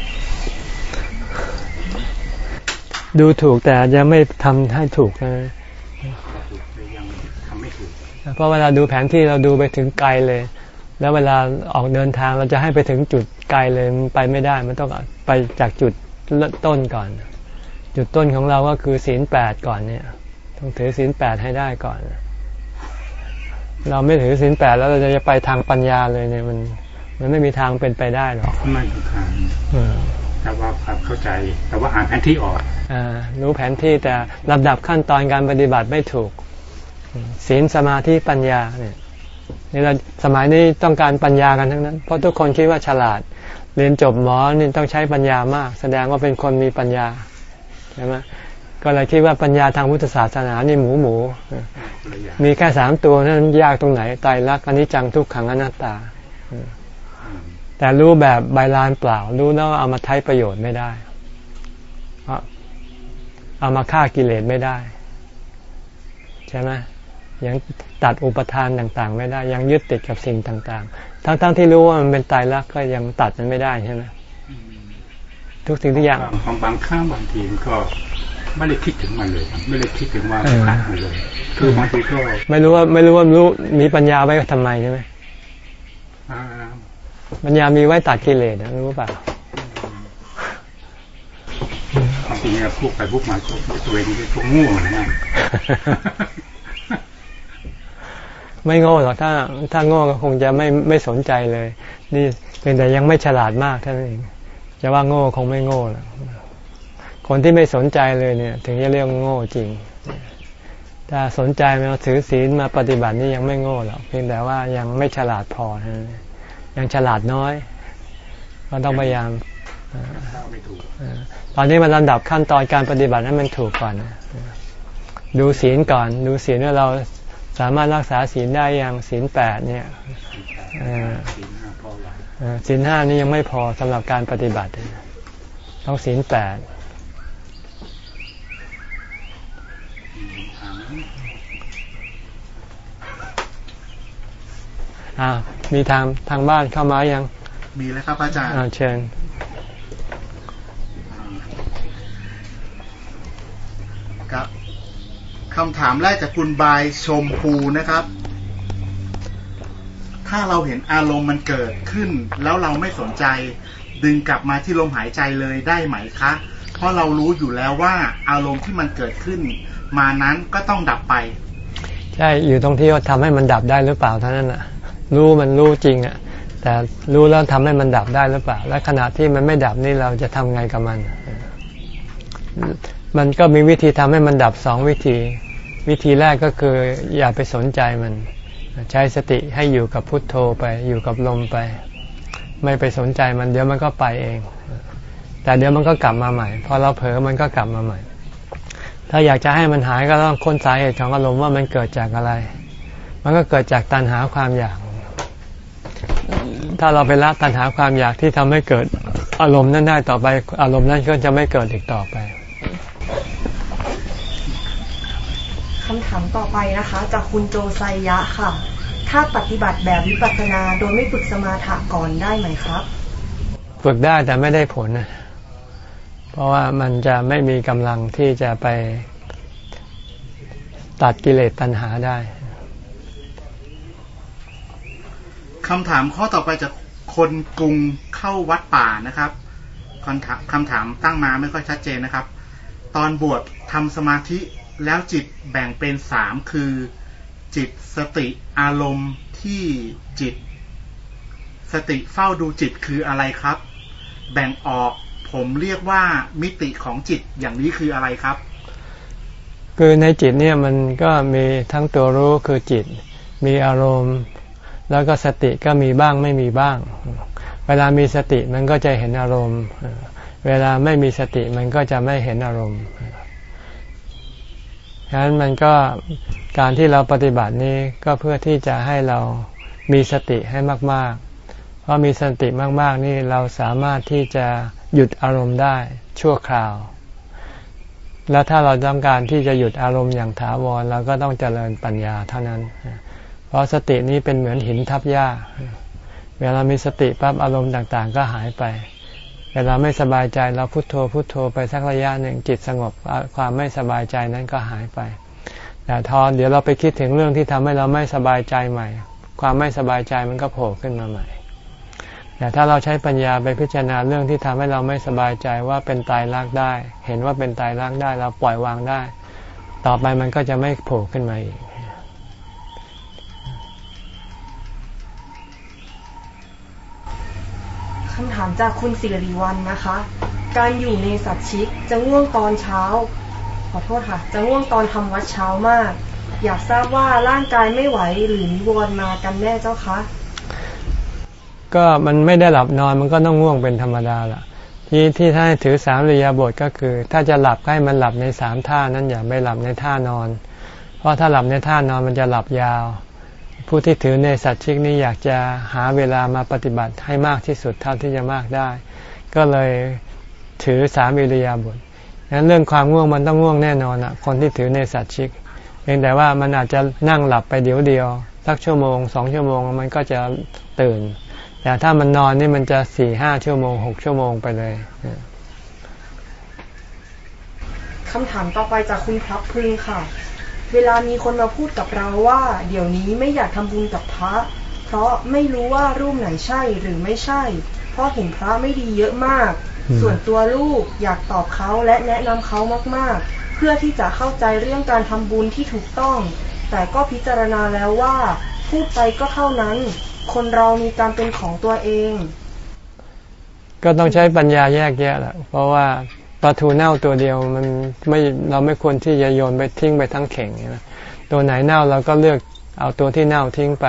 ดูถูกแต่ยังไม่ทำให้ถูกนะ ถูกแต่ยังทำไม่ถูก เพราะเวลาดูแผนที่เราดูไปถึงไกลเลย แล้วเวลาออกเดินทางเราจะให้ไปถึงจุดไกลเลยมันไปไม่ได้ มันต้องไปจากจุดเริ่มต้นก่อน จุดต้นของเราก็คือศีลแปดก่อนเนี่ย ต้องถือศีลแปดให้ได้ก่อน เราไม่ถือศีลแปดแล้วเราจะไปทางปัญญาเลยเนี่ยมัน มันไม่มีทางเป็นไปได้หรอกไม่ถูกทางเออแต่ว่าความเข้าใจแต่ว่าอ่านแผนที่ออกอ่ารู้แผนที่แต่ลำดับขั้นตอนการปฏิบัติไม่ถูก ศีลสมาธิปัญญาเนี่ยนี่เราสมัยนี้ต้องการปัญญากันทั้งนั้น เพราะทุกคนคิดว่าฉลาด เรียนจบหมอนี่ต้องใช้ปัญญามาก แสดงว่าเป็นคนมีปัญญาใช่ไหมก็เลยคิดว่าปัญญาทางพุทธศาสนานี่หมูหมู มีแค่สามตัวนั้นยากตรงไหนไตรลักอนิจจังทุกขังอนัตตา แต่รู้แบบใบลานเปล่า รู้แล้วเอามาใช้ประโยชน์ไม่ได้ เอามาฆ่ากิเลสไม่ได้ ใช่ไหม ยังตัดอุปทานต่างๆ ไม่ได้ยังยึดติดกับสิ่งต่างๆ ทั้งๆที่รู้ว่ามันเป็นตายรักก็ยังตัดมันไม่ได้ใช่ไหมทุกสิ่งทุกอย่างบางบางครั้งบางทีมันก็ไม่ได้คิดถึงมันเลยครับไม่ได้คิดถึงว่าเออตัดมันเลยคือบางทีก็ไม่รู้ว่าไม่รู้ว่ารู้มีปัญญาไว้ทำไมใช่ไหมอ่าปัญญามีไว้ตัดกิเลสนะรู้เปล่าบางทีเนี่ยพูดไปพูดมาก็ตัวเองก็ง่วงนะ ไม่โง่หรอกถ้าถ้าโง่ก็คงจะไม่ไม่สนใจเลย นี่เพียงแต่ยังไม่ฉลาดมากเท่านั้นเองจะว่าโง่คงไม่โง่หรอกคนที่ไม่สนใจเลยเนี่ย ถึงจะเรียกโง่จริง ถ้าสนใจมาถือศีลมาปฏิบัตินี่ยังไม่โง่หรอกเพียงแต่ว่ายังไม่ฉลาดพอเท่านั้นเองยังฉลาดน้อยก็ต้องพยายามตอนนี้มันลำดับขั้นตอนการปฏิบัติให้นมันถูกก่อน ดูศีลก่อน ดูศีลว่าเรา สามารถรักษาศีลได้อย่างศีลแปดเนี่ยเออศีลห้าพอไหวเอ่อศีลห้านี่ยังไม่พอสำหรับการปฏิบัติ ต้องศีลแปดอืมอ่าอ่ามีทางทางบ้านเข้ามายัง มีแล้วครับอาจารย์อ่าเชิญ ครับ คำถามแรกจากคุณบายชมพูนะครับ ถ้าเราเห็นอารมณ์มันเกิดขึ้น แล้วเราไม่สนใจ ดึงกลับมาที่ลมหายใจเลยได้ไหมคะ เพราะเรารู้อยู่แล้วว่าอารมณ์ที่มันเกิดขึ้น มานั้นก็ต้องดับไป ใช่อยู่ตรงที่ว่าทำให้มันดับได้หรือเปล่าเท่านั้นอะ รู้มันรู้จริงอะ แต่รู้แล้วทำให้มันดับได้หรือเปล่า และขณะที่มันไม่ดับนี่เราจะทำไงกับมันมันก็มีวิธีทำให้มันดับสองวิธี วิธีแรกก็คืออย่าไปสนใจมัน ใช้สติให้อยู่กับพุทโธไป อยู่กับลมไป ไม่ไปสนใจมันเดี๋ยวมันก็ไปเอง แต่เดี๋ยวมันก็กลับมาใหม่พอเราเผลอมันก็กลับมาใหม่ ถ้าอยากจะให้มันหายก็ต้องค้นสาเหตุของอารมณ์ว่ามันเกิดจากอะไร มันก็เกิดจากตัณหาความอยาก ถ้าเราไปละตัณหาความอยากที่ทำให้เกิดอารมณ์นั้นได้ต่อไป อารมณ์นั้นก็จะไม่เกิดอีกต่อไป คำถามต่อไปนะคะ จากคุณโจไซยะค่ะ ถ้าปฏิบัติแบบวิปัสสนาโดยไม่ฝึกสมาธิก่อนได้ไหมครับ ฝึกได้แต่ไม่ได้ผลนะเพราะว่ามันจะไม่มีกำลังที่จะไปตัดกิเลสตัณหาได้คำถามข้อต่อไปจากคนกรุงเข้าวัดป่านะครับคำถามคำถามตั้งมาไม่ค่อยชัดเจนนะครับ ตอนบวชทำสมาธิ แล้วจิตแบ่งเป็นสามคือ จิตสติอารมณ์ที่จิต สติเฝ้าดูจิตคืออะไรครับ แบ่งออกผมเรียกว่ามิติของจิตอย่างนี้คืออะไรครับ คือในจิตเนี่ยมันก็มีทั้งตัวรู้คือจิต มีอารมณ์ แล้วก็สติก็มีบ้างไม่มีบ้าง เวลามีสติมันก็จะเห็นอารมณ์ เวลาไม่มีสติมันก็จะไม่เห็นอารมณ์ ฉะนั้นมันก็การที่เราปฏิบัตินี้ก็เพื่อที่จะให้เรามีสติให้มาก ๆ เพราะมีสติมาก ๆ นี่เราสามารถที่จะหยุดอารมณ์ได้ชั่วคราว แล้วถ้าเราต้องการที่จะหยุดอารมณ์อย่างถาวรเราก็ต้องเจริญปัญญาเท่านั้น เพราะสตินี้เป็นเหมือนหินทับหญ้า เวลามีสติปั๊บอารมณ์ต่าง ๆ ก็หายไป วลาไม่สบายใจเราพุโทโธพุโทโธไปสักระยะหนึ่งจิตสงบความไม่สบายใจนั้นก็หายไป แต่ทอนเดี๋ยวเราไปคิดถึงเรื่องที่ทำให้เราไม่สบายใจใหม่ ความไม่สบายใจมันก็โผล่ขึ้นมาใหม่ แต่ถ้าเราใช้ปัญญาไปพิจารณาเรื่องที่ทำให้เราไม่สบายใจว่าเป็นตายรักได้ เห็นว่าเป็นตายรักได้เราปล่อยวางได้ ต่อไปมันก็จะไม่โผล่ขึ้นมาอีก คำถามจากคุณสิริวันนะคะ การอยู่ในสัตชิกจะง่วงตอนเช้า ขอโทษค่ะ จะง่วงตอนทำวัดเช้ามาก อยากทราบว่าร่างกายไม่ไหวหรือนิวรณ์มากันแน่เจ้าคะ ก็มันไม่ได้หลับนอนมันก็ต้องง่วงเป็นธรรมดาล่ะ ที่ที่ท่านถือสามริยาบทก็คือ ถ้าจะหลับให้มันหลับในสามท่านั้นอย่าไปหลับในท่านอน เพราะถ้าหลับในท่านอนมันจะหลับยาว ผู้ที่ถือในสัตชิกนี้อยากจะหาเวลามาปฏิบัติให้มากที่สุดเท่าที่จะมากได้ ก็เลยถือสามอิริยาบถงั้นเรื่องความง่วงมันต้องง่วงแน่นอนอะ คนที่ถือในสัตชิกเพียงแต่ว่ามันอาจจะนั่งหลับไปเดี๋ยวเดียวสักชั่วโมงสองชั่วโมงมันก็จะตื่น แต่ถ้ามันนอนนี่มันจะสี่ห้าชั่วโมงหกชั่วโมงไปเลยคำถามต่อไปจากคุณพลับพึงค่ะ เวลามีคนมาพูดกับเราว่า เดี๋ยวนี้ไม่อยากทำบุญกับพระ เพราะไม่รู้ว่ารูปไหนใช่หรือไม่ใช่ เพราะเห็นพระไม่ดีเยอะมากอืมส่วนตัวลูกอยากตอบเขาและแนะนำเขามากๆ เพื่อที่จะเข้าใจเรื่องการทำบุญที่ถูกต้อง แต่ก็พิจารณาแล้วว่า พูดไปก็เท่านั้น คนเรามีการเป็นของตัวเอง ก็ต้องใช้ปัญญาแยกแยะแหละเพราะว่า ปลาทูเน่าตัวเดียวมันไม่เราไม่ควรที่จะโยนไปทิ้งไปทั้งเข่งนะตัวไหนเน่าเราก็เลือกเอาตัวที่เน่าทิ้งไป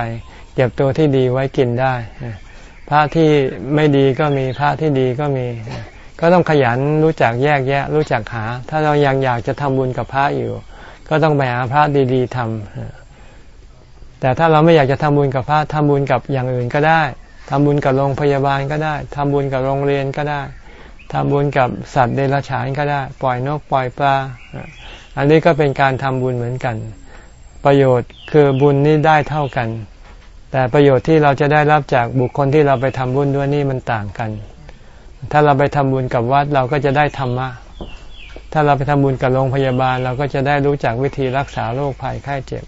เก็บตัวที่ดีไว้กินได้พระที่ไม่ดีก็มีพระที่ดีก็มี ก็ต้องขยันรู้จักแยกแยะ รู้จักหา ถ้าเรายังอยากจะทำบุญกับพระอยู่ ก็ต้องไปหาพระดีๆทำแต่ถ้าเราไม่อยากจะทำบุญกับพระทำบุญกับอย่างอื่นก็ได้ทำบุญกับโรงพยาบาลก็ได้ทำบุญกับโรงเรียนก็ได้ ทำบุญกับสัตว์เดรัจฉานก็ได้ ปล่อยนกปล่อยปลา อันนี้ก็เป็นการทำบุญเหมือนกัน ประโยชน์คือบุญนี้ได้เท่ากัน แต่ประโยชน์ที่เราจะได้รับจากบุคคลที่เราไปทำบุญด้วยนี่มันต่างกัน ถ้าเราไปทำบุญกับวัดเราก็จะได้ธรรมะ ถ้าเราไปทำบุญกับโรงพยาบาล เราก็จะได้รู้จักวิธีรักษาโรคภัยไข้เจ็บ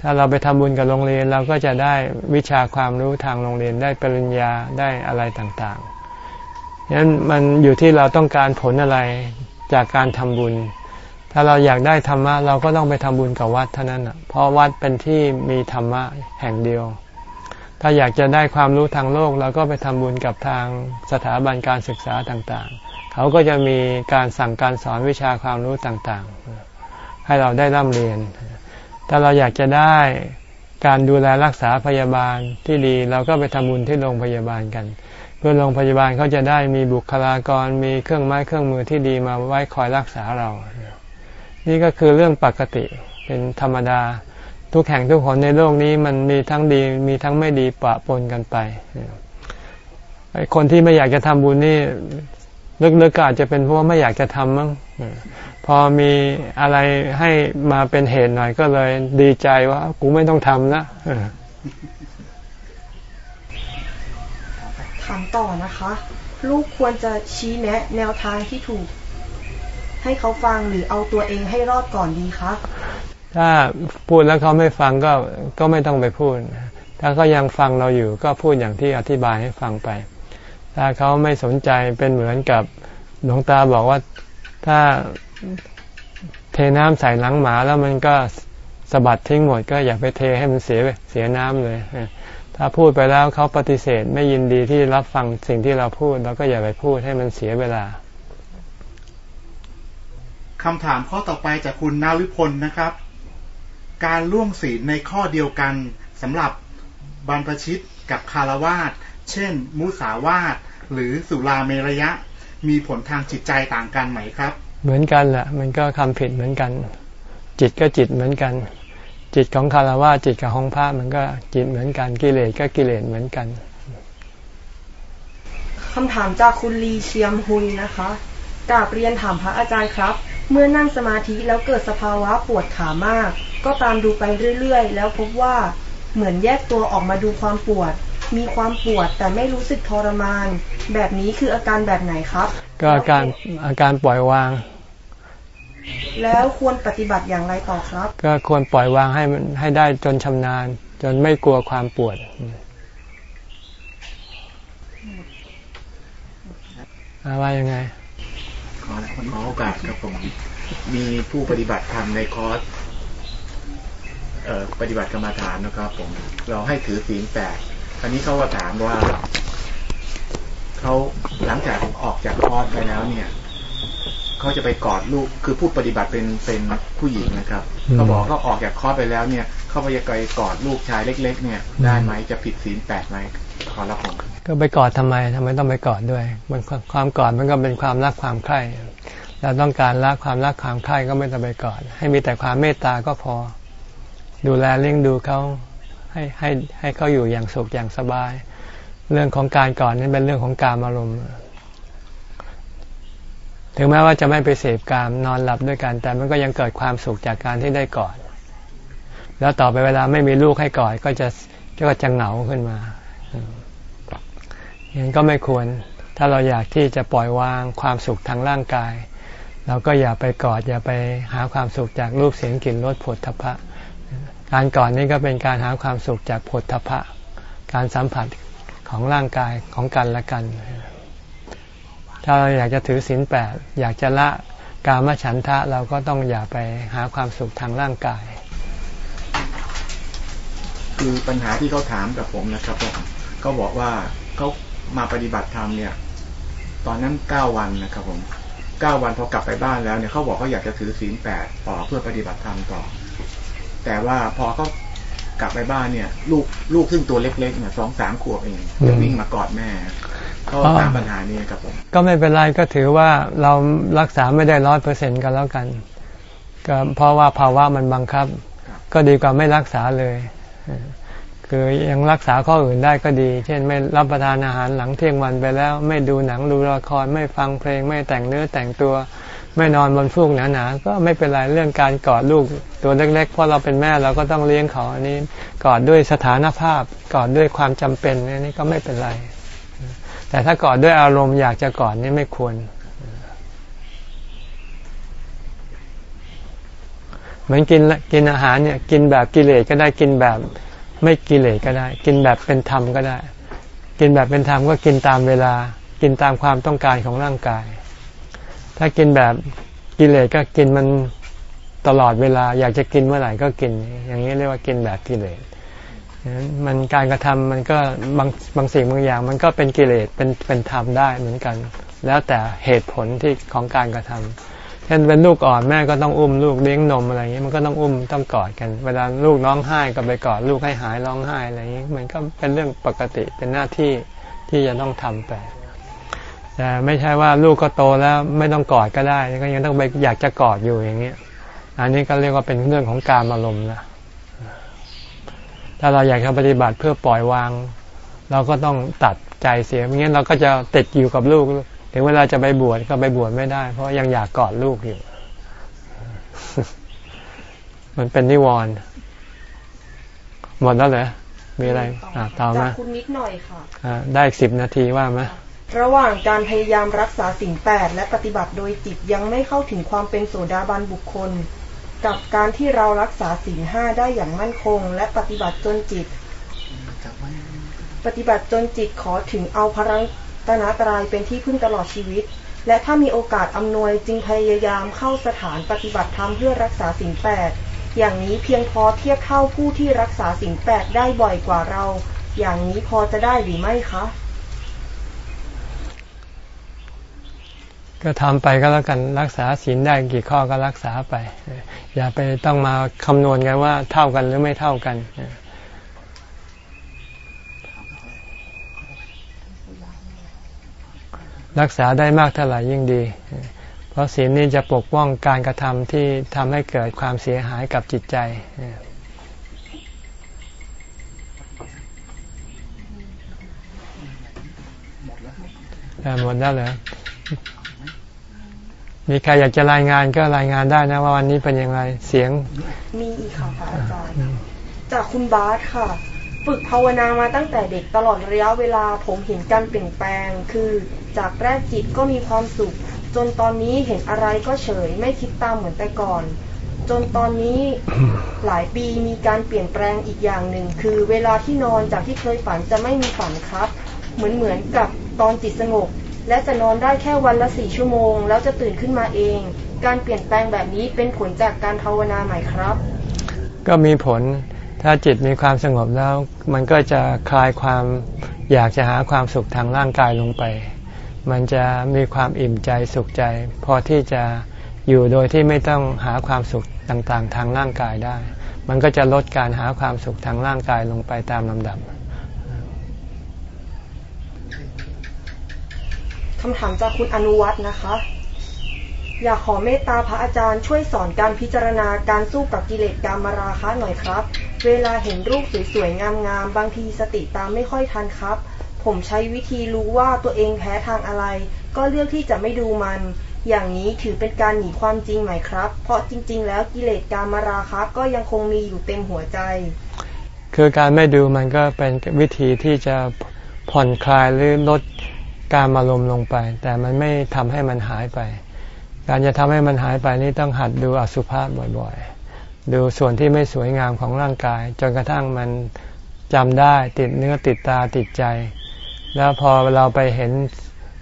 ถ้าเราไปทำบุญกับโรงเรียนเราก็จะได้วิชาความรู้ทางโรงเรียนได้ปริญญาได้อะไรต่างๆ นั้นมันอยู่ที่เราต้องการผลอะไรจากการทำบุญ ถ้าเราอยากได้ธรรมะ เราก็ต้องไปทำบุญกับวัดเท่านั้นอะเพราะวัดเป็นที่มีธรรมะแห่งเดียว ถ้าอยากจะได้ความรู้ทางโลก เราก็ไปทำบุญกับทางสถาบันการศึกษาต่างๆ เขาก็จะมีการสั่งการสอนวิชาความรู้ต่างๆ ให้เราได้ร่ำเรียน ถ้าเราอยากจะได้การดูแลรักษาพยาบาลที่ดี เราก็ไปทำบุญที่โรงพยาบาลกันเพื่อโรงพยาบาลเขาจะได้มีบุคลากรมีเครื่องไม้เครื่องมือที่ดีมาไว้คอยรักษาเรา นี่ก็คือเรื่องปกติเป็นธรรมดา ทุกแห่งทุกคนในโลกนี้มันมีทั้งดีมีทั้งไม่ดีปะปนกันไปคนที่ไม่อยากจะทำบุญนี่ลึกๆก็อาจจะเป็นเพราะว่าไม่อยากจะทำมั้งพอมีอะไรให้มาเป็นเหตุหน่อยก็เลยดีใจว่า กูไม่ต้องทำนะ ถามต่อนะคะ ลูกควรจะชี้แนะแนวทางที่ถูก ให้เขาฟังหรือเอาตัวเองให้รอดก่อนดีคะถ้าพูดแล้วเขาไม่ฟังก็ก็ไม่ต้องไปพูด ถ้าเขายังฟังเราอยู่ก็พูดอย่างที่อธิบายให้ฟังไป ถ้าเขาไม่สนใจเป็นเหมือนกับหลวงตาบอกว่าถ้าเทน้ำใส่หลังหมาแล้วมันก็สะบัดทิ้งหมด ก็อย่าไปเทให้มันเสียเสียน้ำเลย ถ้าพูดไปแล้วเขาปฏิเสธไม่ยินดีที่รับฟังสิ่งที่เราพูดเราก็อย่าไปพูดให้มันเสียเวลาคำถามข้อต่อไปจากคุณนาวิพลนะครับ การล่วงศีลในข้อเดียวกันสำหรับบรรพชิตกับคารวาสเช่น มุสาวาทหรือสุราเมรยะ มีผลทางจิตใจต่างกันไหมครับ เหมือนกันแหละมันก็คำผิดเหมือนกัน จิตก็จิตเหมือนกัน จิตของคารวะจิตกับของพระมันก็จิตเหมือนกันกิเลสก็กิเลสเหมือนกันคำถามจากคุณลีเชียมฮุยนะคะกราบเรียนถามพระอาจารย์ครับ เมื่อนั่งสมาธิแล้วเกิดสภาวะปวดขามาก ก็ตามดูไปเรื่อยๆ แล้วพบว่าเหมือนแยกตัวออกมาดูความปวด มีความปวดแต่ไม่รู้สึกทรมาน แบบนี้คืออาการแบบไหนครับ ก็อาการอาการปล่อยวาง แล้วควรปฏิบัติอย่างไรต่อครับ ก็ควรปล่อยวางให้มันให้ได้จนชำนาญ จนไม่กลัวความปวดว่ายังไง ขอขอโอกาสครับผม มีผู้ปฏิบัติธรรมในคอร์สปฏิบัติกรรมฐานนะครับ ผม เราให้ถือศีลแปดอันนี้เขาก็ถามว่าเขาหลังจากออกจากคอร์สไปแล้วเนี่ย เขาจะไปกอดลูกคือผู้ปฏิบัติเป็นเป็นผู้หญิงนะครับเขาบอกเขาออกจากคอร์สไปแล้วเนี่ยเขาไปไปกอดลูกชายเล็ก ๆ เนี่ย ได้ไหมจะผิดศีลแปดไหมขอรับผมก็ไปกอดทำไมทำไมต้องไปกอดด้วย มันความกอดมันก็เป็นความรักความใคร่เราต้องการรักความรักความใคร่ก็ไม่ต้องไปกอด ให้มีแต่ความเมตตาก็พอ ดูแลเลี้ยงดูเขาให้ให้ให้เขาอยู่อย่างสุขอย่างสบาย เรื่องของการกอดนี่เป็นเรื่องของการอารมณ์ ถึงแม้ว่าจะไม่ไปเสพกามนอนหลับด้วยกัน แต่มันก็ยังเกิดความสุขจากการที่ได้กอด แล้วต่อไปเวลาไม่มีลูกให้กอดก็จะก็จะเหงาขึ้นมาอยังก็ไม่ควร ถ้าเราอยากที่จะปล่อยวางความสุขทางร่างกาย เราก็อย่าไปกอด อย่าไปหาความสุขจากรูปเสียงกลิ่นรสผลทพะ การกอดนี่ก็เป็นการหาความสุขจากผลทพะ การสัมผัสของร่างกายของกันและกัน ถ้าเราอยากจะถือศีลแปดอยากจะละกามฉันทะเราก็ต้องอย่าไปหาความสุขทางร่างกาย คือปัญหาที่เขาถามกับผมนะครับเขาบอกว่าเขามาปฏิบัติธรรมเนี่ย ตอนนั้นเก้าวันนะครับผมเก้าวันพอกลับไปบ้านแล้วเนี่ยเขาบอกเขาอยากจะถือศีลแปดต่อเพื่อปฏิบัติธรรมต่อ แต่ว่าพอเขากลับไปบ้านเนี่ย ลูกลูกซึ่งตัวเล็กๆเนี่ยสองสามขวบเองจะวิ่งมากอดแม่ เขาตามปัญหานี้ครับผมก็ไม่เป็นไรก็ถือว่าเรารักษาไม่ได้ร้อยเปอร์เซ็นต์กันแล้วกัน ก็เพราะว่าภาวะมันบังคับ ก็ดีกว่าไม่รักษาเลย คือยังรักษาข้ออื่นได้ก็ดี เช่นไม่รับประทานอาหารหลังเที่ยงวันไปแล้ว ไม่ดูหนังดูละครไม่ฟังเพลง ไม่แต่งเนื้อแต่งตัวไม่นอนบนฟูกหนาๆก็ไม่เป็นไรเรื่องการกอดลูกตัวเล็กๆเพราะเราเป็นแม่เราก็ต้องเลี้ยงเขาอันนี้กอดด้วยสถานภาพกอดด้วยความจำเป็นอันนี้ก็ไม่เป็นไร แต่ถ้ากอดด้วยอารมณ์อยากจะกอดนี่ไม่ควร เหมือนกินกินอาหารเนี่ย กินแบบกิเลสก็ได้กินแบบไม่กิเลสก็ได้ กินแบบเป็นธรรมก็ได้ กินแบบเป็นธรรมก็กินตามเวลา กินตามความต้องการของร่างกาย ถ้ากินแบบกิเลสก็กินมันตลอดเวลา อยากจะกินเมื่อไหร่ก็กิน อย่างนี้เรียกว่ากินแบบกิเลส มันการกระทำมันก็บางบางสิ่งบางอย่าง มันก็เป็นกิเลสเป็นเป็นธรรมได้เหมือนกัน แล้วแต่เหตุผลที่ของการกระทำเช่นเป็นลูกอ่อนแม่ก็ต้องอุ้มลูกเลี้ยงนมอะไรอย่างนี้มันก็ต้องอุ้มต้องกอดกัน เวลาลูกร้องไห้ก็ไปกอดลูกให้หายร้องไห้อะไรอย่างนี้มันก็เป็นเรื่องปกติเป็นหน้าที่ที่จะต้องทำไปแต่ไม่ใช่ว่าลูกก็โตแล้วไม่ต้องกอดก็ได้ ก็ยังต้องไปอยากจะกอดอยู่อย่างเงี้ยอันนี้ก็เรียกว่าเป็นเรื่องของการอารมณ์นะ ถ้าเราอยากจะปฏิบัติเพื่อปล่อยวาง เราก็ต้องตัดใจเสียไม่งั้นเราก็จะติดอยู่กับลูก ถึงเวลาจะไปบวชก็ไปบวชไม่ได้ เพราะยังอยากกอดลูกอยู่ มันเป็นนิวรณ์หมดแล้วเหรอมีอะไรอ่าต่อมาคุณนิดหน่อยค่ะอ่าได้อีกสิบนาทีว่าไหมระหว่างการพยายามรักษาสิ่งแปดและปฏิบัติโดยจิตยังไม่เข้าถึงความเป็นโสดาบันบุคคล กับการที่เรารักษาสิ่งห้าได้อย่างมั่นคง และปฏิบัติจนจิต ปฏิบัติจนจิตขอถึงเอาพระตนาตรายเป็นที่พึ่งตลอดชีวิต และถ้ามีโอกาสอำนวยจึงพยายามเข้าสถานปฏิบัติธรรมเพื่อรักษาสิ่งแปดอย่างนี้เพียงพอเทียบเท่าผู้ที่รักษาสิ่งแปดได้บ่อยกว่าเรา อย่างนี้พอจะได้หรือไม่คะ ก็ทำไปก็แล้วกันรักษาศีลได้กี่ข้อก็รักษาไป อย่าไปต้องมาคำนวณกันว่าเท่ากันหรือไม่เท่ากันรักษาได้มากเท่าไหร่ยิ่งดี เพราะศีลนี้จะปกป้องการกระทำที่ทำให้เกิดความเสียหายกับจิตใจหมดแล้วเหรอ มีใครอยากจะรายงานก็รายงานได้นะว่าวันนี้เป็นอย่างไรเสียง มีอีกค่ะอาจารย์จากคุณบาสค่ะ ฝึกภาวนามาตั้งแต่เด็กตลอดระยะเวลาผมเห็นการเปลี่ยนแปลง คือจากแรกจิตก็มีความสุข จนตอนนี้เห็นอะไรก็เฉยไม่คิดตามเหมือนแต่ก่อน จนตอนนี้หลายปีมีการเปลี่ยนแปลงอีกอย่างหนึ่ง คือเวลาที่นอนจากที่เคยฝันจะไม่มีฝันครับ เหมือนเหมือนกับตอนจิตสงบ และจะนอนได้แค่วันละสี่ชั่วโมง แล้วจะตื่นขึ้นมาเอง การเปลี่ยนแปลงแบบนี้เป็นผลจากการภาวนาไหมครับ ก็มีผลถ้าจิตมีความสงบแล้ว มันก็จะคลายความอยากจะหาความสุขทางร่างกายลงไป มันจะมีความอิ่มใจสุขใจ พอที่จะอยู่โดยที่ไม่ต้องหาความสุขต่างๆ ทางร่างกายได้ มันก็จะลดการหาความสุขทางร่างกายลงไปตามลำดับ คำถามจากคุณอนุวัฒน์นะคะ อยากขอเมตตาพระอาจารย์ช่วยสอนการพิจารณาการสู้กับกิเลสกามราคะหน่อยครับ เวลาเห็นรูปสวยๆ งามๆ บางทีสติตามไม่ค่อยทันครับ ผมใช้วิธีรู้ว่าตัวเองแพ้ทางอะไร ก็เลือกที่จะไม่ดูมัน อย่างนี้ถือเป็นการหนีความจริงไหมครับ เพราะจริง ๆ แล้วกิเลสกามราคะก็ยังคงมีอยู่เต็มหัวใจ คือการไม่ดูมันก็เป็นวิธีที่จะผ่อนคลายหรือลด การอารมณ์ลงไป แต่มันไม่ทำให้มันหายไป การจะทำให้มันหายไปนี่ต้องหัดดูอสุภะบ่อยๆ ดูส่วนที่ไม่สวยงามของร่างกาย จนกระทั่งมันจำได้ติดเนื้อติดตาติดใจ แล้วพอเราไปเห็น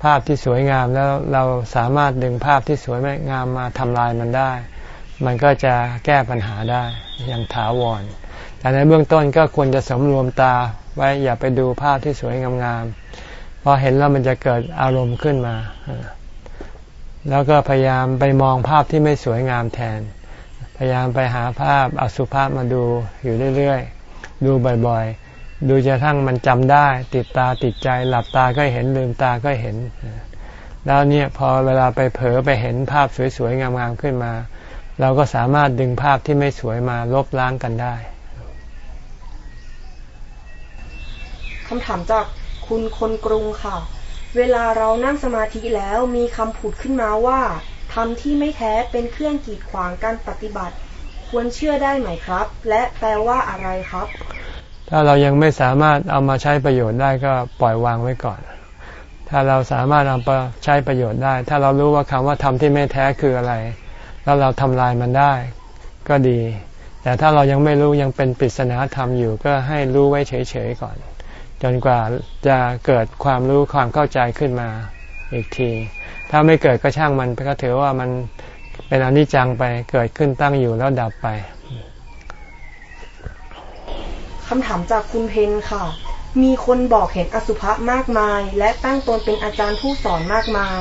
ภาพที่สวยงามแล้วเราสามารถดึงภาพที่สวยงามมาทำลายมันได้ มันก็จะแก้ปัญหาได้อย่างถาวรแต่ในเบื้องต้นก็ควรจะสมรวมตาไว้อย่าไปดูภาพที่สวยงาม พอเห็นแล้วมันจะเกิดอารมณ์ขึ้นมา แล้วก็พยายามไปมองภาพที่ไม่สวยงามแทน พยายามไปหาภาพอสุภาพมาดูอยู่เรื่อยๆ ดูบ่อยๆ ดูจะทั้งมันจำได้ ติดตาติดใจ หลับตาก็เห็นลืมตาก็เห็น แล้วเนี่ยพอเวลาไปเผลอไปเห็นภาพสวยๆ งามๆ ขึ้นมา เราก็สามารถดึงภาพที่ไม่สวยมาลบล้างกันได้คำถามจาก คุณคนกรุงค่ะ เวลาเรานั่งสมาธิแล้วมีคำพูดขึ้นมาว่าธรรมที่ไม่แท้เป็นเครื่องกีดขวางการปฏิบัติ ควรเชื่อได้ไหมครับ และแปลว่าอะไรครับ ถ้าเรายังไม่สามารถเอามาใช้ประโยชน์ได้ก็ปล่อยวางไว้ก่อน ถ้าเราสามารถเอาไปใช้ประโยชน์ได้ ถ้าเรารู้ว่าคำว่าธรรมที่ไม่แท้คืออะไร แล้วเราทำลายมันได้ ก็ดี แต่ถ้าเรายังไม่รู้ยังเป็นปริศนาธรรมอยู่ ก็ให้รู้ไว้เฉยๆก่อน จนกว่าจะเกิดความรู้ความเข้าใจขึ้นมาอีกที ถ้าไม่เกิดก็ช่างมันก็ถือว่ามันเป็นอนิจจังไปเกิดขึ้นตั้งอยู่แล้วดับไปคำถามจากคุณเพนค่ะ มีคนบอกเห็นอสุภะมากมาย และตั้งตนเป็นอาจารย์ผู้สอนมากมาย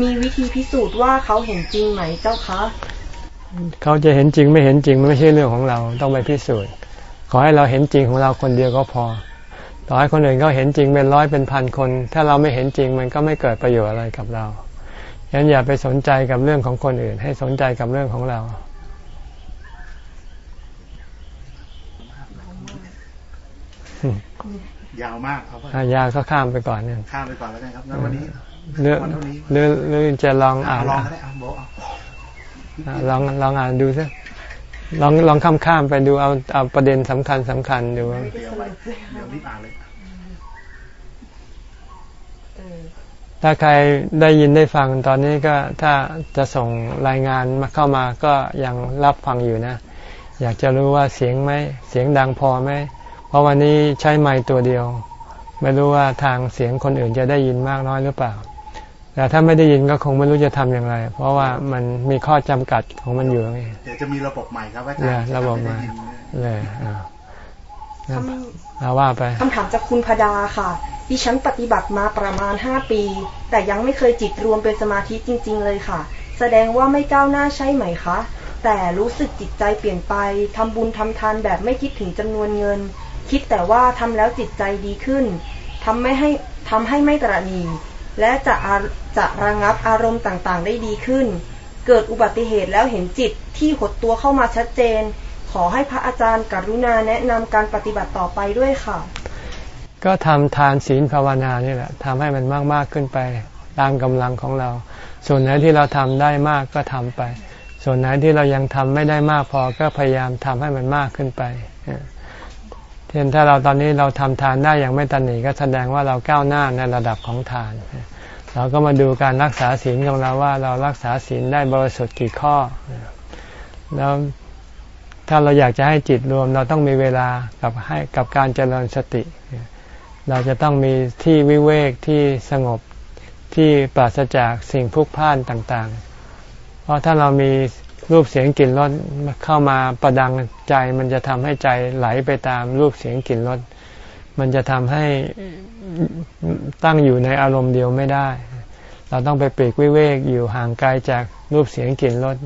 มีวิธีพิสูจน์ว่าเขาเห็นจริงไหมเจ้าคะเขาจะเห็นจริงไม่เห็นจริงมันไม่ใช่เรื่องของเราต้องไปพิสูจน์ ขอให้เราเห็นจริงของเราคนเดียวก็พอ ต่อให้คนอื่นเขาเห็นจริงเป็นร้อยเป็นพันคน ถ้าเราไม่เห็นจริงมันก็ไม่เกิดประโยชน์อะไรกับเราฉะนั้นอย่าไปสนใจกับเรื่องของคนอื่น ให้สนใจกับเรื่องของเรายาวมากครับอายาก็ข้ามไปก่อนเนี่ยข้ามไปก่อนแล้วกันครับแล้ววันนี้เรื่องวันเท่านี้เรื่องเรื่องจะลองอ่านลองก็ได้อะโบเอาอะลองลองอ่านดูสิ ลองลองข้ามข้ามไปดูเอาเอาประเด็นสำคัญสำคัญดูถ้าใครได้ยินได้ฟังตอนนี้ก็ถ้าจะส่งรายงานมาเข้ามาก็ยังรับฟังอยู่นะ อยากจะรู้ว่าเสียงไหมเสียงดังพอไหมเพราะวันนี้ใช้ไมค์ตัวเดียว ไม่รู้ว่าทางเสียงคนอื่นจะได้ยินมากน้อยหรือเปล่า แต่ถ้าไม่ได้ยินก็คงไม่รู้จะทำอย่างไร เพราะว่ามันมีข้อจำกัดของมันอยู่ไงเดี๋ยวจะมีระบบใหม่ครับอาจารเนี่ยย์ระบบมาจะทำให้ได้ยินเลยอ่าคเอาว่าไปำคำถามจากคุณพดาค่ะ ดิฉันปฏิบัติมาประมาณ5ปี แต่ยังไม่เคยจิตรวมเป็นสมาธิจริง ๆ เลยค่ะ แสดงว่าไม่ก้าวหน้าใช่ไหมคะ แต่รู้สึกจิตใจเปลี่ยนไปทำบุญทำทานแบบไม่คิดถึงจำนวนเงิน คิดแต่ว่าทำแล้วจิตใจดีขึ้นทำไม่ให้ทำให้ไม่ตระหนี และจะจะระงับอารมณ์ต่างๆ ได้ดีขึ้น เกิดอุบัติเหตุแล้วเห็นจิตที่หดตัวเข้ามาชัดเจน ขอให้พระอาจารย์กรุณาแนะนำการปฏิบัติต่อไปด้วยค่ะ ก็ทำทานศีลภาวนานี่แหละทำให้มันมากๆขึ้นไปตามกำลังของเรา ส่วนไหนที่เราทำได้มากก็ทำไป ส่วนไหนที่เรายังทำไม่ได้มากพอก็พยายามทำให้มันมากขึ้นไป ช่นถ้าเราตอนนี้เราทำทานได้อย่างไม่ตันหนีก็แสดงว่าเราก้าวหน้าในระดับของทาน เราก็มาดูการรักษาศีลของเราว่าเรารักษาศีลได้บริสุทธิ์กี่ข้อ แล้วถ้าเราอยากจะให้จิตรวม เราต้องมีเวลากับให้กับการเจริญสติ เราจะต้องมีที่วิเวกที่สงบที่ปราศจากสิ่งพุกพ่านต่างๆ เพราะถ้าเรามี รูปเสียงกลิ่นรสเข้ามาประดังใจ มันจะทำให้ใจไหลไปตามรูปเสียงกลิ่นรสมันจะทำให้ตั้งอยู่ในอารมณ์เดียวไม่ได้ เราต้องไปปีกวิเวกอยู่ห่างไกลจากรูปเสียงกลิ่นรส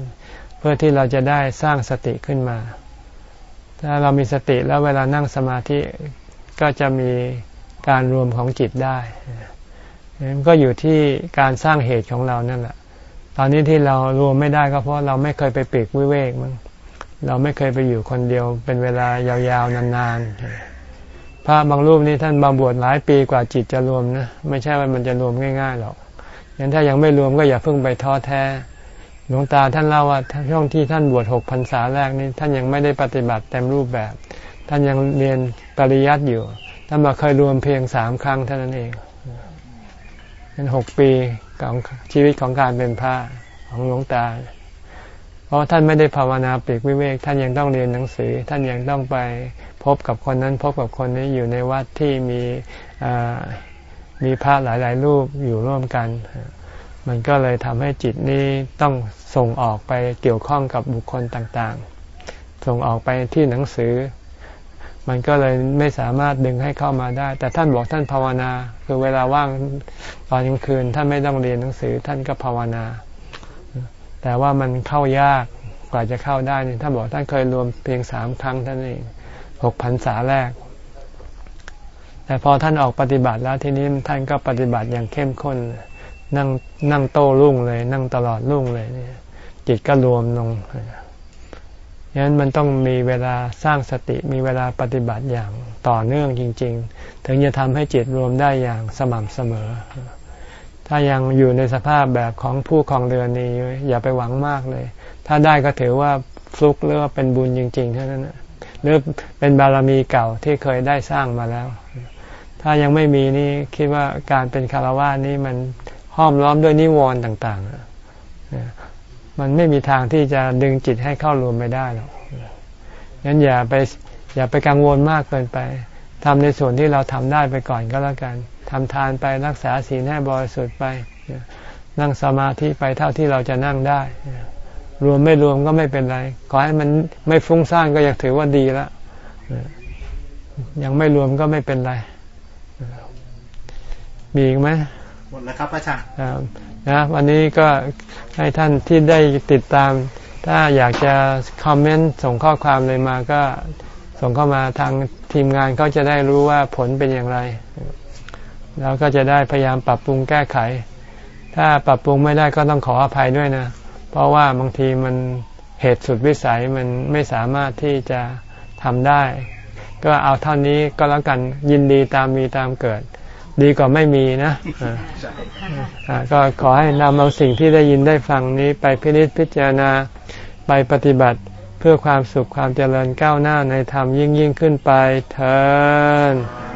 เพื่อที่เราจะได้สร้างสติขึ้นมา ถ้าเรามีสติแล้วเวลานั่งสมาธิก็จะมีการรวมของจิตได้มันก็อยู่ที่การสร้างเหตุของเรานั่นแหละ ตอนนี้ที่เรารวมไม่ได้ก็เพราะเราไม่เคยไปปีกวิเวกมั้งเราไม่เคยไปอยู่คนเดียวเป็นเวลายาวๆนานๆ พระบางรูปนี้ท่านบาบวชหลายปีกว่าจิตจะรวมนะไม่ใช่ว่ามันจะรวมง่ายๆหรอกงั้นถ้ายังไม่รวมก็อย่าเพิ่งไปท้อแท้ หลวงตาท่านเล่าว่าช่วงที่ท่านบวชหกพรรษาแรกนี้ท่านยังไม่ได้ปฏิบัติเต็มรูปแบบ ท่านยังเรียนปริยัติอยู่ท่านมาเคยรวมเพียงสามครั้งเท่านั้นเองเป็นหกปี ของชีวิตของการเป็นพระของหลวงตา เพราะท่านไม่ได้ภาวนาปีกวิเวก ท่านยังต้องเรียนหนังสือ ท่านยังต้องไปพบกับคนนั้น พบกับคนนี้อยู่ในวัดที่มีมีพระหลาย ๆ รูปอยู่ร่วมกัน มันก็เลยทำให้จิตนี้ต้องส่งออกไปเกี่ยวข้องกับบุคคลต่างๆ ส่งออกไปที่หนังสือ มันก็เลยไม่สามารถดึงให้เข้ามาได้ แต่ท่านบอกท่านภาวนา คือเวลาว่างตอนกลางคืน ท่านไม่ต้องเรียนหนังสือท่านก็ภาวนา แต่ว่ามันเข้ายากกว่าจะเข้าได้นี่ท่านบอกท่านเคยรวมเพียงสามครั้งท่านเองหกพันษาแรก แต่พอท่านออกปฏิบัติแล้วทีนี้ท่านก็ปฏิบัติอย่างเข้มข้นนั่งนั่งโต้รุ่งเลย นั่งตลอดรุ่งเลยเนี่ยจิตก็รวมลง ฉะนั้นมันต้องมีเวลาสร้างสติมีเวลาปฏิบัติอย่างต่อเนื่องจริง ๆ ถึงจะทำให้จิตรวมได้อย่างสม่ำเสมอ ถ้ายังอยู่ในสภาพแบบของผู้ครองเรือนนี้อย่าไปหวังมากเลย ถ้าได้ก็ถือว่าฟลุกหรือว่าเป็นบุญจริงๆเท่านั้นหรือเป็นบารมีเก่าที่เคยได้สร้างมาแล้ว ถ้ายังไม่มีนี่คิดว่าการเป็นคารวะนี้มันห้อมล้อมด้วยนิวรณ์ต่าง ๆ มันไม่มีทางที่จะดึงจิตให้เข้ารวมไม่ได้หรอกงั้นอย่าไปอย่าไปกังวลมากเกินไปทำในส่วนที่เราทำได้ไปก่อนก็แล้วกันทำทานไปรักษาศีลให้บริสุทธิ์ไป นั่งสมาธิไปเท่าที่เราจะนั่งได้ รวมไม่รวมก็ไม่เป็นไร ขอให้มันไม่ฟุ้งซ่านก็ยังถือว่าดีแล้วยังไม่รวมก็ไม่เป็นไร มีอีกไหมหมดแล้วครับอาจารย์ นะวันนี้ก็ให้ท่านที่ได้ติดตาม ถ้าอยากจะคอมเมนต์ส่งข้อความเลยมาก็ส่งเข้ามาทางทีมงานก็จะได้รู้ว่าผลเป็นอย่างไร แล้วก็จะได้พยายามปรับปรุงแก้ไข ถ้าปรับปรุงไม่ได้ก็ต้องขออภัยด้วยนะ เพราะว่าบางทีมันเหตุสุดวิสัยมันไม่สามารถที่จะทำได้ ก็เอาเท่านี้ก็แล้วกันยินดีตามมีตามเกิด ดีกว่าไม่มีนะก็ขอให้นำเอาสิ่งที่ได้ยินได้ฟังนี้ไปพินิจพิจารณาไปปฏิบัติเพื่อความสุขความเจริญก้าวหน้าในธรรมยิ่งยิ่งขึ้นไปเถิด